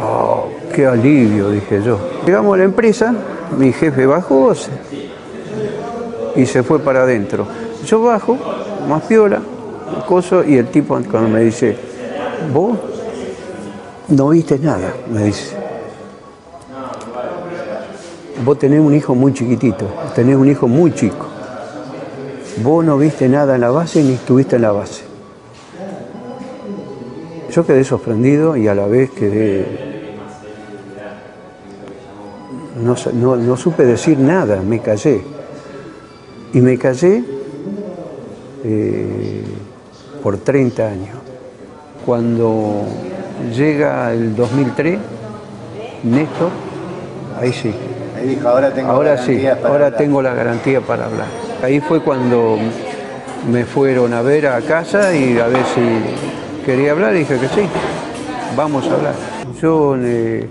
Oh, qué alivio, dije yo. Llegamos a la empresa, mi jefe bajó y se fue para adentro. Yo bajo, más piola, coso, y el tipo cuando me dice, vos no viste nada, me dice. Vos tenés un hijo muy chiquitito, tenés un hijo muy chico. Vos no viste nada en la base ni estuviste en la base. Yo quedé sorprendido y a la vez quedé... No, no- no supe decir nada, me callé. Y me callé eh, por 30 años. cuando llega el 2003, Néstor, ahí sí. Ahí dijo, ahora tengo Ahora sí, para ahora hablar. tengo la garantía para hablar. Ahí fue cuando me fueron a ver a casa y a ver si quería hablar dije que sí, vamos a hablar. Yo eh,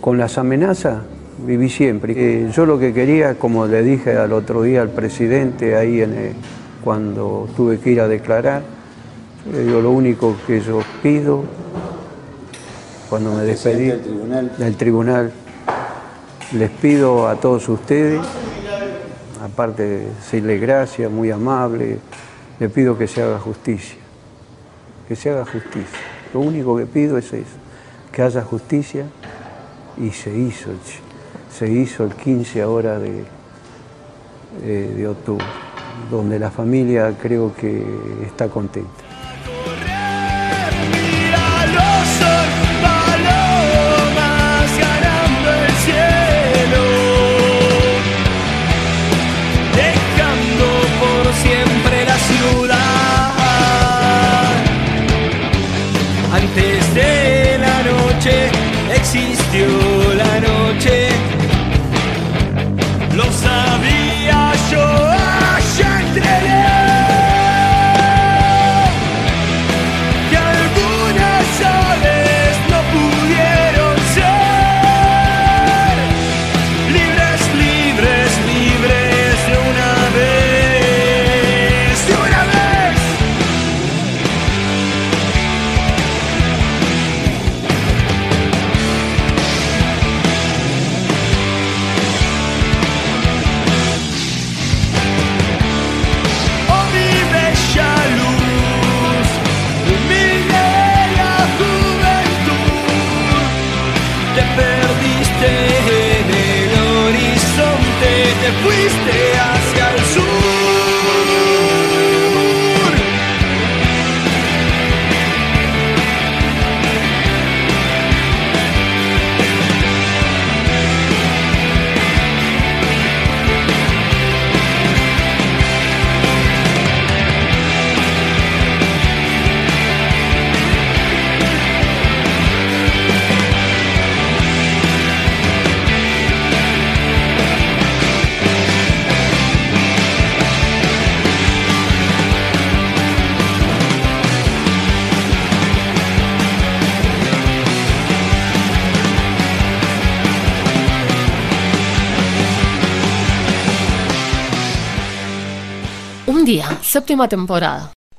con las amenazas viví siempre. Eh, yo lo que quería, como le dije al otro día al presidente ahí en el- cuando tuve que ir a declarar, digo, lo único que yo pido cuando me despedí del tribunal. del tribunal, les pido a todos ustedes, aparte de decirle gracias, muy amable, le pido que se haga justicia, que se haga justicia. Lo único que pido es eso, que haya justicia y se hizo, se hizo el 15 ahora de, eh, de octubre, donde la familia creo que está contenta.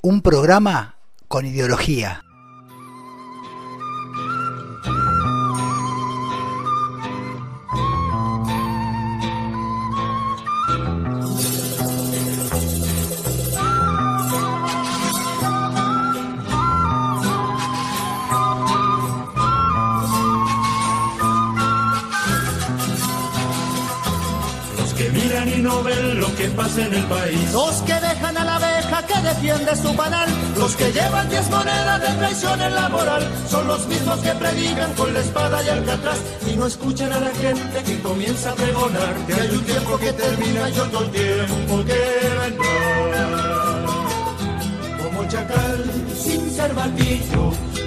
Un programa con ideología. Escuchan a la gente que comienza a pregonar que hay un tiempo que termina y otro tiempo que vendrá. Como chacal sin ser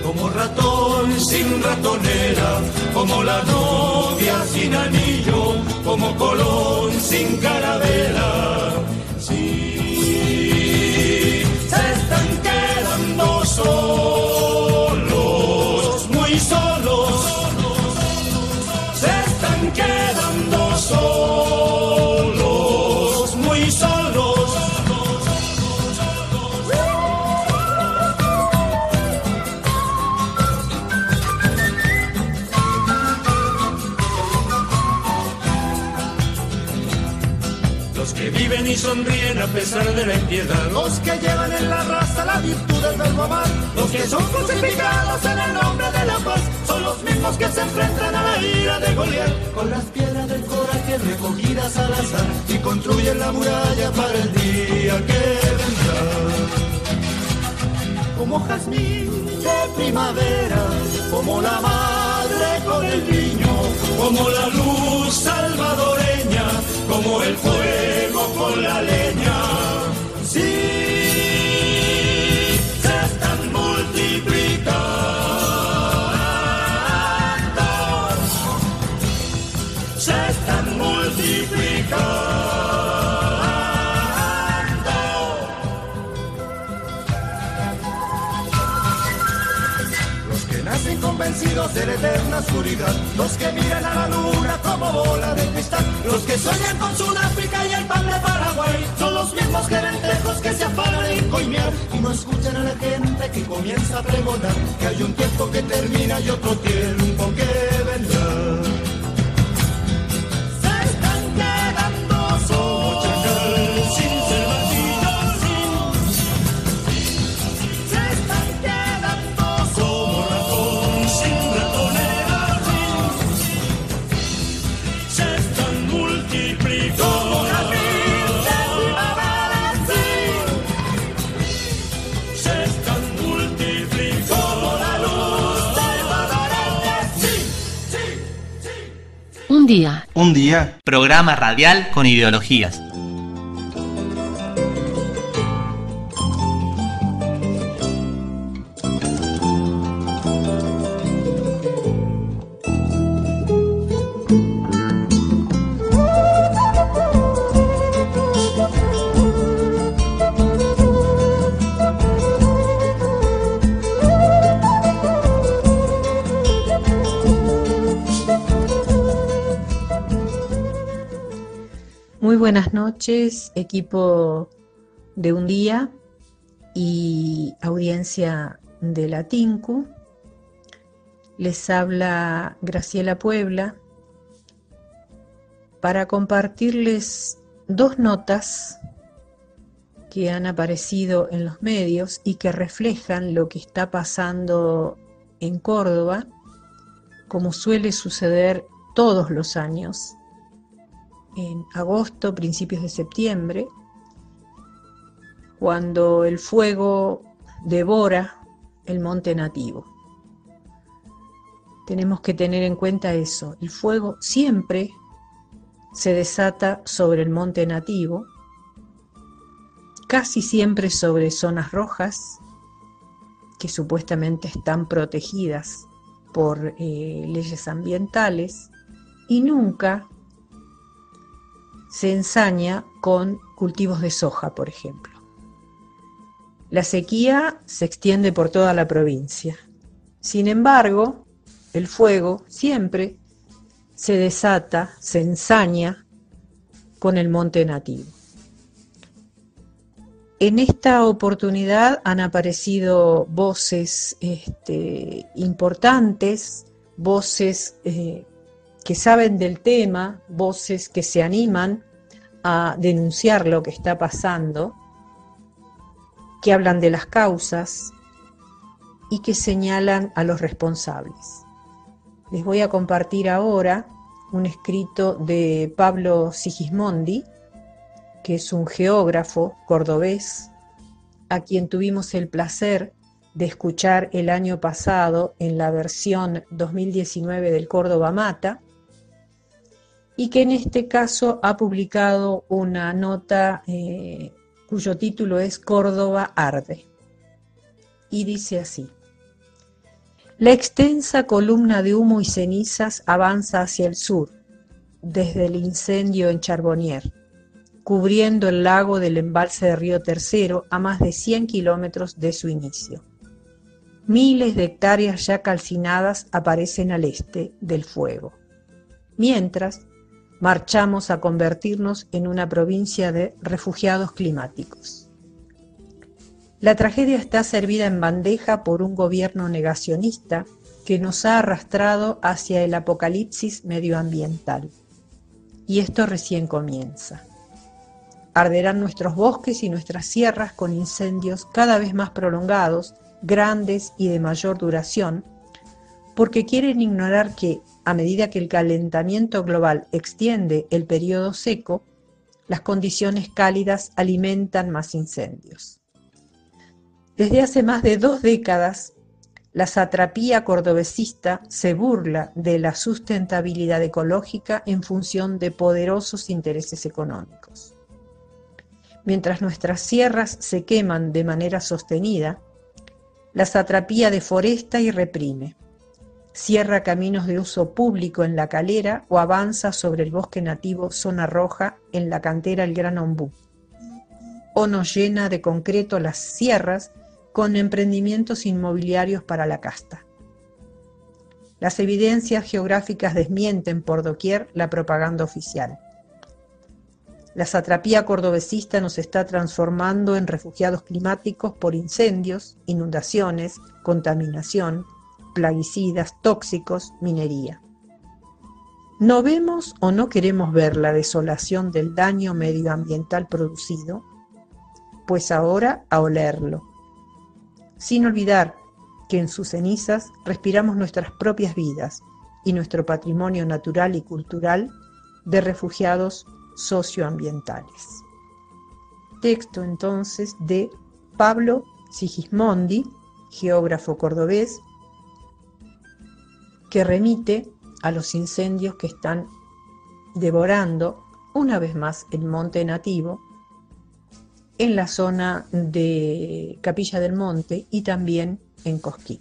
como ratón sin ratonera, como la novia sin anillo, como Colón sin carabela. Sí, se están quedando solos, quedando solos, muy solos. Los que viven y sonríen a pesar de la impiedad. Los que llevan en la raza la virtud del verbo amar, los que son crucificados en el nombre de la paz, los mismos que se enfrentan a la ira de Goliat, con las piedras del coraje recogidas al azar y construyen la muralla para el día que vendrá. Como jazmín de primavera, como la madre con el niño, como la luz salvadoreña, como el fuego con la leña. Los que miran a la luna como bola de cristal, los que sueñan con Sudáfrica y el pan de Paraguay, son los mismos gerentejos que se afanan en coimear. Y no escuchan a la gente que comienza a pregonar que hay un tiempo que termina y otro tiempo que vendrá. Un día. Programa radial con ideologías. Buenas noches, equipo de un día y audiencia de la TINCU. Les habla Graciela Puebla para compartirles dos notas que han aparecido en los medios y que reflejan lo que está pasando en Córdoba, como suele suceder todos los años en agosto, principios de septiembre, cuando el fuego devora el monte nativo. Tenemos que tener en cuenta eso, el fuego siempre se desata sobre el monte nativo, casi siempre sobre zonas rojas que supuestamente están protegidas por eh, leyes ambientales y nunca se ensaña con cultivos de soja, por ejemplo. La sequía se extiende por toda la provincia. Sin embargo, el fuego siempre se desata, se ensaña con el monte nativo. En esta oportunidad han aparecido voces este, importantes, voces eh, que saben del tema, voces que se animan a denunciar lo que está pasando, que hablan de las causas y que señalan a los responsables. Les voy a compartir ahora un escrito de Pablo Sigismondi, que es un geógrafo cordobés, a quien tuvimos el placer de escuchar el año pasado en la versión 2019 del Córdoba Mata, y que en este caso ha publicado una nota eh, cuyo título es Córdoba arde. Y dice así. La extensa columna de humo y cenizas avanza hacia el sur, desde el incendio en Charbonnier, cubriendo el lago del embalse de Río Tercero a más de 100 kilómetros de su inicio. Miles de hectáreas ya calcinadas aparecen al este del fuego. Mientras, marchamos a convertirnos en una provincia de refugiados climáticos. La tragedia está servida en bandeja por un gobierno negacionista que nos ha arrastrado hacia el apocalipsis medioambiental. Y esto recién comienza. Arderán nuestros bosques y nuestras sierras con incendios cada vez más prolongados, grandes y de mayor duración, porque quieren ignorar que, a medida que el calentamiento global extiende el periodo seco, las condiciones cálidas alimentan más incendios. Desde hace más de dos décadas, la satrapía cordobesista se burla de la sustentabilidad ecológica en función de poderosos intereses económicos. Mientras nuestras sierras se queman de manera sostenida, la satrapía deforesta y reprime cierra caminos de uso público en la calera o avanza sobre el bosque nativo zona roja en la cantera El Gran Ombú, o nos llena de concreto las sierras con emprendimientos inmobiliarios para la casta. Las evidencias geográficas desmienten por doquier la propaganda oficial. La satrapía cordobesista nos está transformando en refugiados climáticos por incendios, inundaciones, contaminación, plaguicidas, tóxicos, minería. No vemos o no queremos ver la desolación del daño medioambiental producido, pues ahora a olerlo, sin olvidar que en sus cenizas respiramos nuestras propias vidas y nuestro patrimonio natural y cultural de refugiados socioambientales. Texto entonces de Pablo Sigismondi, geógrafo cordobés, que remite a los incendios que están devorando una vez más el monte nativo en la zona de Capilla del Monte y también en Cosquín.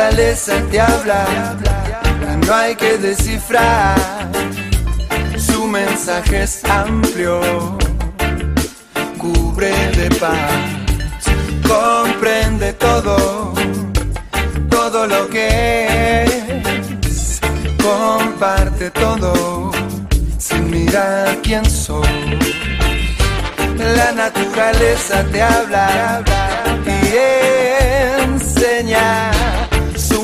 Naturaleza te habla, no hay que descifrar. Su mensaje es amplio, cubre de paz, comprende todo, todo lo que es, comparte todo, sin mirar quién soy. La naturaleza te habla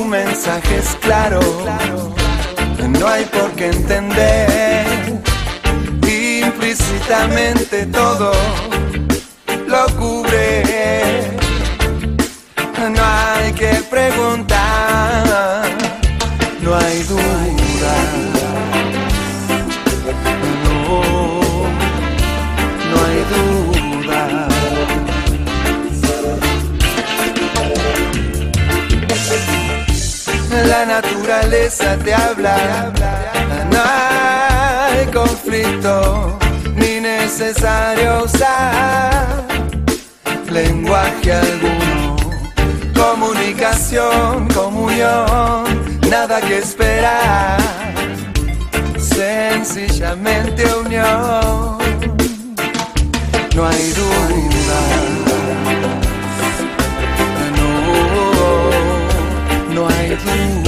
mensaje es claro, no hay por qué entender. Implícitamente todo lo cubre, no hay que preguntar, naturaleza te habla, no hay conflicto ni necesario usar lenguaje alguno. Comunicación, comunión, nada que esperar, sencillamente unión. No hay duda. No, no hay duda.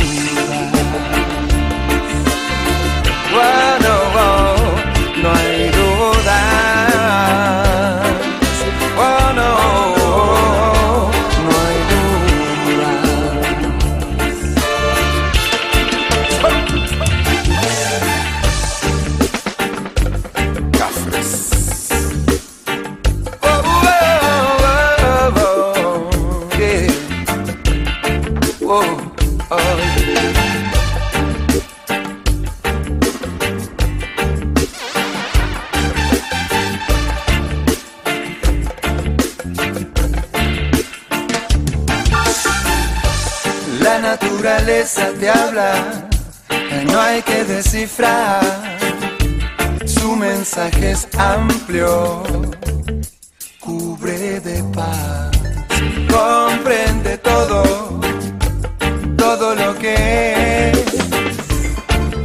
Te habla, no hay que descifrar. Su mensaje es amplio, cubre de paz, comprende todo, todo lo que es,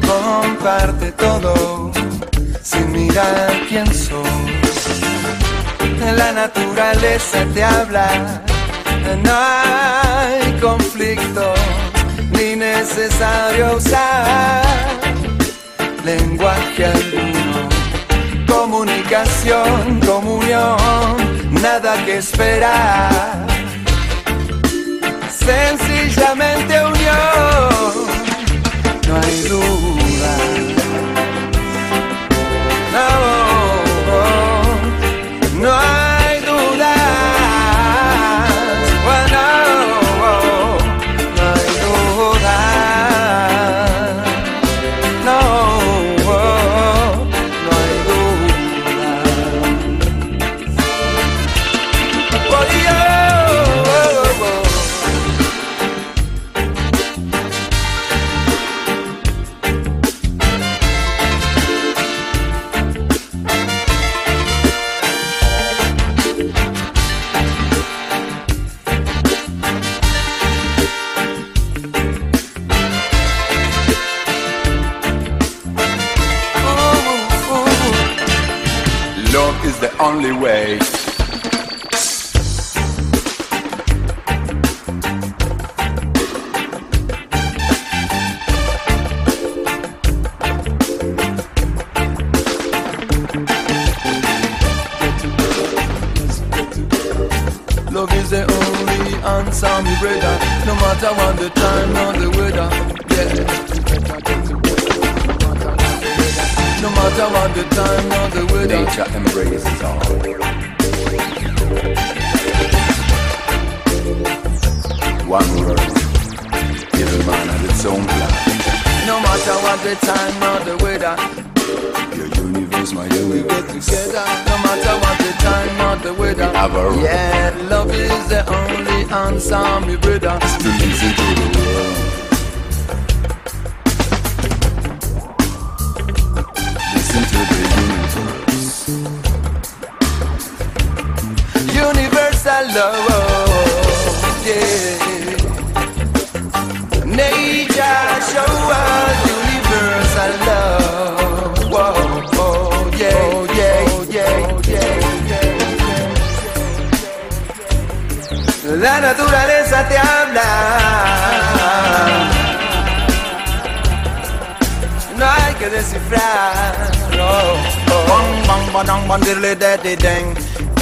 comparte todo, sin mirar quién soy. La naturaleza te habla, no hay conflicto ni necesario usar lenguaje alguno. Comunicación, comunión, nada que esperar. Sencillamente unión, no hay duda.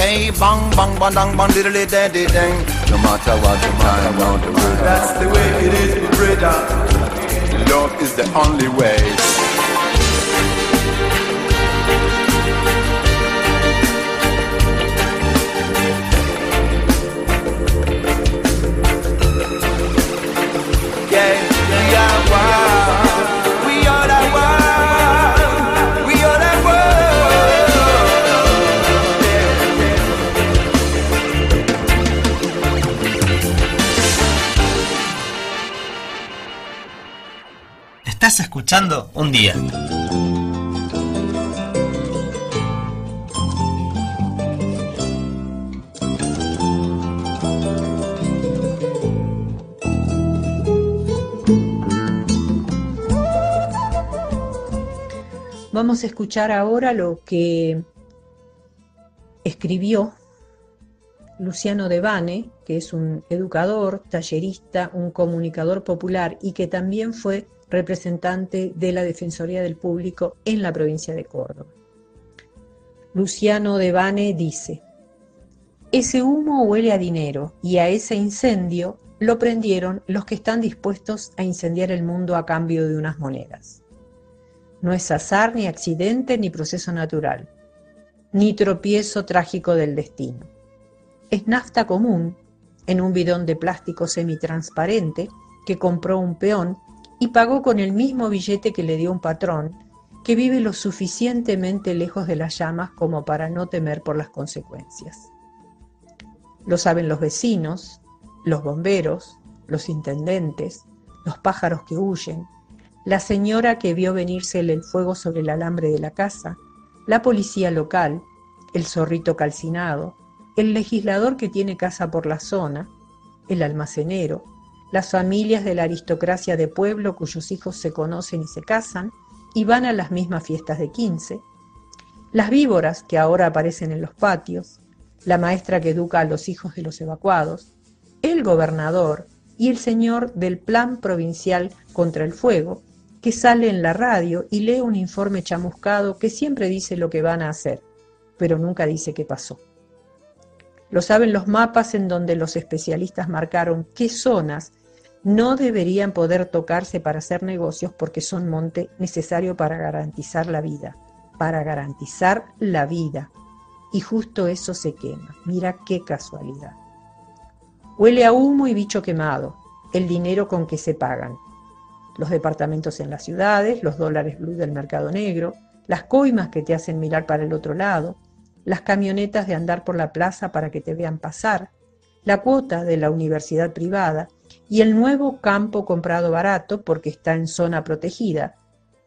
Hey, bang, bang, badang, bang, diddly, daddy, dang. No matter what the time or the weather. That's the way it is, my brother. Love is the only way. Yeah, we are one. Escuchando un día. Vamos a escuchar ahora lo que escribió Luciano Devane, que es un educador, tallerista, un comunicador popular y que también fue representante de la Defensoría del Público en la provincia de Córdoba. Luciano Devane dice, ese humo huele a dinero y a ese incendio lo prendieron los que están dispuestos a incendiar el mundo a cambio de unas monedas. No es azar, ni accidente, ni proceso natural, ni tropiezo trágico del destino. Es nafta común en un bidón de plástico semitransparente que compró un peón y pagó con el mismo billete que le dio un patrón que vive lo suficientemente lejos de las llamas como para no temer por las consecuencias. Lo saben los vecinos, los bomberos, los intendentes, los pájaros que huyen, la señora que vio venirse el fuego sobre el alambre de la casa, la policía local, el zorrito calcinado, el legislador que tiene casa por la zona, el almacenero, las familias de la aristocracia de pueblo cuyos hijos se conocen y se casan y van a las mismas fiestas de quince, las víboras que ahora aparecen en los patios, la maestra que educa a los hijos de los evacuados, el gobernador y el señor del Plan Provincial contra el Fuego, que sale en la radio y lee un informe chamuscado que siempre dice lo que van a hacer, pero nunca dice qué pasó. Lo saben los mapas en donde los especialistas marcaron qué zonas no deberían poder tocarse para hacer negocios porque son monte necesario para garantizar la vida, para garantizar la vida. Y justo eso se quema. Mira qué casualidad. Huele a humo y bicho quemado, el dinero con que se pagan. Los departamentos en las ciudades, los dólares blue del mercado negro, las coimas que te hacen mirar para el otro lado, las camionetas de andar por la plaza para que te vean pasar, la cuota de la universidad privada y el nuevo campo comprado barato porque está en zona protegida,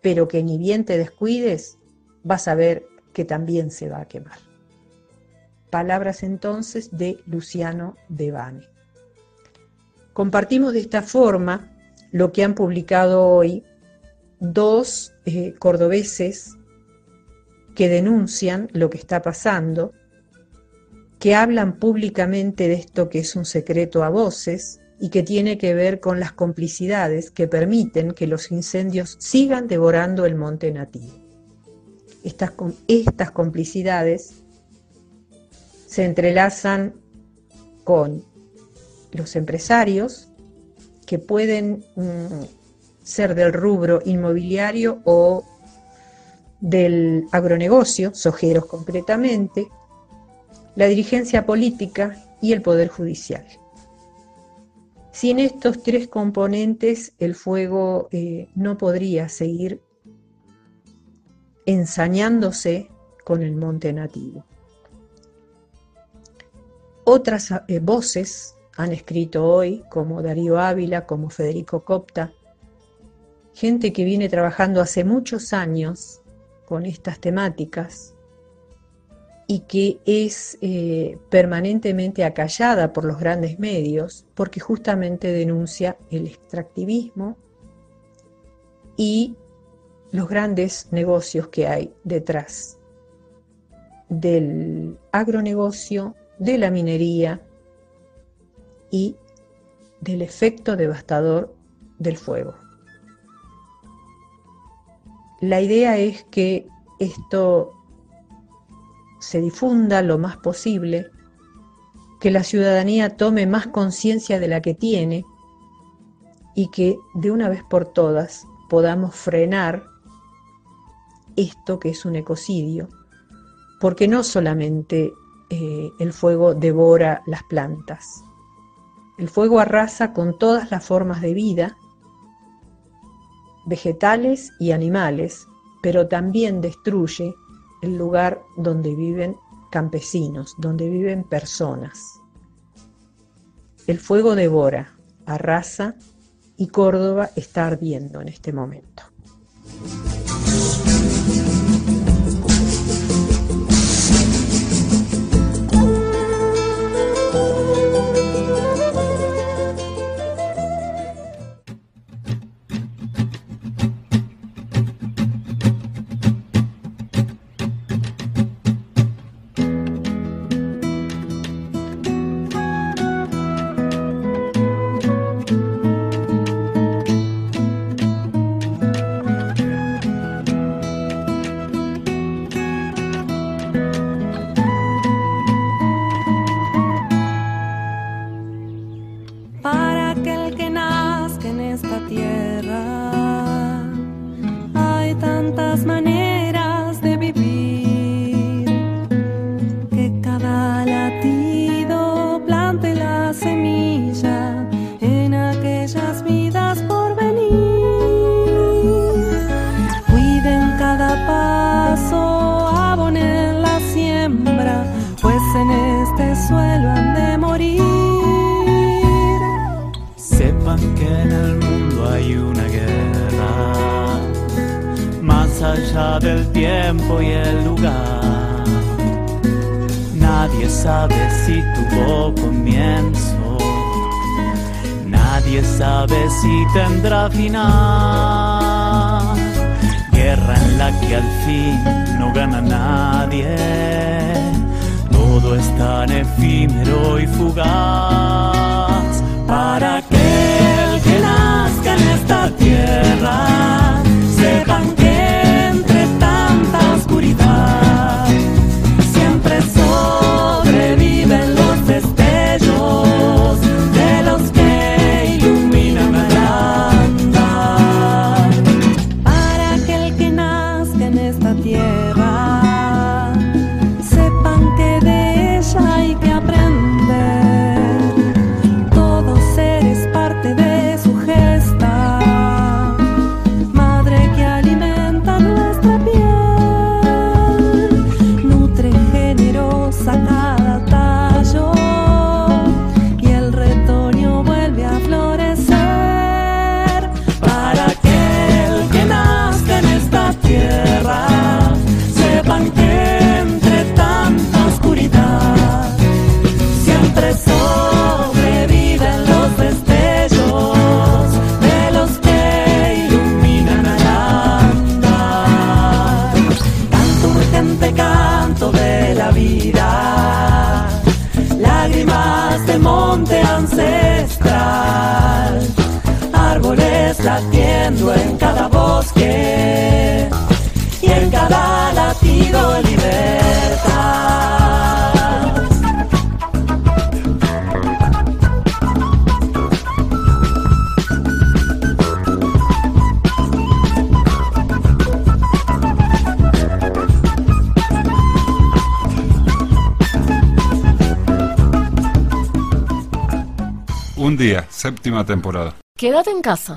pero que ni bien te descuides, vas a ver que también se va a quemar. Palabras entonces de Luciano Devane. Compartimos de esta forma lo que han publicado hoy dos eh, cordobeses que denuncian lo que está pasando, que hablan públicamente de esto que es un secreto a voces y que tiene que ver con las complicidades que permiten que los incendios sigan devorando el monte nativo. Estas, estas complicidades se entrelazan con los empresarios que pueden mm, ser del rubro inmobiliario o del agronegocio, sojeros concretamente, la dirigencia política y el poder judicial. Sin estos tres componentes, el fuego eh, no podría seguir ensañándose con el monte nativo. Otras eh, voces han escrito hoy, como Darío Ávila, como Federico Copta, gente que viene trabajando hace muchos años con estas temáticas y que es eh, permanentemente acallada por los grandes medios porque justamente denuncia el extractivismo y los grandes negocios que hay detrás del agronegocio, de la minería y del efecto devastador del fuego. La idea es que esto se difunda lo más posible, que la ciudadanía tome más conciencia de la que tiene y que de una vez por todas podamos frenar esto que es un ecocidio, porque no solamente eh, el fuego devora las plantas, el fuego arrasa con todas las formas de vida, vegetales y animales, pero también destruye el lugar donde viven campesinos, donde viven personas. El fuego devora, arrasa y Córdoba está ardiendo en este momento.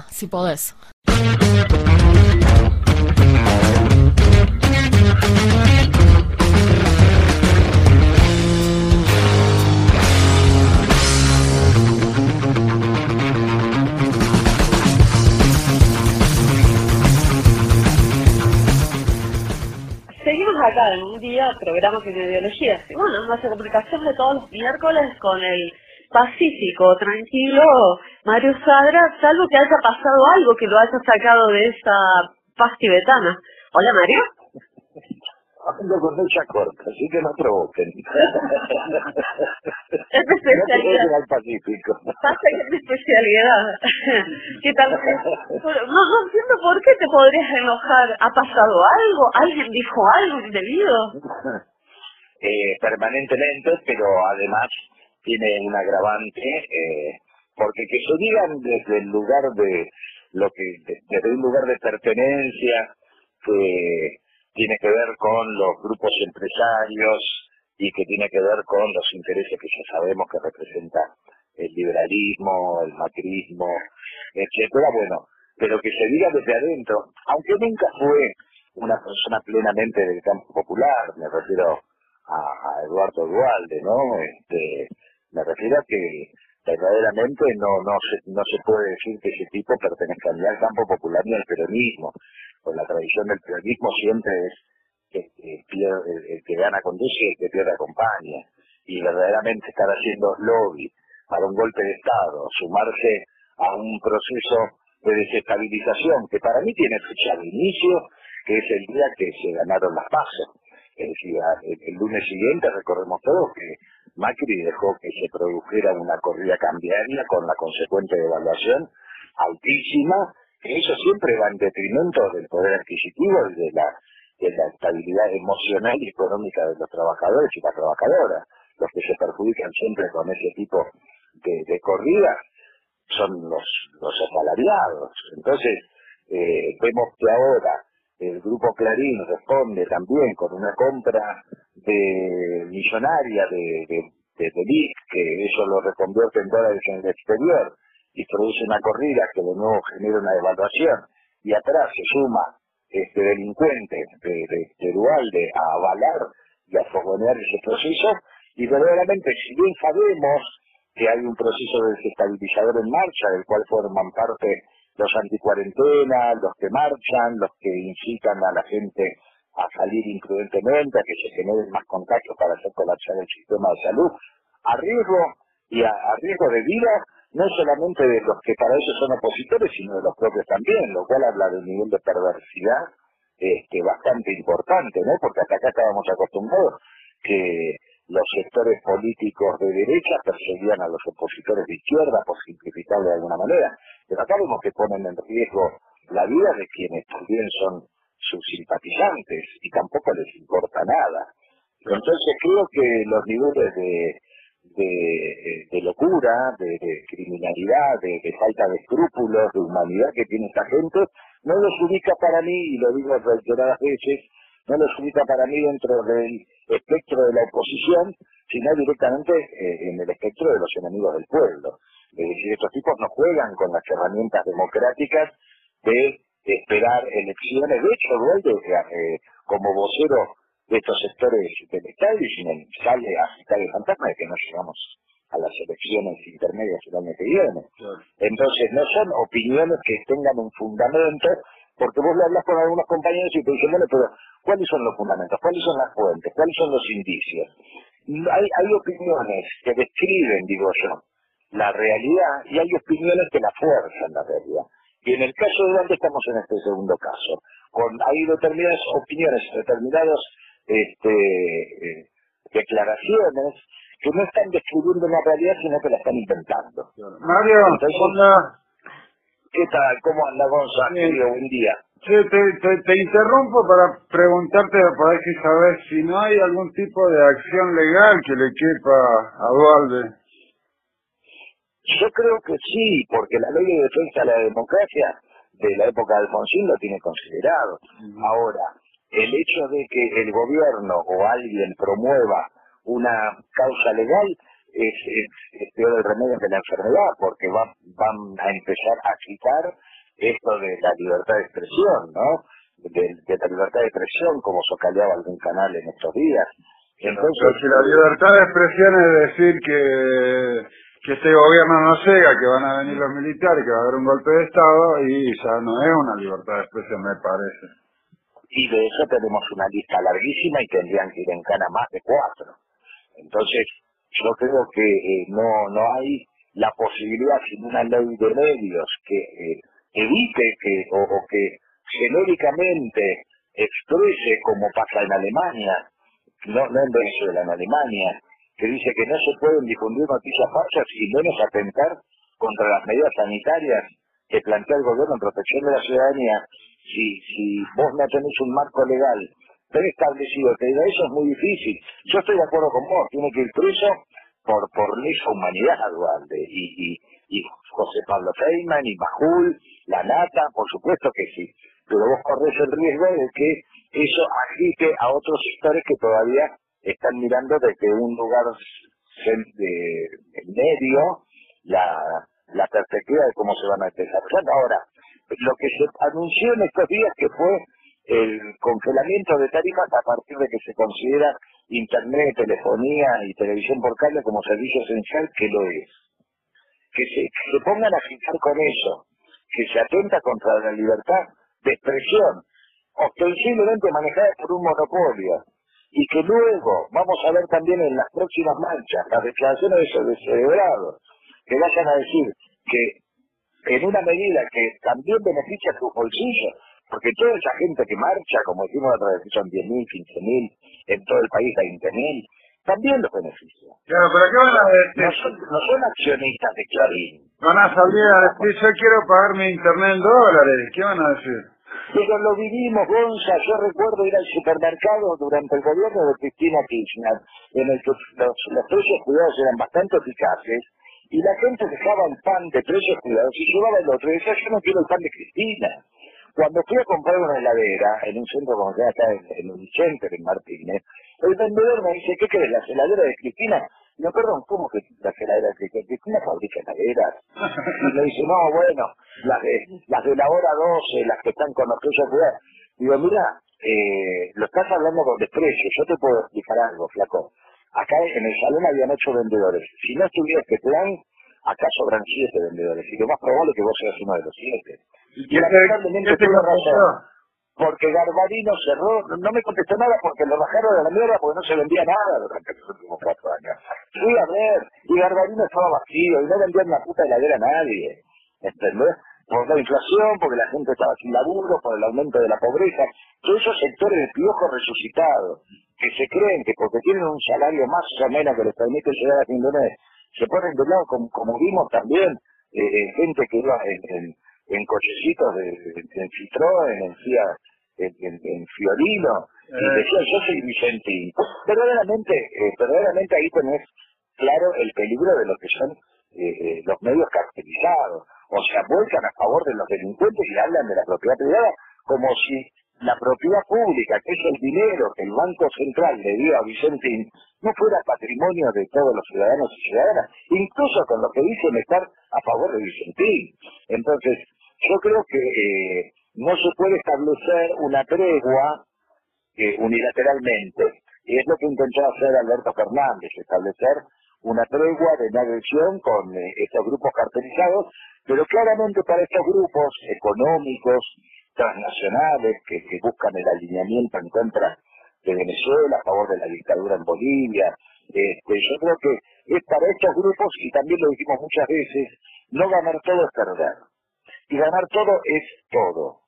Si podés. Seguimos acá en un día, programa que ideología. Y bueno, nuestra comunicación de todos los miércoles con el pacífico, tranquilo Mario Sadra, salvo que haya pasado algo que lo haya sacado de esa paz tibetana. Hola Mario. Ando con mecha corta, así que no provoquen. Es mi No especialidad. provoquen al Pacífico. Pasa que es mi especialidad. ¿Qué tal? No, no entiendo por qué te podrías enojar. ¿Ha pasado algo? ¿Alguien dijo algo indebido? Eh, permanentemente, pero además tiene un agravante, eh, porque que se digan desde el lugar de lo que, de- desde un lugar de pertenencia que tiene que ver con los grupos empresarios y que tiene que ver con los intereses que ya sabemos que representa el liberalismo, el macrismo, etcétera, bueno, pero que se diga desde adentro, aunque nunca fue una persona plenamente del campo popular, me refiero a, a Eduardo Dualde, ¿no? Este, me refiero a que verdaderamente no, no, se, no se puede decir que ese tipo pertenezca ni al campo popular ni al peronismo. Pues la tradición del peronismo siempre es el, que gana conduce y el que pierde acompaña. Y verdaderamente estar haciendo lobby para un golpe de Estado, sumarse a un proceso de desestabilización que para mí tiene fecha de inicio, que es el día que se ganaron las pasos. Es decir, el, lunes siguiente recordemos todos que Macri dejó que se produjera una corrida cambiaria con la consecuente devaluación altísima, que eso siempre va en detrimento del poder adquisitivo y de la, estabilidad emocional y económica de los trabajadores y las trabajadoras. Los que se perjudican siempre con ese tipo de, de corrida son los, los asalariados. Entonces, eh, vemos que ahora el grupo Clarín responde también con una compra de millonaria de, de, que eso lo reconvierte en dólares en el exterior y produce una corrida que de nuevo genera una devaluación y atrás se suma este delincuente de, de, de a avalar y a fogonear ese proceso y verdaderamente si bien sabemos que hay un proceso desestabilizador en marcha del cual forman parte los anticuarentena, los que marchan, los que incitan a la gente a salir imprudentemente, a que se generen más contagios para hacer colapsar el sistema de salud, a riesgo y a, riesgo de vida, no solamente de los que para eso son opositores, sino de los propios también, lo cual habla de un nivel de perversidad este, bastante importante, ¿no? Porque hasta acá estábamos acostumbrados que los sectores políticos de derecha perseguían a los opositores de izquierda, por simplificarlo de alguna manera. Pero acá vemos que ponen en riesgo la vida de quienes también son sus simpatizantes y tampoco les importa nada. Entonces creo que los niveles de, locura, de, de criminalidad, de, de falta de escrúpulos, de humanidad que tiene esta gente, no los ubica para mí, y lo digo reiteradas veces, no los ubica para mí dentro del espectro de la oposición, sino directamente eh, en el espectro de los enemigos del pueblo. Es decir, estos tipos no juegan con las herramientas democráticas de esperar elecciones. De hecho, Dualde, eh, como vocero de estos sectores del establishment, sale a citar el fantasma de que no llegamos a las elecciones intermedias el año que viene. Entonces, no son opiniones que tengan un fundamento, porque vos le hablas con algunos compañeros y te dicen, bueno, pero ¿cuáles son los fundamentos? ¿Cuáles son las fuentes? ¿Cuáles son los indicios? Hay, hay opiniones que describen, digo yo, la realidad y hay opiniones que la fuerzan la realidad. Y en el caso de Duarte estamos en este segundo caso. Con, hay determinadas opiniones, determinadas este, eh, declaraciones que no están describiendo la realidad, sino que la están inventando. Mario, Entonces. ¿Qué tal? ¿Cómo anda Gonzalo? Querido, Buen día. Sí, te, te, te interrumpo para preguntarte, por ahí si sabes si no hay algún tipo de acción legal que le quepa a Dualde. Yo creo que sí, porque la ley de defensa de la democracia de la época de Alfonsín lo tiene considerado. Ahora, el hecho de que el gobierno o alguien promueva una causa legal es, es, es peor el remedio que la enfermedad, porque van, van a empezar a quitar esto de la libertad de expresión, ¿no? De, de la libertad de expresión, como socaleaba algún canal en estos días. Entonces, Pero si la libertad de expresión es decir que, que este gobierno no cega, que van a venir los militares, que va a haber un golpe de Estado, y ya no es una libertad de expresión, me parece. y de eso tenemos una lista larguísima y tendrían que ir en cana más de cuatro. Entonces, yo creo que eh, no, no hay la posibilidad sin una ley de medios que eh, evite que o, que genéricamente exprese como pasa en Alemania, no, no en Venezuela, en Alemania, que dice que no se pueden difundir noticias falsas y menos atentar contra las medidas sanitarias que plantea el gobierno en protección de la ciudadanía. Si, si vos no tenés un marco legal preestablecido que diga eso es muy difícil. Yo estoy de acuerdo con vos, tiene que ir preso por, por lesa humanidad, Dualde, y, y, y José Pablo Feynman, y Majul, la Nata, por supuesto que sí, pero vos corres el riesgo de que eso agite a otros sectores que todavía están mirando desde un lugar de, medio la, la perspectiva de cómo se van a desarrollar. Ahora, lo que se anunció en estos días que fue el congelamiento de tarifas a partir de que se considera Internet, telefonía y televisión por cable como servicio esencial, que lo es. Que se, pongan a fijar con eso, que se atenta contra la libertad de expresión, ostensiblemente manejada por un monopolio, y que luego vamos a ver también en las próximas marchas las declaraciones de esos descerebrados que vayan a decir que en una medida que también beneficia a sus bolsillos, porque toda esa gente que marcha, como decimos otra vez, son 10.000, 15.000, en todo el país 20.000, también los beneficia. Claro, pero ¿qué van a decir? No son, no son accionistas de Clarín. Van a salir a decir, yo quiero pagar mi internet en dólares. ¿Qué van a decir? Pero lo vivimos, Gonza. Yo recuerdo ir al supermercado durante el gobierno de Cristina Kirchner, en el que los, los precios cuidados eran bastante eficaces, y la gente dejaba el pan de precios cuidados y llevaba el otro. Y decía, yo no quiero el pan de Cristina. Cuando fui a comprar una heladera en un centro comercial acá en, en un center en Martínez, el vendedor me dice, ¿qué querés, la heladera de Cristina? Yo, perdón, ¿cómo que la heladera de Cristina? Cristina fabrica heladeras. Y me dice, no, bueno, las de, la hora 12, las que están con los precios cuidados. Digo, mira, eh, lo estás hablando con desprecio, yo te puedo explicar algo, flaco. Acá en el salón habían ocho vendedores. Si no estuviera este plan, acá sobran siete vendedores. Y lo más probable es que vos seas uno de los siete. Y lamentablemente tuve razón. Porque Garbarino cerró, no- no me contestó nada porque lo bajaron a la mierda porque no se vendía nada durante los últimos cuatro años. Fui a ver, y Garbarino estaba vacío, y no vendían la puta heladera a nadie. ¿Entendés? Por la inflación, porque la gente estaba sin laburo, por el aumento de la pobreza. Todos esos sectores de piojo resucitados, que se creen que porque tienen un salario más o menos que les permite llegar a fin de mes, se ponen de lado, como, como vimos también, eh, eh, gente que iba en, en, en cochecitos de, en Citroën, en Fiat, en, en- en Fiorino, y Eh. decía, yo soy Vicentín. Verdaderamente, eh, verdaderamente ahí tenés claro el peligro de lo que son eh, los medios caracterizados. O sea, vuelcan a favor de los delincuentes y hablan de la propiedad privada como si la propiedad pública, que es el dinero que el Banco Central le dio a Vicentín, no fuera patrimonio de todos los ciudadanos y ciudadanas, incluso con lo que dicen estar a favor de Vicentín. Entonces, yo creo que eh, no se puede establecer una tregua eh, unilateralmente. Y es lo que intentó hacer Alberto Fernández, establecer una tregua de no agresión con eh, estos grupos cartelizados, pero claramente para estos grupos económicos, transnacionales, que, buscan el alineamiento en contra de Venezuela, a favor de la dictadura en Bolivia, este, yo creo que es para estos grupos, y también lo dijimos muchas veces, no ganar todo es perder. Y ganar todo es todo.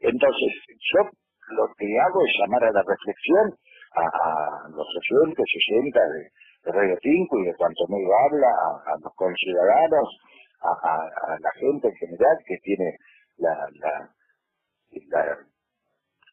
Entonces, yo lo que hago es llamar a la reflexión a, a los oyentes oyentas de, de Radio 5 y de cuanto medio habla, a, los conciudadanos, a, la gente en general que tiene la, la-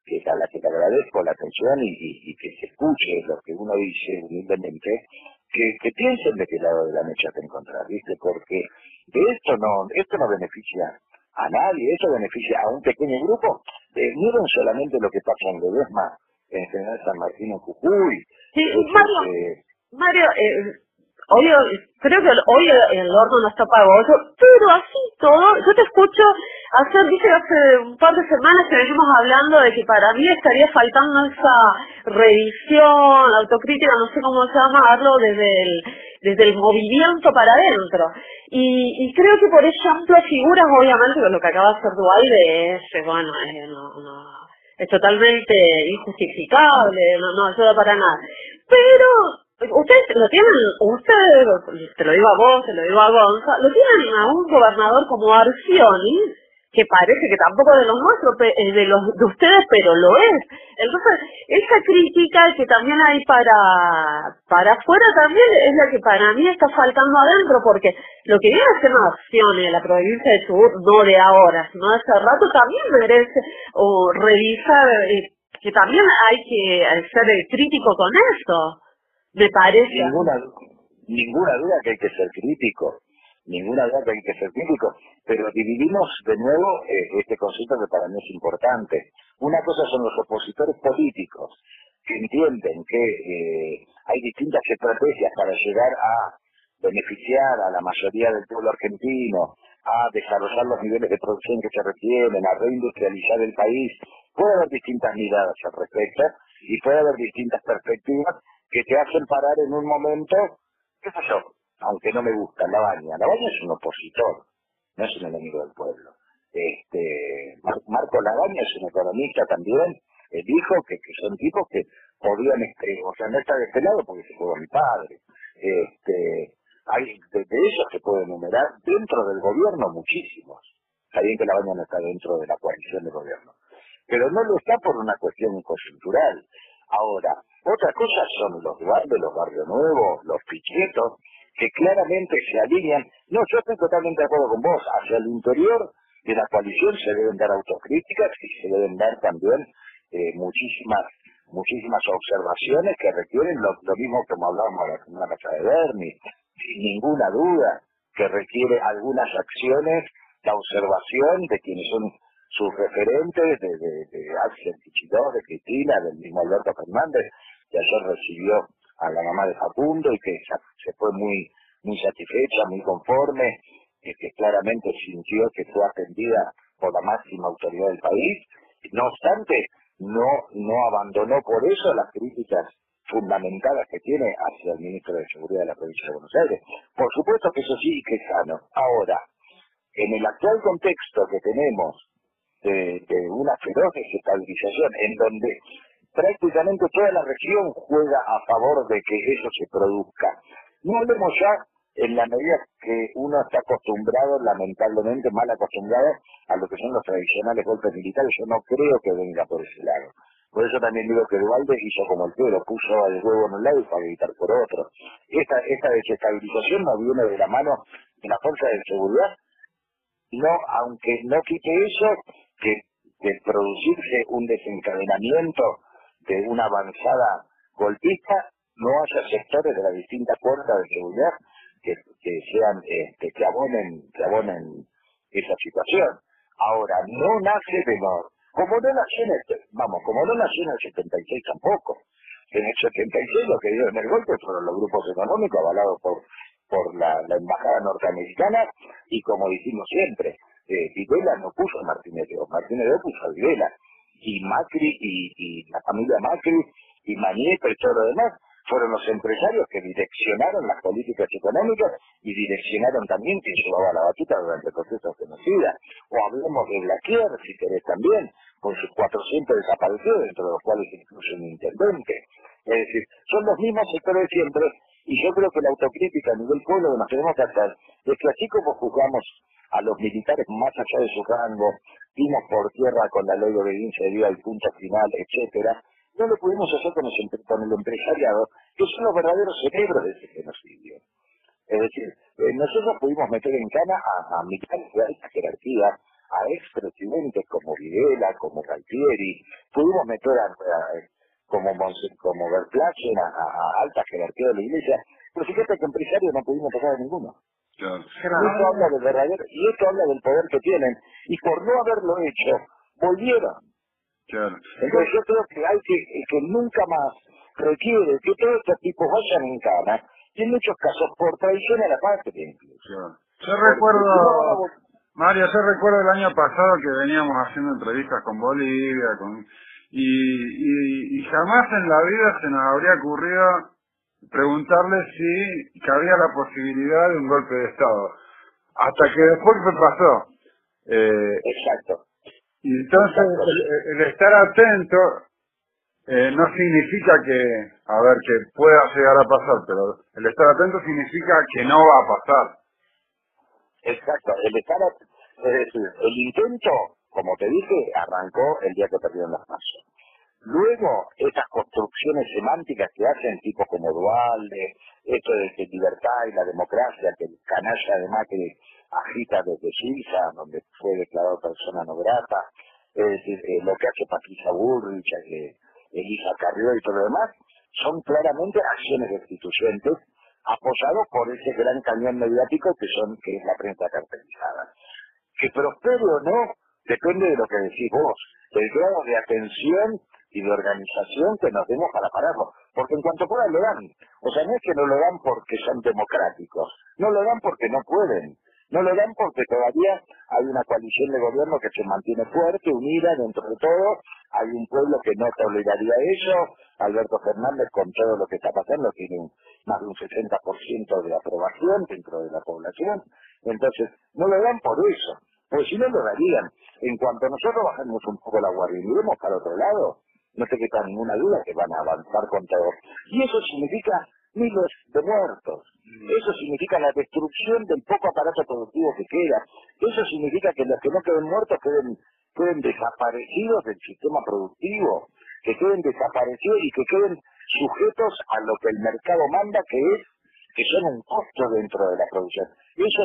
que a la que le agradezco la atención y, y- y que se escuche lo que uno dice humildemente, que, que piensen de qué lado de la mecha te encontrar, ¿viste? Porque de esto no, esto no beneficia a nadie, esto beneficia a un pequeño grupo. Eh, miren solamente lo que pasa en Ledesma, en General San Martín en Jujuy. Sí, Es, Mario, eh, Mario, eh, hoy, creo que hoy el horno no está pavoso, pero así todo, yo te escucho hacer, dije hace un par de semanas que venimos hablando de que para mí estaría faltando esa revisión, autocrítica, no sé cómo llamarlo, desde el, desde el movimiento para adentro. Y, creo que por ejemplo figuras, obviamente, lo que acaba de hacer Dualde es, bueno, es, no, es totalmente injustificable, no ayuda para nada. Pero ustedes lo tienen, ustedes, te lo digo a vos, te lo digo a Gonza, lo tienen a un gobernador como Arcioni, que parece que tampoco de los nuestros, de los de ustedes, pero lo es. Entonces, esa crítica que también hay para para afuera también es la que para mí está faltando adentro, porque lo que viene haciendo Acción en la provincia de Chubut, no de ahora, sino de hace rato, también merece o revisar, eh, que también hay que ser eh, crítico con eso, parece. Ninguna, ninguna duda que hay que ser crítico, ninguna duda que hay que crítico, pero dividimos de nuevo eh, este concepto que para mí es importante. Una cosa son los opositores políticos, que entienden que eh, hay distintas estrategias para llegar a beneficiar a la mayoría del pueblo argentino, a desarrollar los niveles de producción que se requieren, a reindustrializar el país. Puede haber distintas miradas al respecto y puede haber distintas perspectivas que te hacen parar en un momento, qué sé yo, aunque no me gusta, la baña. Es un opositor, no es un enemigo del pueblo. Este, Mar- Marco Lagaña es un economista también, dijo que, que son tipos que podían, este, o sea, no está de este lado porque se fue mi padre. Este, hay, de, ellos se puede enumerar dentro del gobierno muchísimos. Está bien que la baña no está dentro de la coalición de gobierno, pero no lo está por una cuestión coyuntural. Ahora, otra cosa son los barrios, los barrios nuevos, los pichetos, que claramente se alinean. No, yo estoy totalmente de acuerdo con vos. Hacia el interior de la coalición se deben dar autocríticas y se deben dar también eh, muchísimas muchísimas observaciones que requieren lo, mismo como hablábamos la semana pasada de Bernie, sin ninguna duda, que requiere algunas acciones, la observación de quienes son sus referentes, de, Axel Kichilov, de Cristina, del mismo Alberto Fernández, que ayer recibió a la mamá de Facundo y que se fue muy muy satisfecha, muy conforme, que, que claramente sintió que fue atendida por la máxima autoridad del país. No obstante, no, no abandonó por eso las críticas fundamentadas que tiene hacia el ministro de Seguridad de la provincia de Buenos Aires. Por supuesto que eso sí que es sano. Ahora, en el actual contexto que tenemos de, una feroz desestabilización, en donde prácticamente toda la región juega a favor de que eso se produzca. No hablemos ya en la medida que uno está acostumbrado, lamentablemente mal acostumbrado, a lo que son los tradicionales golpes militares. Yo no creo que venga por ese lado. Por eso también digo que Duvalde hizo como el pero, puso el huevo en un lado para evitar por otro. Esta, esta desestabilización no viene de la mano de la fuerza de seguridad, no, aunque no quite eso, que de producirse un desencadenamiento de una avanzada golpista, no haya sectores de las distintas fuerzas de seguridad que, que sean, este, que abonen, esa situación. Ahora, no nace de como no nació en el, vamos, como no nació en el 76 tampoco. En el 76 lo que dieron el golpe fueron los grupos económicos avalados por por la, embajada norteamericana y como dijimos siempre, eh, no puso a Martínez de Oz, Martínez de Oz puso a Videla y Macri y, la familia Macri y Mañeto y todo lo demás fueron los empresarios que direccionaron las políticas económicas y direccionaron también quien llevaba la batuta durante el proceso genocida. O hablemos de Blaquier, si querés también, con sus 400 desaparecidos, dentro de los cuales incluye un intendente. Es decir, son los mismos sectores siempre y yo creo que la autocrítica a nivel pueblo que nos tenemos que hacer es que así como juzgamos a los militares más allá de su rango, dimos por tierra con la ley de obediencia de vida al punto final, etcétera, no lo pudimos hacer con, el empresariado, que son los verdaderos cerebros de ese genocidio. Es decir, eh, nosotros pudimos meter en cana a, a militares de alta jerarquía, a expresidentes como Videla, como Galtieri, pudimos meter a, a- como, Monse- como Verplachen a, a- a alta jerarquía de la iglesia, pero fíjate que empresarios no pudimos tocar a ninguno. Esto habla del verdadero, y esto habla del poder que tienen, y por no haberlo hecho, volvieron. Entonces yo creo que hay que, que nunca más requiere que todos estos tipos vayan en cana y en muchos casos por traición a la patria incluso. Yo recuerdo, Mario, yo recuerdo el año pasado que veníamos haciendo entrevistas con Bolivia, con y, y, y jamás en la vida se nos habría ocurrido preguntarle si cabía la posibilidad de un golpe de Estado. Hasta que después se pasó. Eh, Exacto. Y entonces el, estar atento eh, no significa que, a ver, que pueda llegar a pasar, pero el estar atento significa que no va a pasar. Exacto, el estar, a- es decir, el intento, como te dije, arrancó el día que perdieron las manos. Luego, esas construcciones semánticas que hacen tipos como Dualde, esto de que libertad y la democracia, que el canalla además que agita desde Suiza, donde fue declarado persona no grata, eh, lo que hace Patricia Bullrich, eh, Elisa Carrió y todo lo demás, son claramente acciones destituyentes apoyados por ese gran cañón mediático que son que es la prensa cartelizada. Que prospere o no depende de lo que decís vos, del grado de atención y de organización que nos demos para pararlo. Porque en cuanto puedan lo dan. O sea, no es que no lo dan porque son democráticos, no lo dan porque no pueden. No lo dan porque todavía hay una coalición de gobierno que se mantiene fuerte, unida dentro de todo. Hay un pueblo que no toleraría eso. Alberto Fernández, con todo lo que está pasando, tiene más de un 60% de aprobación dentro de la población. Entonces, no lo dan por eso. Pues si no lo darían. En cuanto nosotros bajemos un poco la guardia y miremos para otro lado, no te queda ninguna duda que van a avanzar con todo. Y eso significa miles de muertos. Eso significa la destrucción del poco aparato productivo que queda. Eso significa que los que no queden muertos queden, queden desaparecidos del sistema productivo, que queden desaparecidos y que queden sujetos a lo que el mercado manda, que es que son un costo dentro de la producción. Eso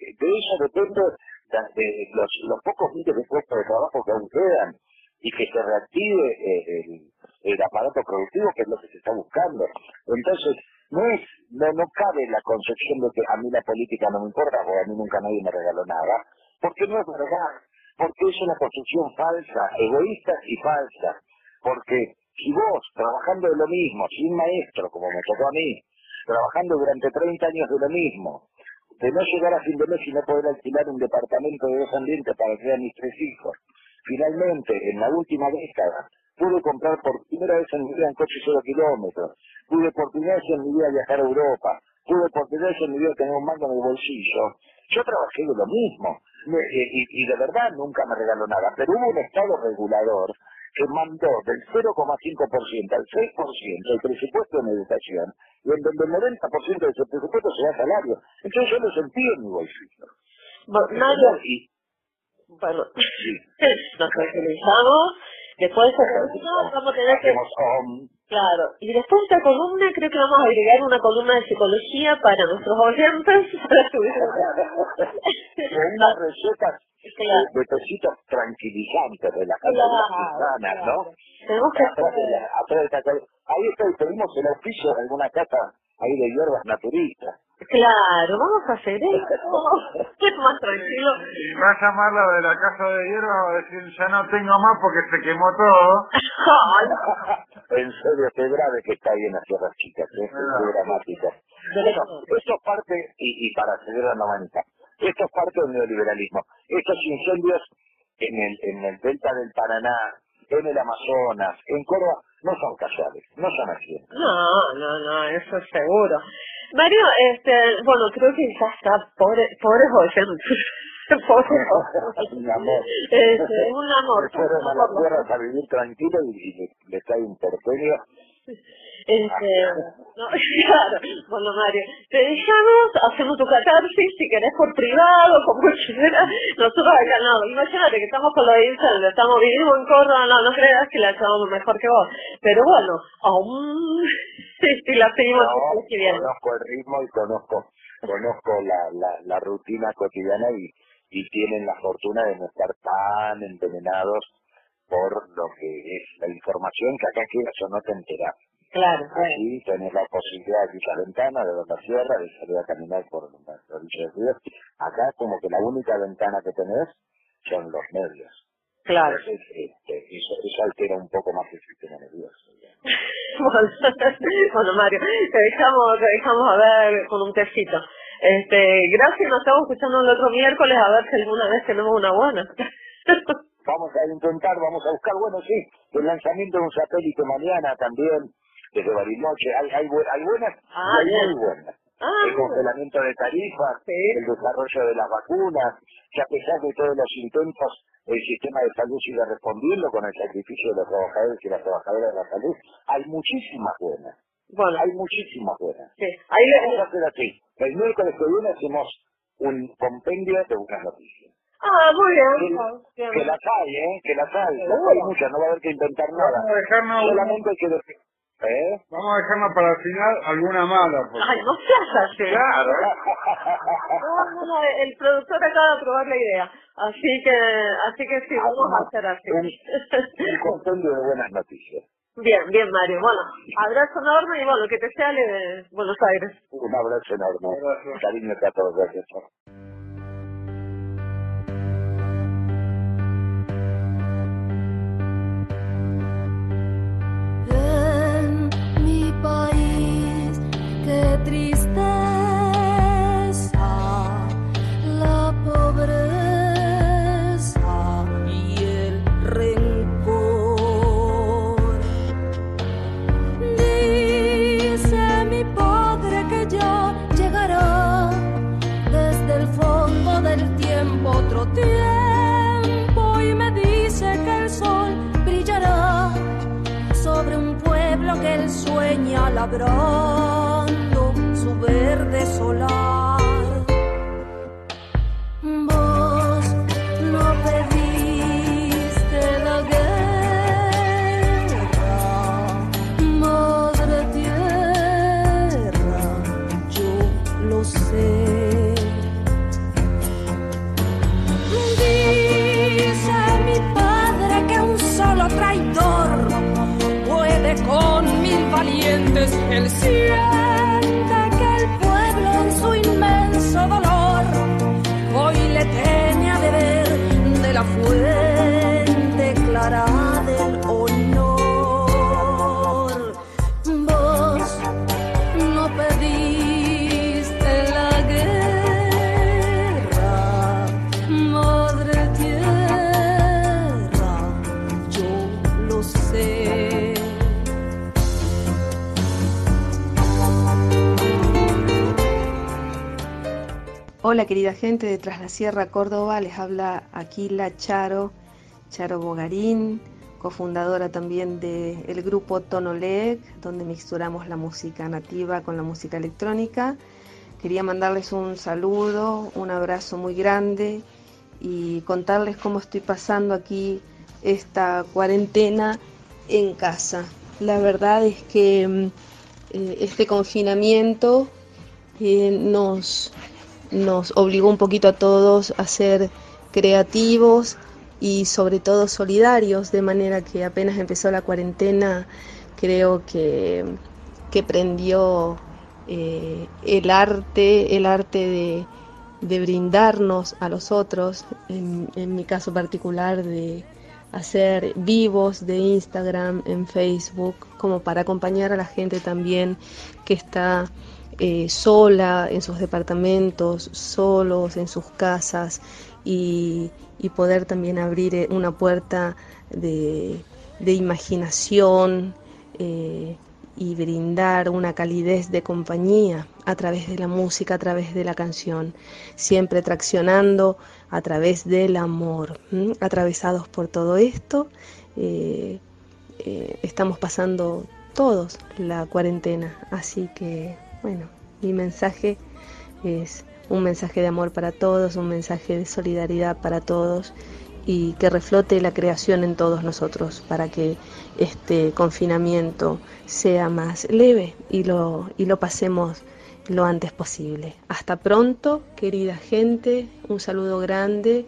de eso depende de, de los, los pocos miles de puestos de trabajo que aún quedan y que se reactive eh, el, el aparato productivo, que es lo que se está buscando. Entonces, no no, cabe la concepción de que a mí la política no me importa, porque a mí nunca nadie me regaló nada, porque no es verdad, porque es una construcción falsa, egoísta y falsa, porque si vos, trabajando de lo mismo, sin maestro, como me tocó a mí, trabajando durante 30 años de lo mismo, de no llegar a fin de mes y no poder alquilar un departamento de dos ambientes para criar a mis tres hijos. Finalmente, en la última década, pude comprar por primera vez en mi vida un coche cero kilómetros, pude por primera vez en mi vida viajar a Europa, pude por primera vez en mi vida tener un mando en el bolsillo. Yo trabajé de lo mismo, Me- eh, y, y de verdad nunca me regaló nada, pero hubo un estado regulador que mandó del 0,5% al 6% el presupuesto en educación, y en donde el 90% de ese presupuesto se da salario. Entonces yo lo sentí en mi bolsillo. Bueno, Y, bueno, nos tranquilizamos. Después vamos a tener que... Claro, y después de esta columna creo que vamos a agregar una columna de psicología para nuestros oyentes. Unas recetas Claro. de tecitos tranquilizantes, relajantes, Claro, sanas, ¿no? Tenemos que Atrás de la- atrás de esta calle. Ahí está, pedimos el oficio de alguna casa ahí de hierbas naturistas. Claro, vamos a hacer esto. Es más tranquilo. Y va a llamar la de la casa de hierro va a decir, ya no tengo más porque se quemó todo. en serio, qué grave que está ahí en las tierras chicas, ¿eh? qué dramático. Bueno, esto es parte, y, y para seguir la 90, esto es parte del neoliberalismo. Estos incendios en el, en el delta del Paraná, en el Amazonas, en Córdoba, no son casuales, no son accidentes. No, no, no, eso es seguro. Mario, este, bueno, creo que ya está, pobre. Pobres oyentes. Mi amor. Este, un amor. Fueron a las tierras a vivir tranquilo y, y le, le cae un porteño. Este, no, claro, bueno Mario, te dejamos, hacemos tu catarsis, si querés por privado, como quieras, nosotros acá no, imagínate que estamos con la audiencia, estamos, vivimos en Córdoba, no, no creas que la echamos mejor que vos, pero bueno, aún, si la seguimos No, conozco el ritmo y conozco conozco la, la, la rutina cotidiana y, y tienen la fortuna de no estar tan envenenados por lo que es la información que acá quieras o no te enterás. Claro, Así tenés la posibilidad de abrir la ventana, de ver la sierra, de salir a caminar por la orilla del río. Acá como que la única ventana que tenés son los medios. Claro. Entonces, este, eso, eso altera un poco más el sistema nervioso. bueno, bueno, Mario, te dejamos, te dejamos a ver con un tecito. Este, gracias, nos estamos escuchando el otro miércoles a ver si alguna vez tenemos una buena. Vamos a intentar, vamos a buscar, bueno, sí, el lanzamiento de un satélite mañana también, desde Bariloche, hay, hay, hay buenas Ah, hay muy buenas. Ah, el congelamiento de tarifas, el desarrollo de las vacunas, que a pesar de todos los intentos, el sistema de salud sigue respondiendo con el sacrificio de los trabajadores y las trabajadoras de la salud. Hay muchísimas buenas. Bueno. Hay muchísimas buenas. Sí, ahí Vamos a hacer así. El miércoles que viene hacemos un compendio de buenas noticias. Ah, muy bien. Que, que las hay, ¿eh? Que las hay. Las hay muchas, no va a haber que inventar nada. Solamente hay que decir... ¿Eh? Vamos a dejarnos para el final alguna mala. porque- Ay, no seas así. Claro. No, no, no, el productor acaba de aprobar la idea. Así que, así que sí, vamos a hacer así. Un de buenas noticias. Bien, bien, Mario. Bueno, abrazo enorme y bueno, que te sea de Buenos Aires. Un abrazo enorme. Cariño a todos. Gracias. Sueña labrando valientes. Él Hola querida gente de Tras la Sierra Córdoba, les habla Aquila Charo, Charo Bogarín, cofundadora también del grupo Tonoleg, donde mixturamos la música nativa con la música electrónica. Quería mandarles un saludo, un abrazo muy grande y contarles cómo estoy pasando aquí esta cuarentena en casa. La verdad es que mm, eh, este confinamiento eh, nos, nos obligó un poquito a todos a ser creativos y sobre todo solidarios, de manera que apenas empezó la cuarentena creo que, que prendió eh, el arte, el arte de, de brindarnos a los otros, en, en mi caso particular de hacer vivos de Instagram, en Facebook, como para acompañar a la gente también que está eh, sola en sus departamentos, solos en sus casas y, poder también abrir eh, una puerta de, imaginación eh, y brindar una calidez de compañía a través de la música, a través de la canción, siempre traccionando a través del amor. Atravesados por todo esto, estamos pasando todos la cuarentena, así que bueno, mi mensaje es un mensaje de amor para todos, un mensaje de solidaridad para todos y que reflote la creación en todos nosotros para que este confinamiento sea más leve y lo, y lo pasemos lo antes posible. Hasta pronto, querida gente, un saludo grande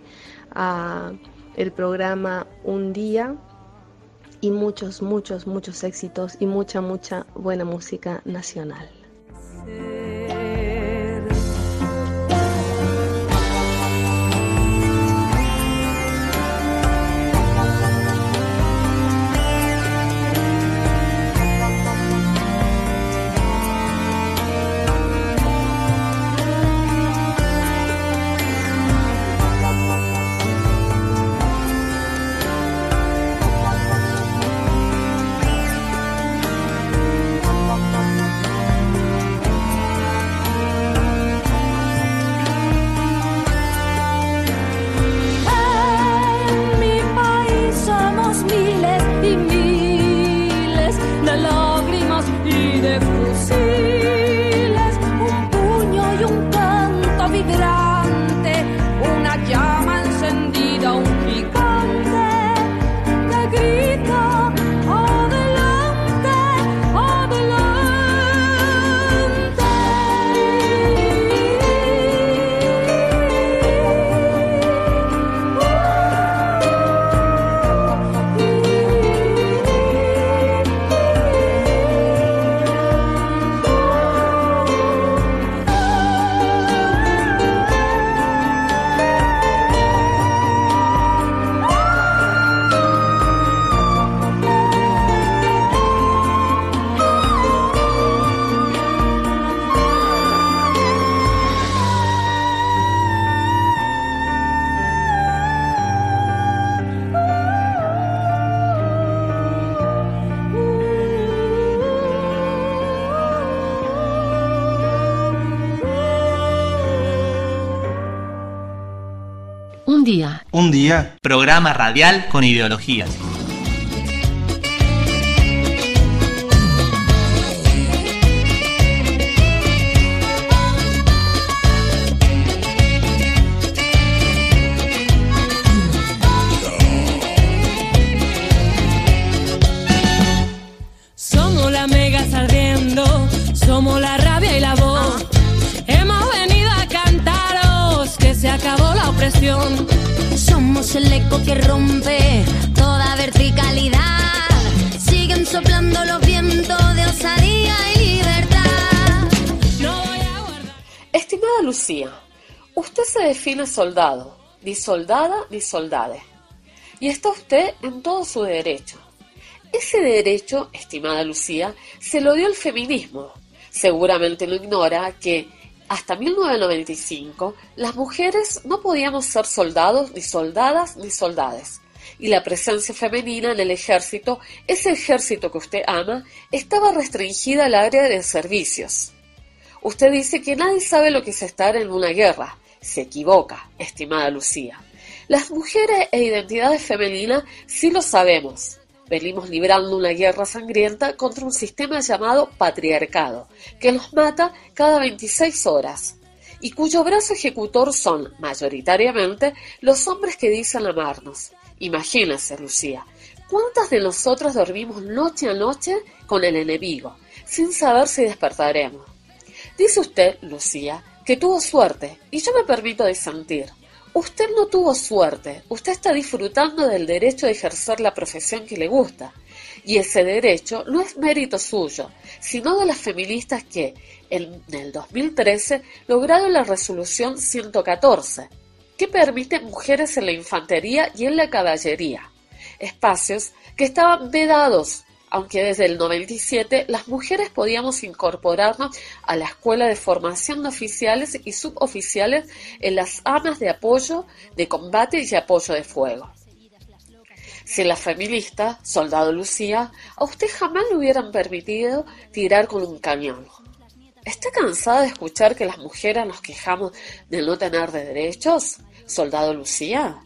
a el programa Un Día y muchos, muchos, muchos éxitos y mucha, mucha buena música nacional. Día. Programa radial con ideologías. Somos las megas ardiendo, somos la rabia y la voz. Hemos venido a cantaros que se acabó la opresión. Somos el eco que rompe toda verticalidad. Siguen soplando los vientos de osadía y libertad. Estimada Lucía, usted se define soldado, ni soldada ni soldade. Y está usted en todo su derecho. Ese derecho, estimada Lucía, se lo dio el feminismo. Seguramente lo ignora que hasta 1995 las mujeres no podíamos ser soldados, ni soldadas, ni soldades. Y la presencia femenina en el ejército, ese ejército que usted ama, estaba restringida al área de servicios. Usted dice que nadie sabe lo que es estar en una guerra. Se equivoca, estimada Lucía. Las mujeres e identidades femeninas sí lo sabemos. Venimos librando una guerra sangrienta contra un sistema llamado patriarcado, que nos mata cada 26 horas, y cuyo brazo ejecutor son, mayoritariamente, los hombres que dicen amarnos. Imagínese, Lucía, ¿cuántas de nosotras dormimos noche a noche con el enemigo, sin saber si despertaremos? Dice usted, Lucía, que tuvo suerte, y yo me permito disentir. Usted no tuvo suerte, usted está disfrutando del derecho de ejercer la profesión que le gusta. Y ese derecho no es mérito suyo, sino de las feministas que, en el 2013, lograron la resolución 114, que permite mujeres en la infantería y en la caballería, espacios que estaban vedados aunque desde el 97 las mujeres podíamos incorporarnos a la escuela de formación de oficiales y suboficiales en las armas de apoyo, de combate y apoyo de fuego. Si la feminista, soldado Lucía, a usted jamás le hubieran permitido tirar con un cañón. ¿Está cansada de escuchar que las mujeres nos quejamos de no tener derechos, soldado Lucía?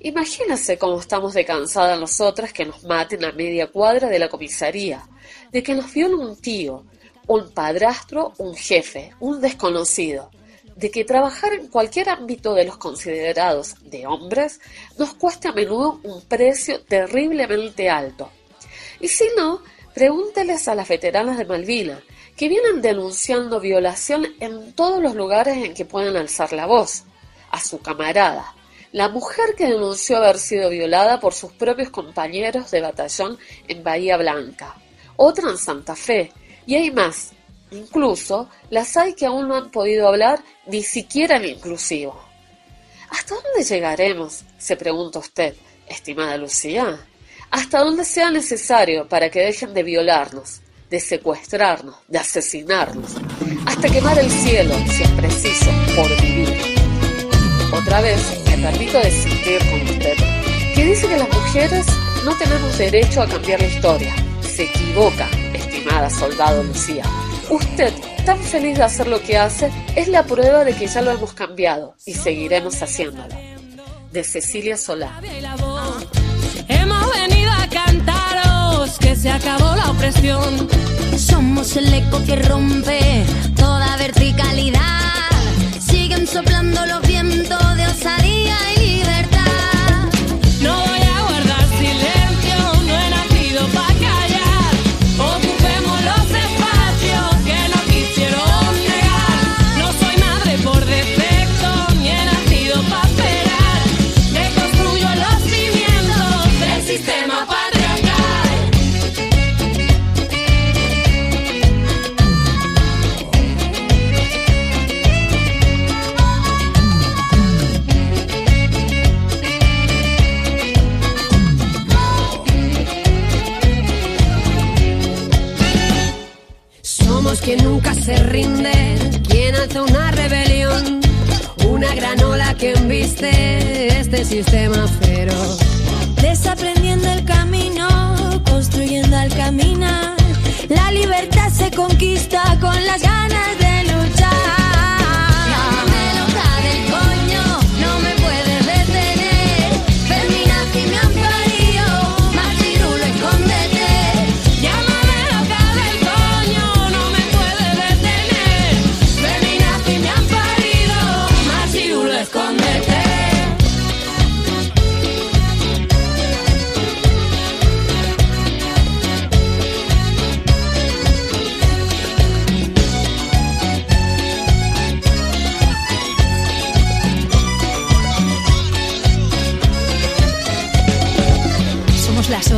Imagínese cómo estamos de cansadas nosotras que nos maten a media cuadra de la comisaría, de que nos viole un tío, un padrastro, un jefe, un desconocido, de que trabajar en cualquier ámbito de los considerados de hombres nos cueste a menudo un precio terriblemente alto. Y si no, pregúnteles a las veteranas de Malvina, que vienen denunciando violación en todos los lugares en que pueden alzar la voz, a su camarada, la mujer que denunció haber sido violada por sus propios compañeros de batallón en Bahía Blanca, otra en Santa Fe, y hay más. Incluso las hay que aún no han podido hablar ni siquiera en inclusivo. ¿Hasta dónde llegaremos? se pregunta usted, estimada Lucía. Hasta dónde sea necesario para que dejen de violarnos, de secuestrarnos, de asesinarnos, hasta quemar el cielo, si es preciso, por vivir. Otra vez me permito discutir con usted, que dice que las mujeres no tenemos derecho a cambiar la historia. Se equivoca, estimada soldado Lucía. Usted, tan feliz de hacer lo que hace, es la prueba de que ya lo hemos cambiado y seguiremos haciéndolo. De Cecilia Solá. Hemos venido a cantaros que se acabó la opresión. Somos el eco que rompe toda verticalidad. Siguen soplando los se rinde, quien hace una rebelión, una gran ola que embiste este sistema feroz. Desaprendiendo el camino, construyendo al caminar. La libertad se conquista con las ganas de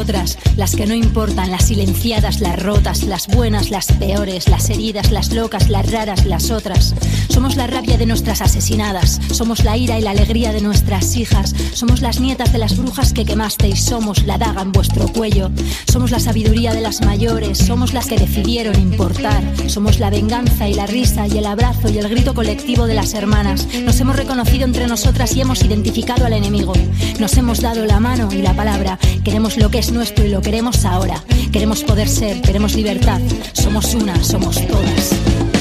otras, las que no importan, las silenciadas, las rotas, las buenas, las peores, las heridas, las locas, las raras, las otras. Somos la rabia de nuestras asesinadas, somos la ira y la alegría de nuestras hijas, somos las nietas de las brujas que quemasteis, somos la daga en vuestro cuello, somos la sabiduría de las mayores, somos las que decidieron importar, somos la venganza y la risa y el abrazo y el grito colectivo de las hermanas. Nos hemos reconocido entre nosotras y hemos identificado al enemigo. Nos hemos dado la mano y la palabra. Queremos lo que es y lo queremos ahora. Queremos poder ser, queremos libertad. Somos una, somos todas.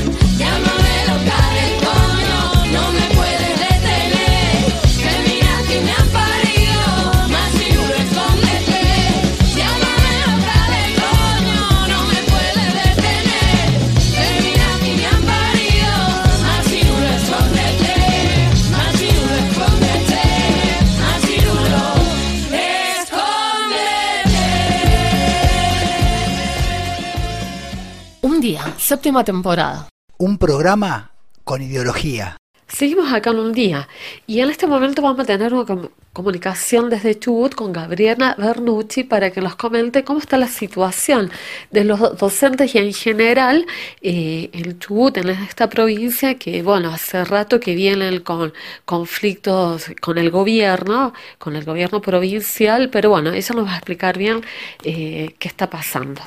Séptima temporada. Un programa con ideología. Seguimos acá en un día y en este momento vamos a tener una com- comunicación desde Chubut con Gabriela Bernucci para que nos comente cómo está la situación de los do- docentes y en general eh, en Chubut, en esta provincia que, bueno, hace rato que vienen con conflictos con el gobierno, con el gobierno provincial, pero bueno, ella nos va a explicar bien eh, qué está pasando.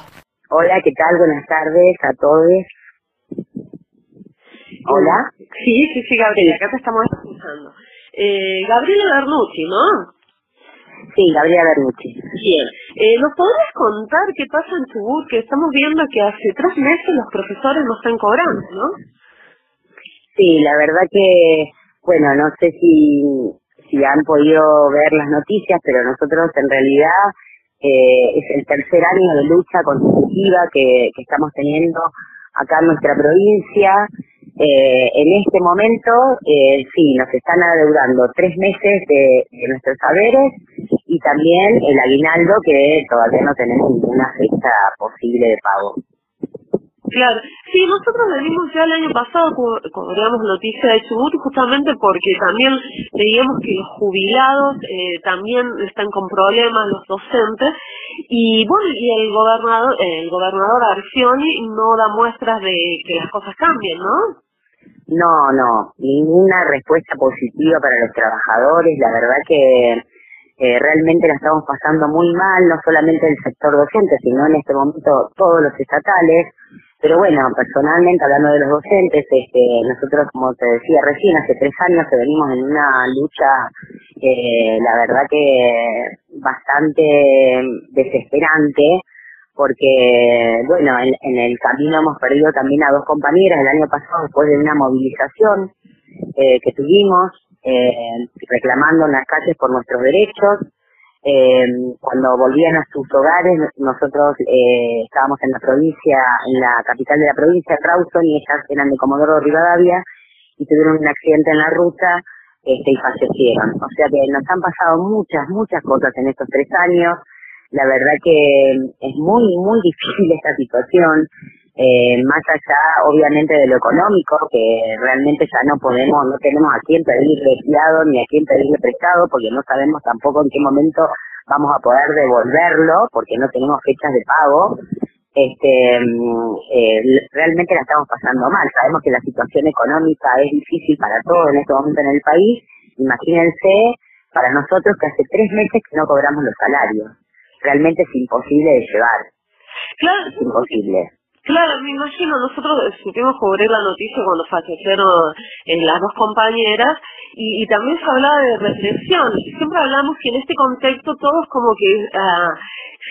Hola, ¿qué tal? Buenas tardes a todos. Hola. Sí, sí, sí, Gabriela, acá te estamos escuchando. Eh, Gabriela Bernucci, ¿no? Sí, Gabriela Bernucci. Bien. Eh, ¿Nos podrías contar qué pasa en Chubut? Que estamos viendo que hace tres meses los profesores no están cobrando, ¿no? Sí, la verdad que, bueno, no sé si, si han podido ver las noticias, pero nosotros en realidad eh, es el tercer año de lucha consecutiva que, que estamos teniendo acá en nuestra provincia. Eh, en este momento, eh, sí, nos están adeudando tres meses de, de nuestros saberes y también el aguinaldo que todavía no tenemos ninguna fecha posible de pago. Claro, sí, nosotros venimos ya el año pasado, co- cobramos noticia de Chubut justamente porque también veíamos que los jubilados eh, también están con problemas, los docentes, y bueno, y el gobernador, el gobernador Arcioni no da muestras de que las cosas cambien, ¿no? No, no, ninguna respuesta positiva para los trabajadores. La verdad que eh, realmente la estamos pasando muy mal, no solamente el sector docente, sino en este momento todos los estatales. Pero bueno, personalmente, hablando de los docentes, este, nosotros, como te decía recién, hace tres años que venimos en una lucha, eh, la verdad que bastante desesperante, porque, bueno, en, el camino hemos perdido también a dos compañeras el año pasado después de una movilización eh, que tuvimos, eh, reclamando en las calles por nuestros derechos. Eh, cuando volvían a sus hogares, nosotros eh, estábamos en la provincia, en la capital de la provincia, Rawson, y ellas eran de Comodoro Rivadavia, y tuvieron un accidente en la ruta este, y fallecieron. O sea que nos han pasado muchas, muchas cosas en estos tres años. La verdad que es muy, muy difícil esta situación, eh, más allá obviamente de lo económico, que realmente ya no podemos, no tenemos a quién pedirle fiado ni a quién pedirle prestado, porque no sabemos tampoco en qué momento vamos a poder devolverlo, porque no tenemos fechas de pago. Este, mm, eh, realmente la estamos pasando mal. Sabemos que la situación económica es difícil para todos en este momento en el país. Imagínense para nosotros que hace tres meses que no cobramos los salarios. Realmente es imposible de llevar. Claro, Es imposible. Claro, me imagino, nosotros supimos cubrir la noticia cuando fallecieron eh, las dos compañeras y, también se hablaba de represión. Siempre hablamos que en este contexto todos como que ah,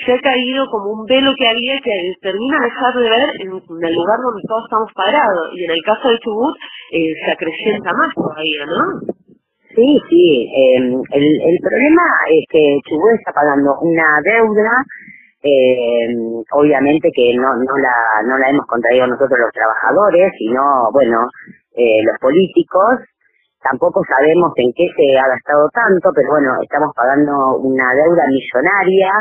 se ha caído como un velo que había que termina de dejar de ver en, el lugar donde todos estamos parados. Y en el caso de Chubut eh, se acrecienta más todavía, ¿no? Sí, sí. eh, el problema es que Chubut está pagando una deuda, eh, obviamente que no, no, la, no la hemos contraído nosotros los trabajadores, sino, bueno, eh, los políticos. Tampoco sabemos en qué se ha gastado tanto, pero bueno, estamos pagando una deuda millonaria.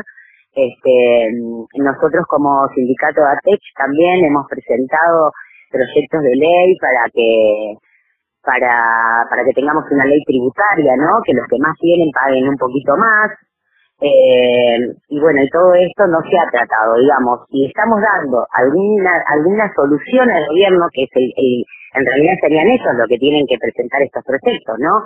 Este, nosotros como sindicato de ATEC también hemos presentado proyectos de ley para que para, para que tengamos una ley tributaria, ¿no? Que los que más tienen paguen un poquito más. Eh, y bueno, y todo esto no se ha tratado, digamos, y estamos dando alguna alguna solución al gobierno, que en realidad serían ellos los que tienen que presentar estos proyectos, ¿no?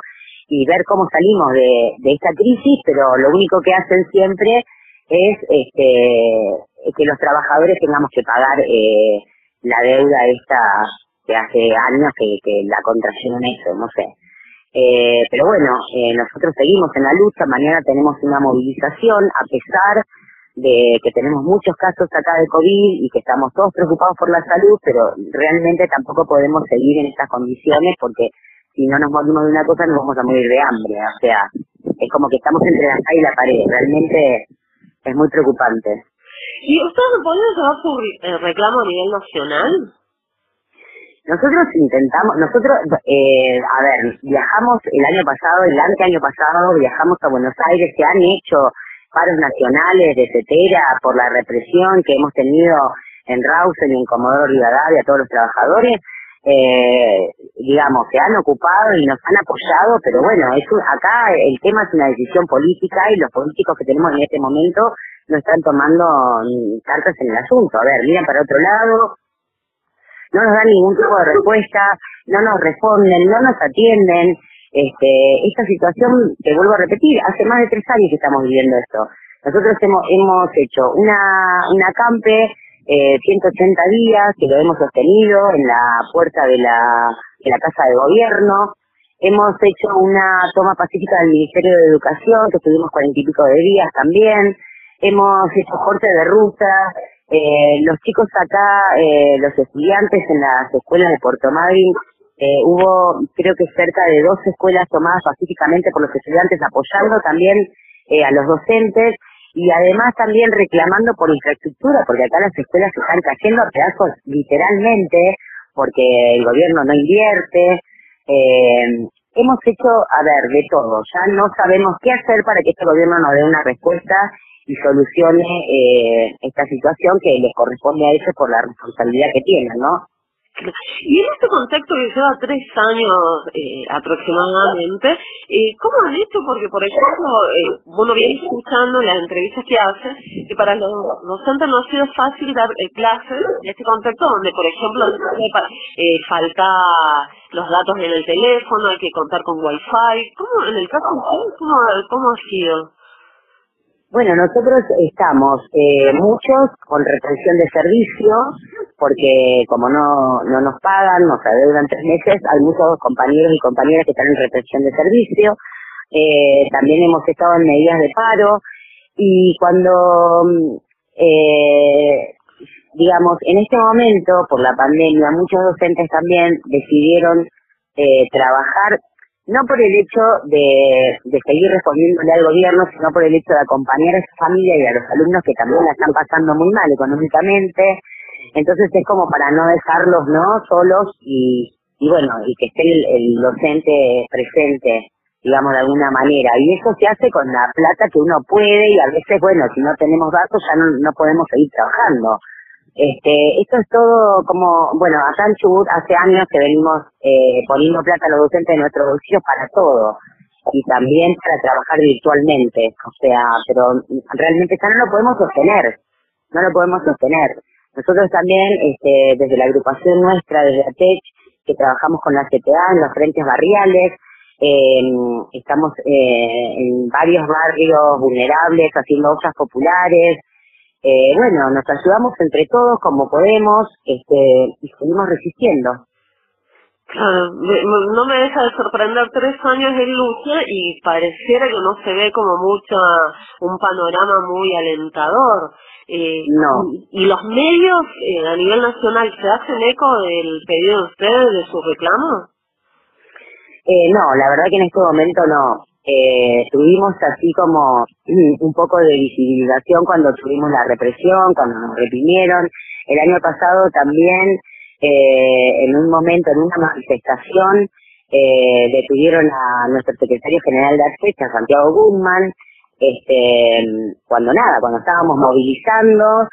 Y ver cómo salimos de, esta crisis, pero lo único que hacen siempre es este, que los trabajadores tengamos que pagar eh, la deuda esta que hace años que, que la contrayeron eso, no sé. Eh, pero bueno, eh, nosotros seguimos en la lucha, mañana tenemos una movilización, a pesar de que tenemos muchos casos acá de COVID y que estamos todos preocupados por la salud, pero realmente tampoco podemos seguir en estas condiciones porque si no nos morimos de una cosa nos vamos a morir de hambre, o sea, es como que estamos entre la espada y la pared, realmente es muy preocupante. ¿Y ustedes podrían llevar su eh, reclamo a nivel nacional? Nosotros intentamos, nosotros, eh, a ver, viajamos el año pasado, el anteaño pasado, viajamos a Buenos Aires, se han hecho paros nacionales de CETERA por la represión que hemos tenido en Rawson y en Comodoro Rivadavia, todos los trabajadores, eh, digamos, se han ocupado y nos han apoyado, pero bueno, es acá el tema es una decisión política y los políticos que tenemos en este momento no están tomando cartas en el asunto. A ver, miran para otro lado, no nos dan ningún tipo de respuesta, no nos responden, no nos atienden. Este, esta situación, te vuelvo a repetir, hace más de tres años que estamos viviendo esto. Nosotros hemos, hemos hecho una, una campe, eh, 180 días, que lo hemos sostenido en la puerta de la, de la Casa de Gobierno. Hemos hecho una toma pacífica del Ministerio de Educación, que estuvimos cuarenta y pico de días también. Hemos hecho corte de ruta. Eh, los chicos acá, eh, los estudiantes en las escuelas de Puerto Madryn, eh, hubo creo que cerca de dos escuelas tomadas pacíficamente por los estudiantes apoyando también a los docentes y además también reclamando por infraestructura, porque acá las escuelas se están cayendo a pedazos literalmente, porque el gobierno no invierte. Hemos hecho, a ver, de todo, ya no sabemos qué hacer para que este gobierno nos dé una respuesta y solucione eh, esta situación que les corresponde a ellos por la responsabilidad que tienen, ¿no? Y en este contexto que lleva tres años eh, aproximadamente, eh, ¿cómo han hecho? Porque, por ejemplo, eh, uno viene escuchando las entrevistas que hace, que para los docentes no ha sido fácil dar eh, clases en este contexto donde, por ejemplo, falta los datos en el teléfono, hay que contar con wifi. ¿Cómo, en el caso de ustedes, cómo, cómo ha sido? Bueno, nosotros estamos eh, muchos con retención de servicios, porque como no, no nos pagan, nos adeudan tres meses, hay muchos compañeros y compañeras que están en retención de servicio. Eh, también hemos estado en medidas de paro y cuando, mm, eh, digamos, en este momento, por la pandemia, muchos docentes también decidieron trabajar no por el hecho de, de seguir respondiéndole al gobierno, sino por el hecho de acompañar a su familia y a los alumnos que también la están pasando muy mal económicamente. Entonces es como para no dejarlos no solos y, y bueno, y que esté el, el docente presente, digamos, de alguna manera. Y eso se hace con la plata que uno puede y a veces, bueno, si no tenemos datos ya no, no podemos seguir trabajando. Este, esto es todo como, bueno, acá en Chubut hace años que venimos eh, poniendo plata a los docentes de nuestros bolsillos para todo. Y también para trabajar virtualmente, o sea, pero realmente ya no lo podemos sostener, no lo podemos sostener. Nosotros también, este, desde la agrupación nuestra, desde ATEC, que trabajamos con la CTA en los frentes barriales, eh, estamos eh, en varios barrios vulnerables haciendo ollas populares, eh, bueno, nos ayudamos entre todos como podemos este, y seguimos resistiendo. Claro, me- no me deja de sorprender tres años de lucha y pareciera que no se ve como mucha, un panorama muy alentador. Eh, No. ¿Y los medios eh, a nivel nacional se hacen eco del pedido de ustedes, de su reclamo? Eh, no, la verdad que en este momento no. Eh, tuvimos así como un poco de visibilización cuando tuvimos la represión, cuando nos reprimieron. El año pasado también, eh, en un momento, en una manifestación, eh, detuvieron a nuestro secretario general de Artecha, Santiago Guzmán, este, cuando nada, cuando estábamos movilizando,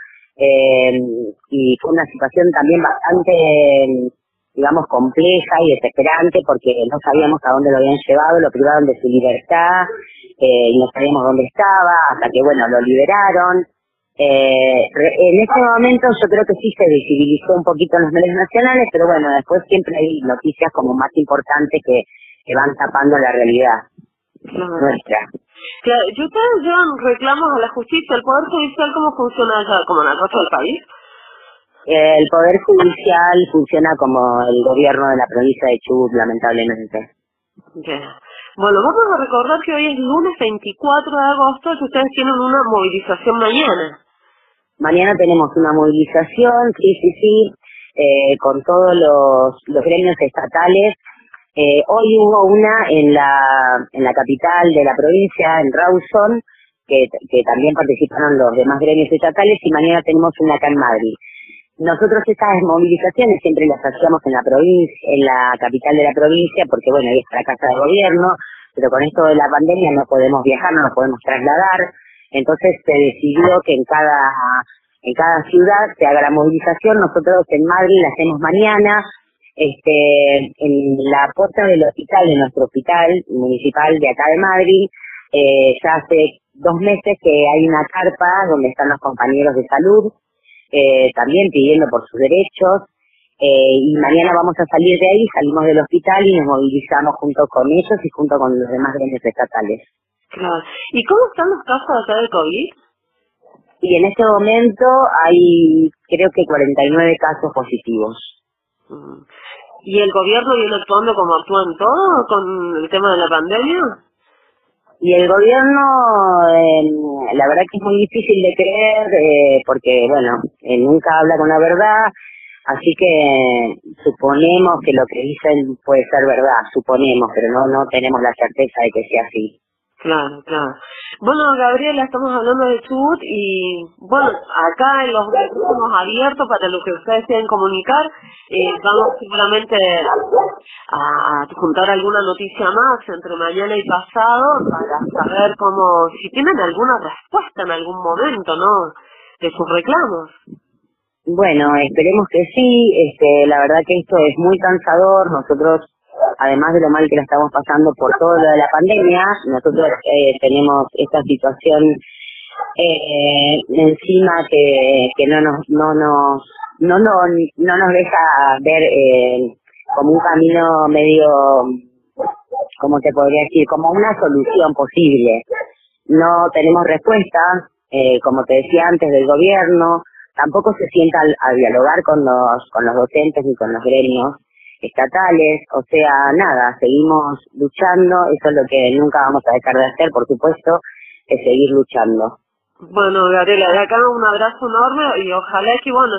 y fue una situación también bastante digamos, compleja y desesperante porque no sabíamos a dónde lo habían llevado, lo privaron de su libertad, eh, y no sabíamos dónde estaba, hasta que, bueno, lo liberaron. Eh, en este momento yo creo que sí se visibilizó un poquito en los medios nacionales, pero bueno, después siempre hay noticias como más importantes que, que van tapando la realidad nuestra. Claro, ¿y ustedes llevan reclamos a la justicia, el Poder Judicial, cómo funciona allá, como en el resto del país? El Poder Judicial funciona como el gobierno de la provincia de Chubut, lamentablemente. Bueno, vamos a recordar que hoy es lunes 24 de agosto y ustedes tienen una movilización mañana. Mañana tenemos una movilización, sí, sí, sí, eh, con todos los, los gremios estatales. Eh, hoy hubo una en la, en la capital de la provincia, en Rawson, que, que también participaron los demás gremios estatales, y mañana tenemos una acá en Madrid. Nosotros estas movilizaciones siempre las hacíamos en la provincia, en la capital de la provincia, porque bueno, ahí está la casa de gobierno, pero con esto de la pandemia no podemos viajar, no nos podemos trasladar, entonces se decidió que en cada en cada ciudad se haga la movilización, nosotros en Madrid la hacemos mañana, este, en la puerta del hospital, de nuestro hospital municipal de acá de Madrid, eh, ya hace dos meses que hay una carpa donde están los compañeros de salud, eh, también pidiendo por sus derechos, eh, y mañana vamos a salir de ahí, salimos del hospital y nos movilizamos junto con ellos y junto con los demás gremios estatales. Claro. ¿Y cómo están los casos allá de COVID? Y en este momento hay creo que 49 casos positivos. Mm. ¿Y el gobierno viene actuando como actúa en todo con el tema de la pandemia? Y el gobierno, eh, la verdad que es muy difícil de creer, eh, porque, bueno, eh, nunca habla con la verdad, así que suponemos que lo que dicen puede ser verdad, suponemos, pero no, no tenemos la certeza de que sea así. Claro, claro. Bueno, Gabriela, estamos hablando de Chubut y, bueno, acá en los estamos abiertos para lo que ustedes quieran comunicar. Eh, vamos seguramente a juntar alguna noticia más entre mañana y pasado para saber cómo, si tienen alguna respuesta en algún momento, ¿no? De sus reclamos. Bueno, esperemos que sí, este, la verdad que esto es muy cansador, nosotros además de lo mal que la estamos pasando por todo lo de la pandemia, nosotros eh, tenemos esta situación eh, encima que, no nos no nos no, no, no nos deja ver eh, como un camino medio, como te podría decir, como una solución posible. No tenemos respuesta, como te decía antes, del gobierno, tampoco se sienta a dialogar con los, con los docentes ni con los gremios estatales, o sea, nada, seguimos luchando, eso es lo que nunca vamos a dejar de hacer, por supuesto, es seguir luchando. Bueno, Gabriela, de acá un abrazo enorme y ojalá que, bueno,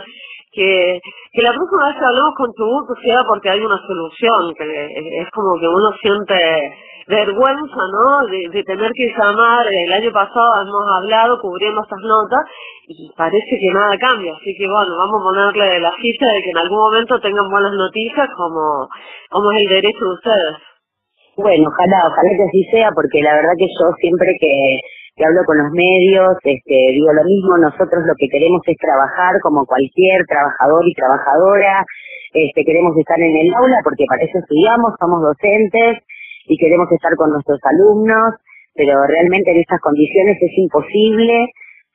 que, la próxima vez que hablemos con Chubut sea porque hay una solución, que es como que uno siente vergüenza, ¿no? De, tener que llamar, el año pasado hemos hablado cubriendo estas notas y parece que nada cambia, así que bueno, vamos a ponerle la ficha de que en algún momento tengan buenas noticias como, como es el derecho de ustedes. Bueno, ojalá, ojalá que así sea, porque la verdad que yo siempre que, que hablo con los medios, este, digo lo mismo, nosotros lo que queremos es trabajar como cualquier trabajador y trabajadora, este, queremos estar en el aula porque para eso estudiamos, somos docentes y queremos estar con nuestros alumnos, pero realmente en estas condiciones es imposible,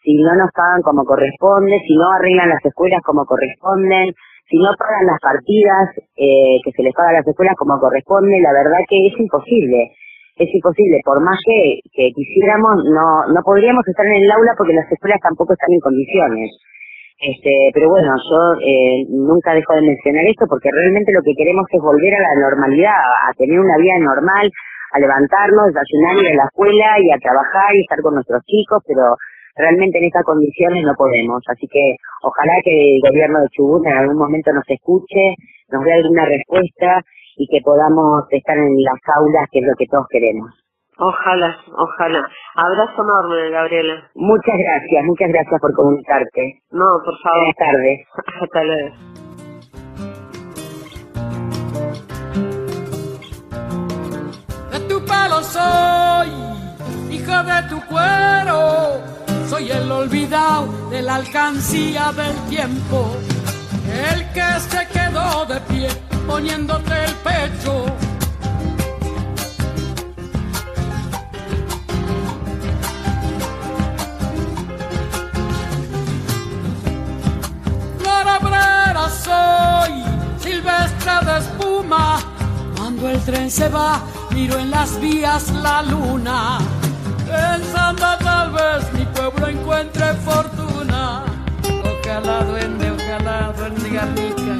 si no nos pagan como corresponde, si no arreglan las escuelas como corresponden, si no pagan las partidas eh, que se les paga a las escuelas como corresponde, la verdad que es imposible. Es imposible, por más que, que quisiéramos, no, no podríamos estar en el aula porque las escuelas tampoco están en condiciones. Este, pero bueno, yo eh, nunca dejo de mencionar esto porque realmente lo que queremos es volver a la normalidad, a tener una vida normal, a levantarnos, desayunar, ir a la escuela y a trabajar y estar con nuestros chicos, pero realmente en estas condiciones no podemos. Así que ojalá que el gobierno de Chubut en algún momento nos escuche, nos dé alguna respuesta y que podamos estar en las aulas, que es lo que todos queremos. Ojalá, ojalá. Abrazo enorme, Gabriela. Muchas gracias, muchas gracias por comunicarte. No, por favor. Buenas tardes. Hasta luego. De tu pelo soy, hija de tu cuero. Soy el olvidado de la alcancía del tiempo. El que se quedó de pie poniéndote el pecho. cabrera soy, silvestre de espuma. Cuando el tren se va, miro en las vías la luna. Pensando tal vez mi pueblo encuentre fortuna. Ojalá duende, ojalá duende Garnica.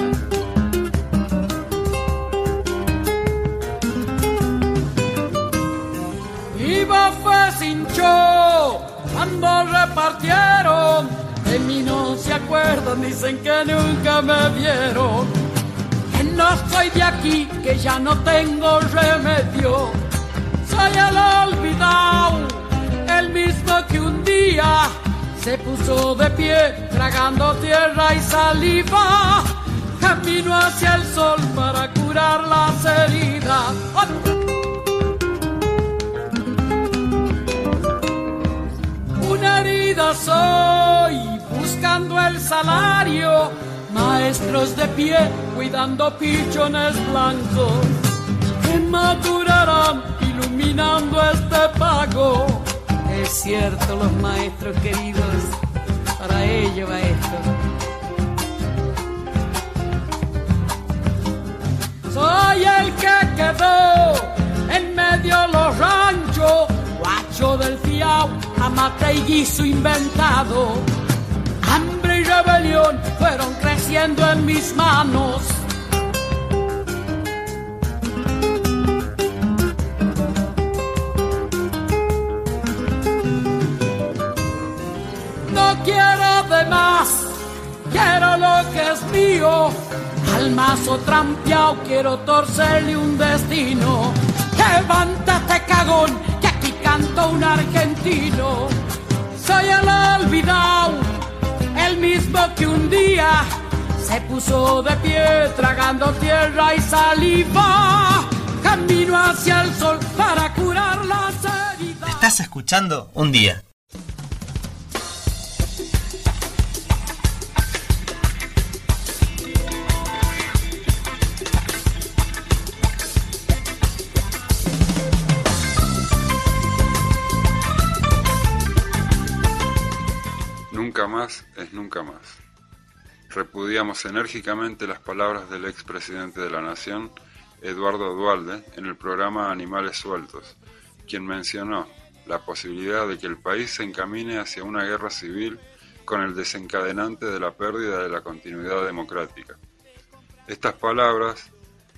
Viva fue Sincho, cuando repartieron de mí no se acuerdan, dicen que nunca me vieron. Que no soy de aquí, que ya no tengo remedio. Soy el olvidado, el mismo que un día se puso de pie, tragando tierra y saliva. Camino hacia el sol para curar las heridas. Soy, buscando el salario. Maestros de pie, cuidando pichones blancos. Que madurarán, iluminando este pago. Es cierto, los maestros queridos, para ello va esto. Soy el que quedó en medio de los ranchos, guacho del fiao, amate y guiso inventado. Hambre y rebelión fueron creciendo en mis manos. No quiero de más, quiero lo que es mío. Al mazo trampeado quiero torcerle un destino. Levántate cagón, canta un argentino. Soy el olvidado, el mismo que un día se puso de pie tragando tierra y saliva. Camino hacia el sol para curar las heridas. Estás escuchando un día. Nunca más es nunca más. Repudiamos enérgicamente las palabras del expresidente de la Nación, Eduardo Dualde, en el programa Animales Sueltos, quien mencionó la posibilidad de que el país se encamine hacia una guerra civil con el desencadenante de la pérdida de la continuidad democrática. Estas palabras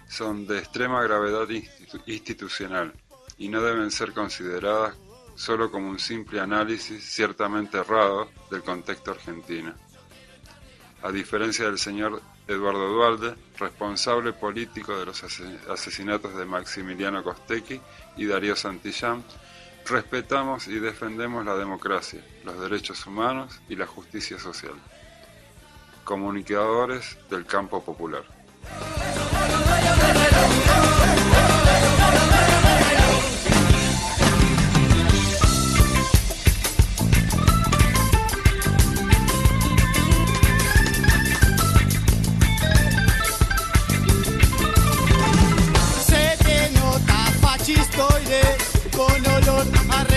son de extrema gravedad institu- institucional y no deben ser consideradas solo como un simple análisis ciertamente errado del contexto argentino. A diferencia del señor Eduardo Dualde, responsable político de los ase- asesinatos de Maximiliano Costecchi y Darío Santillán, respetamos y defendemos la democracia, los derechos humanos y la justicia social. Comunicadores del campo popular.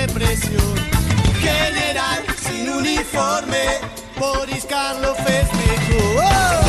Represión. General sin uniforme, Boris Carlos festejó. Juro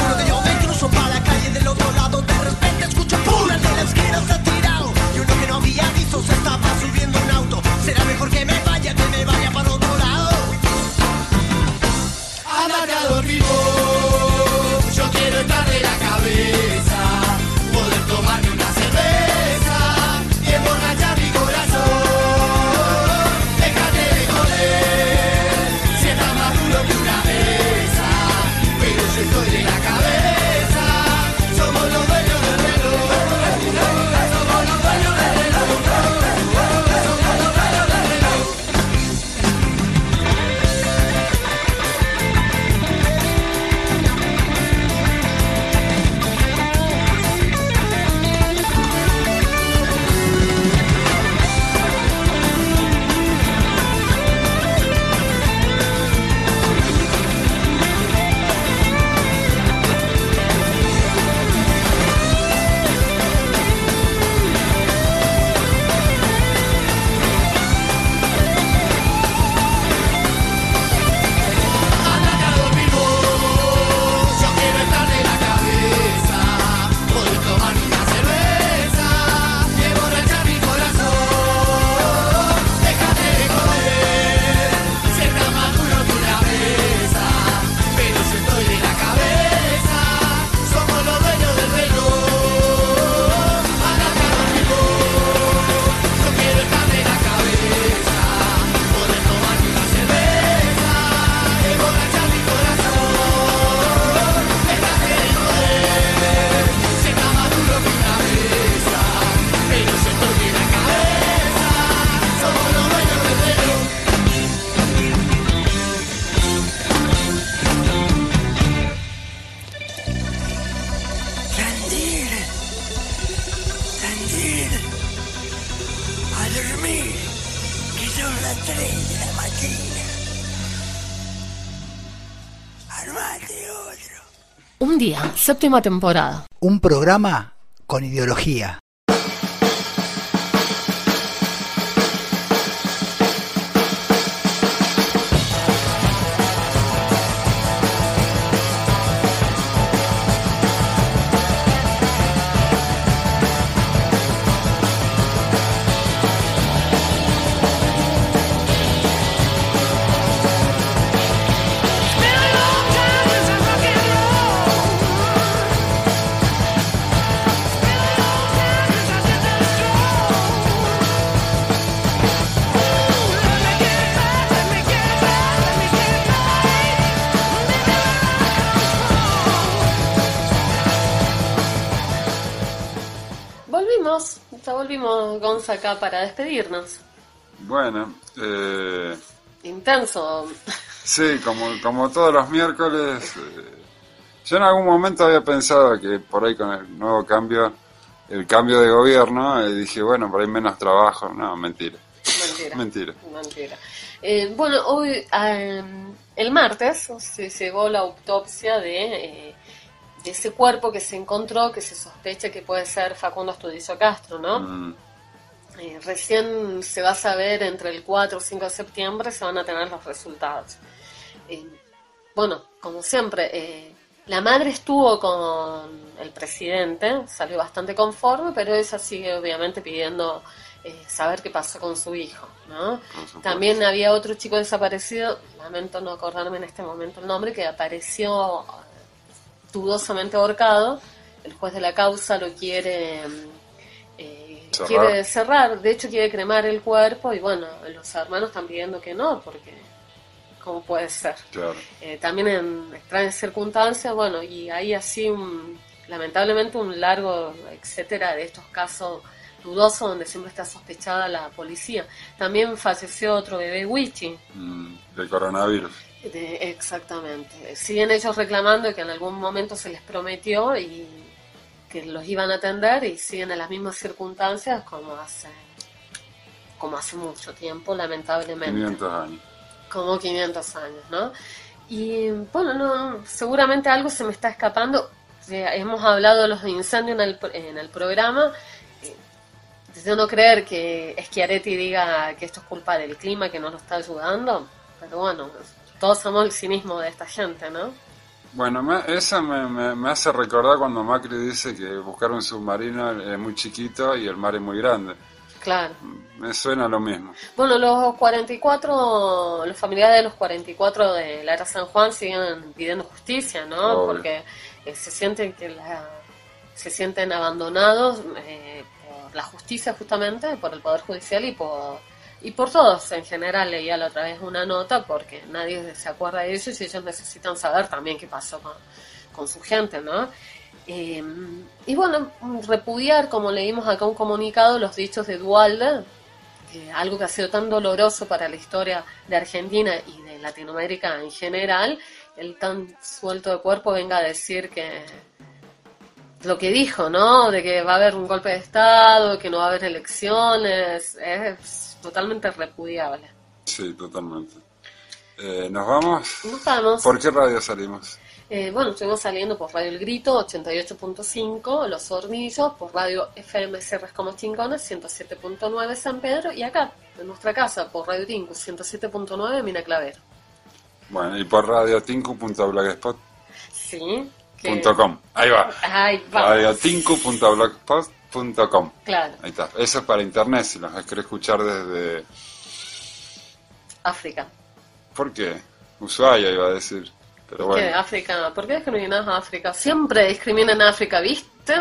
séptima temporada. Un programa con ideología. Para despedirnos. Bueno, eh, Intenso. sí, como, como todos los miércoles, eh, yo en algún momento había pensado que por ahí con el nuevo cambio, el cambio de gobierno, eh, dije, bueno, por ahí menos trabajo. No, mentira. Mentira. Mentira. Mentira. Eh, bueno, hoy, el martes, se llegó la autopsia de, eh, de ese cuerpo que se encontró, que se sospecha que puede ser Facundo Estudicio Castro, ¿no? Mm, Eh, recién se va a saber entre el 4 o 5 de septiembre, se van a tener los resultados. Eh, bueno, como siempre, eh, la madre estuvo con el presidente, salió bastante conforme, pero ella sigue obviamente pidiendo saber qué pasó con su hijo, ¿no? También había otro chico desaparecido, lamento no acordarme en este momento el nombre, que apareció dudosamente ahorcado. El juez de la causa lo quiere eh, Cerrar. quiere cerrar, de hecho quiere cremar el cuerpo y bueno, los hermanos están pidiendo que no, porque ¿cómo puede ser? claro. Eh, también en extrañas circunstancias, bueno, y hay así un, lamentablemente un largo etcétera de estos casos dudosos donde siempre está sospechada la policía. También falleció otro bebé Wichi. Mm, de coronavirus. De- exactamente. Siguen ellos reclamando que en algún momento se les prometió y que los iban a atender y siguen en las mismas circunstancias como hace como hace mucho tiempo, lamentablemente. 500 años. Como 500 años, ¿no? Y bueno, no, seguramente algo se me está escapando. Hemos hablado de los incendios en el, en el programa. Eh, Desde no creer que Schiaretti diga que esto es culpa del clima, que no nos está ayudando. Pero bueno, todos somos el cinismo de esta gente, ¿no? Bueno, me- eso me, me- me hace recordar cuando Macri dice que buscar un submarino es muy chiquito y el mar es muy grande. Claro. Me suena lo mismo. Bueno, los 44, los familiares de los 44 de la era San Juan siguen pidiendo justicia, ¿no? Obvio. Porque eh, se sienten que la- se sienten abandonados eh, por la justicia justamente, por el poder judicial y por y por todos en general. Leía la otra vez una nota porque nadie se acuerda de eso y ellos necesitan saber también qué pasó con, con su gente, ¿no? Eh, y bueno, repudiar, como leímos acá un comunicado, los dichos de Dualde, que algo que ha sido tan doloroso para la historia de Argentina y de Latinoamérica en general, el tan suelto de cuerpo venga a decir que lo que dijo, ¿no? De que va a haber un golpe de Estado, que no va a haber elecciones, es totalmente repudiable. Sí, totalmente. Eh, ¿Nos vamos? Nos vamos. ¿Por qué radio salimos? Eh, bueno, estuvimos saliendo por Radio El Grito 88.5, Los Hornillos, por Radio FM Cerras como Chingones 107.9 San Pedro y acá, en nuestra casa, por Radio Tincu 107.9 Mina Clavero. Bueno, y por radiotinku.blogspot.com. Sí. que- Ahí va. Ahí va. Claro, Ahí está. Eso es para internet, si los querés escuchar desde... África. ¿Por qué? Ushuaia iba a decir. Pero ¿Por qué bueno. África? ¿Por qué discriminas a África? Siempre discriminan a África, ¿viste?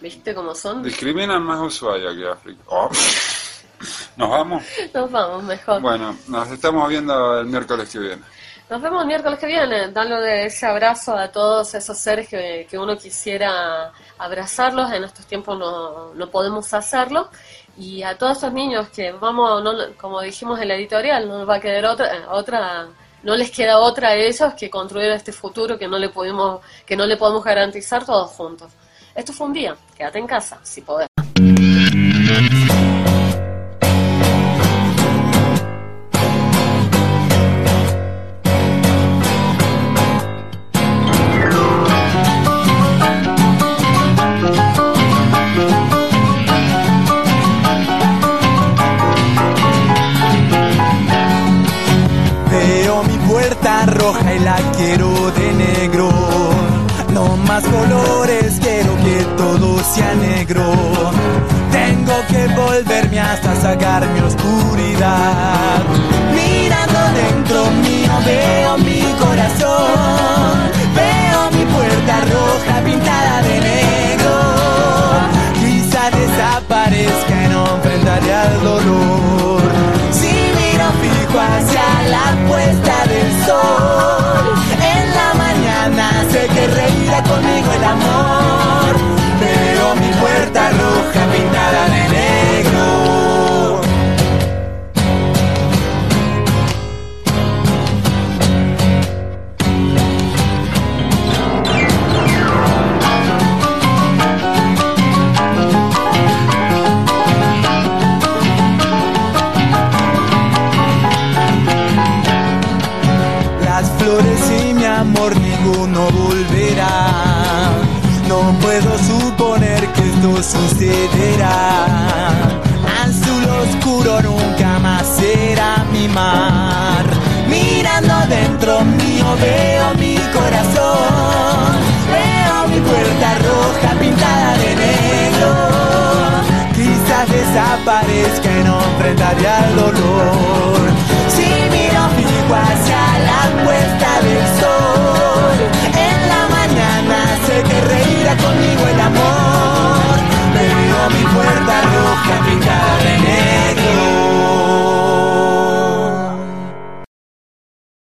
¿Viste cómo son? Discriminan más Ushuaia que África. Oh. ¿Nos vamos? Nos vamos mejor. Bueno, nos estamos viendo el miércoles que viene. Nos vemos el miércoles que viene. Darle ese abrazo a todos esos seres que, que uno quisiera abrazarlos. En estos tiempos no, no podemos hacerlo. Y a todos esos niños que vamos, no, como dijimos en la editorial, no va a quedar otra, otra, no les queda otra a ellos que construir este futuro que no le podemos, que no le podemos garantizar todos juntos. Esto fue un día. Quédate en casa, si podés.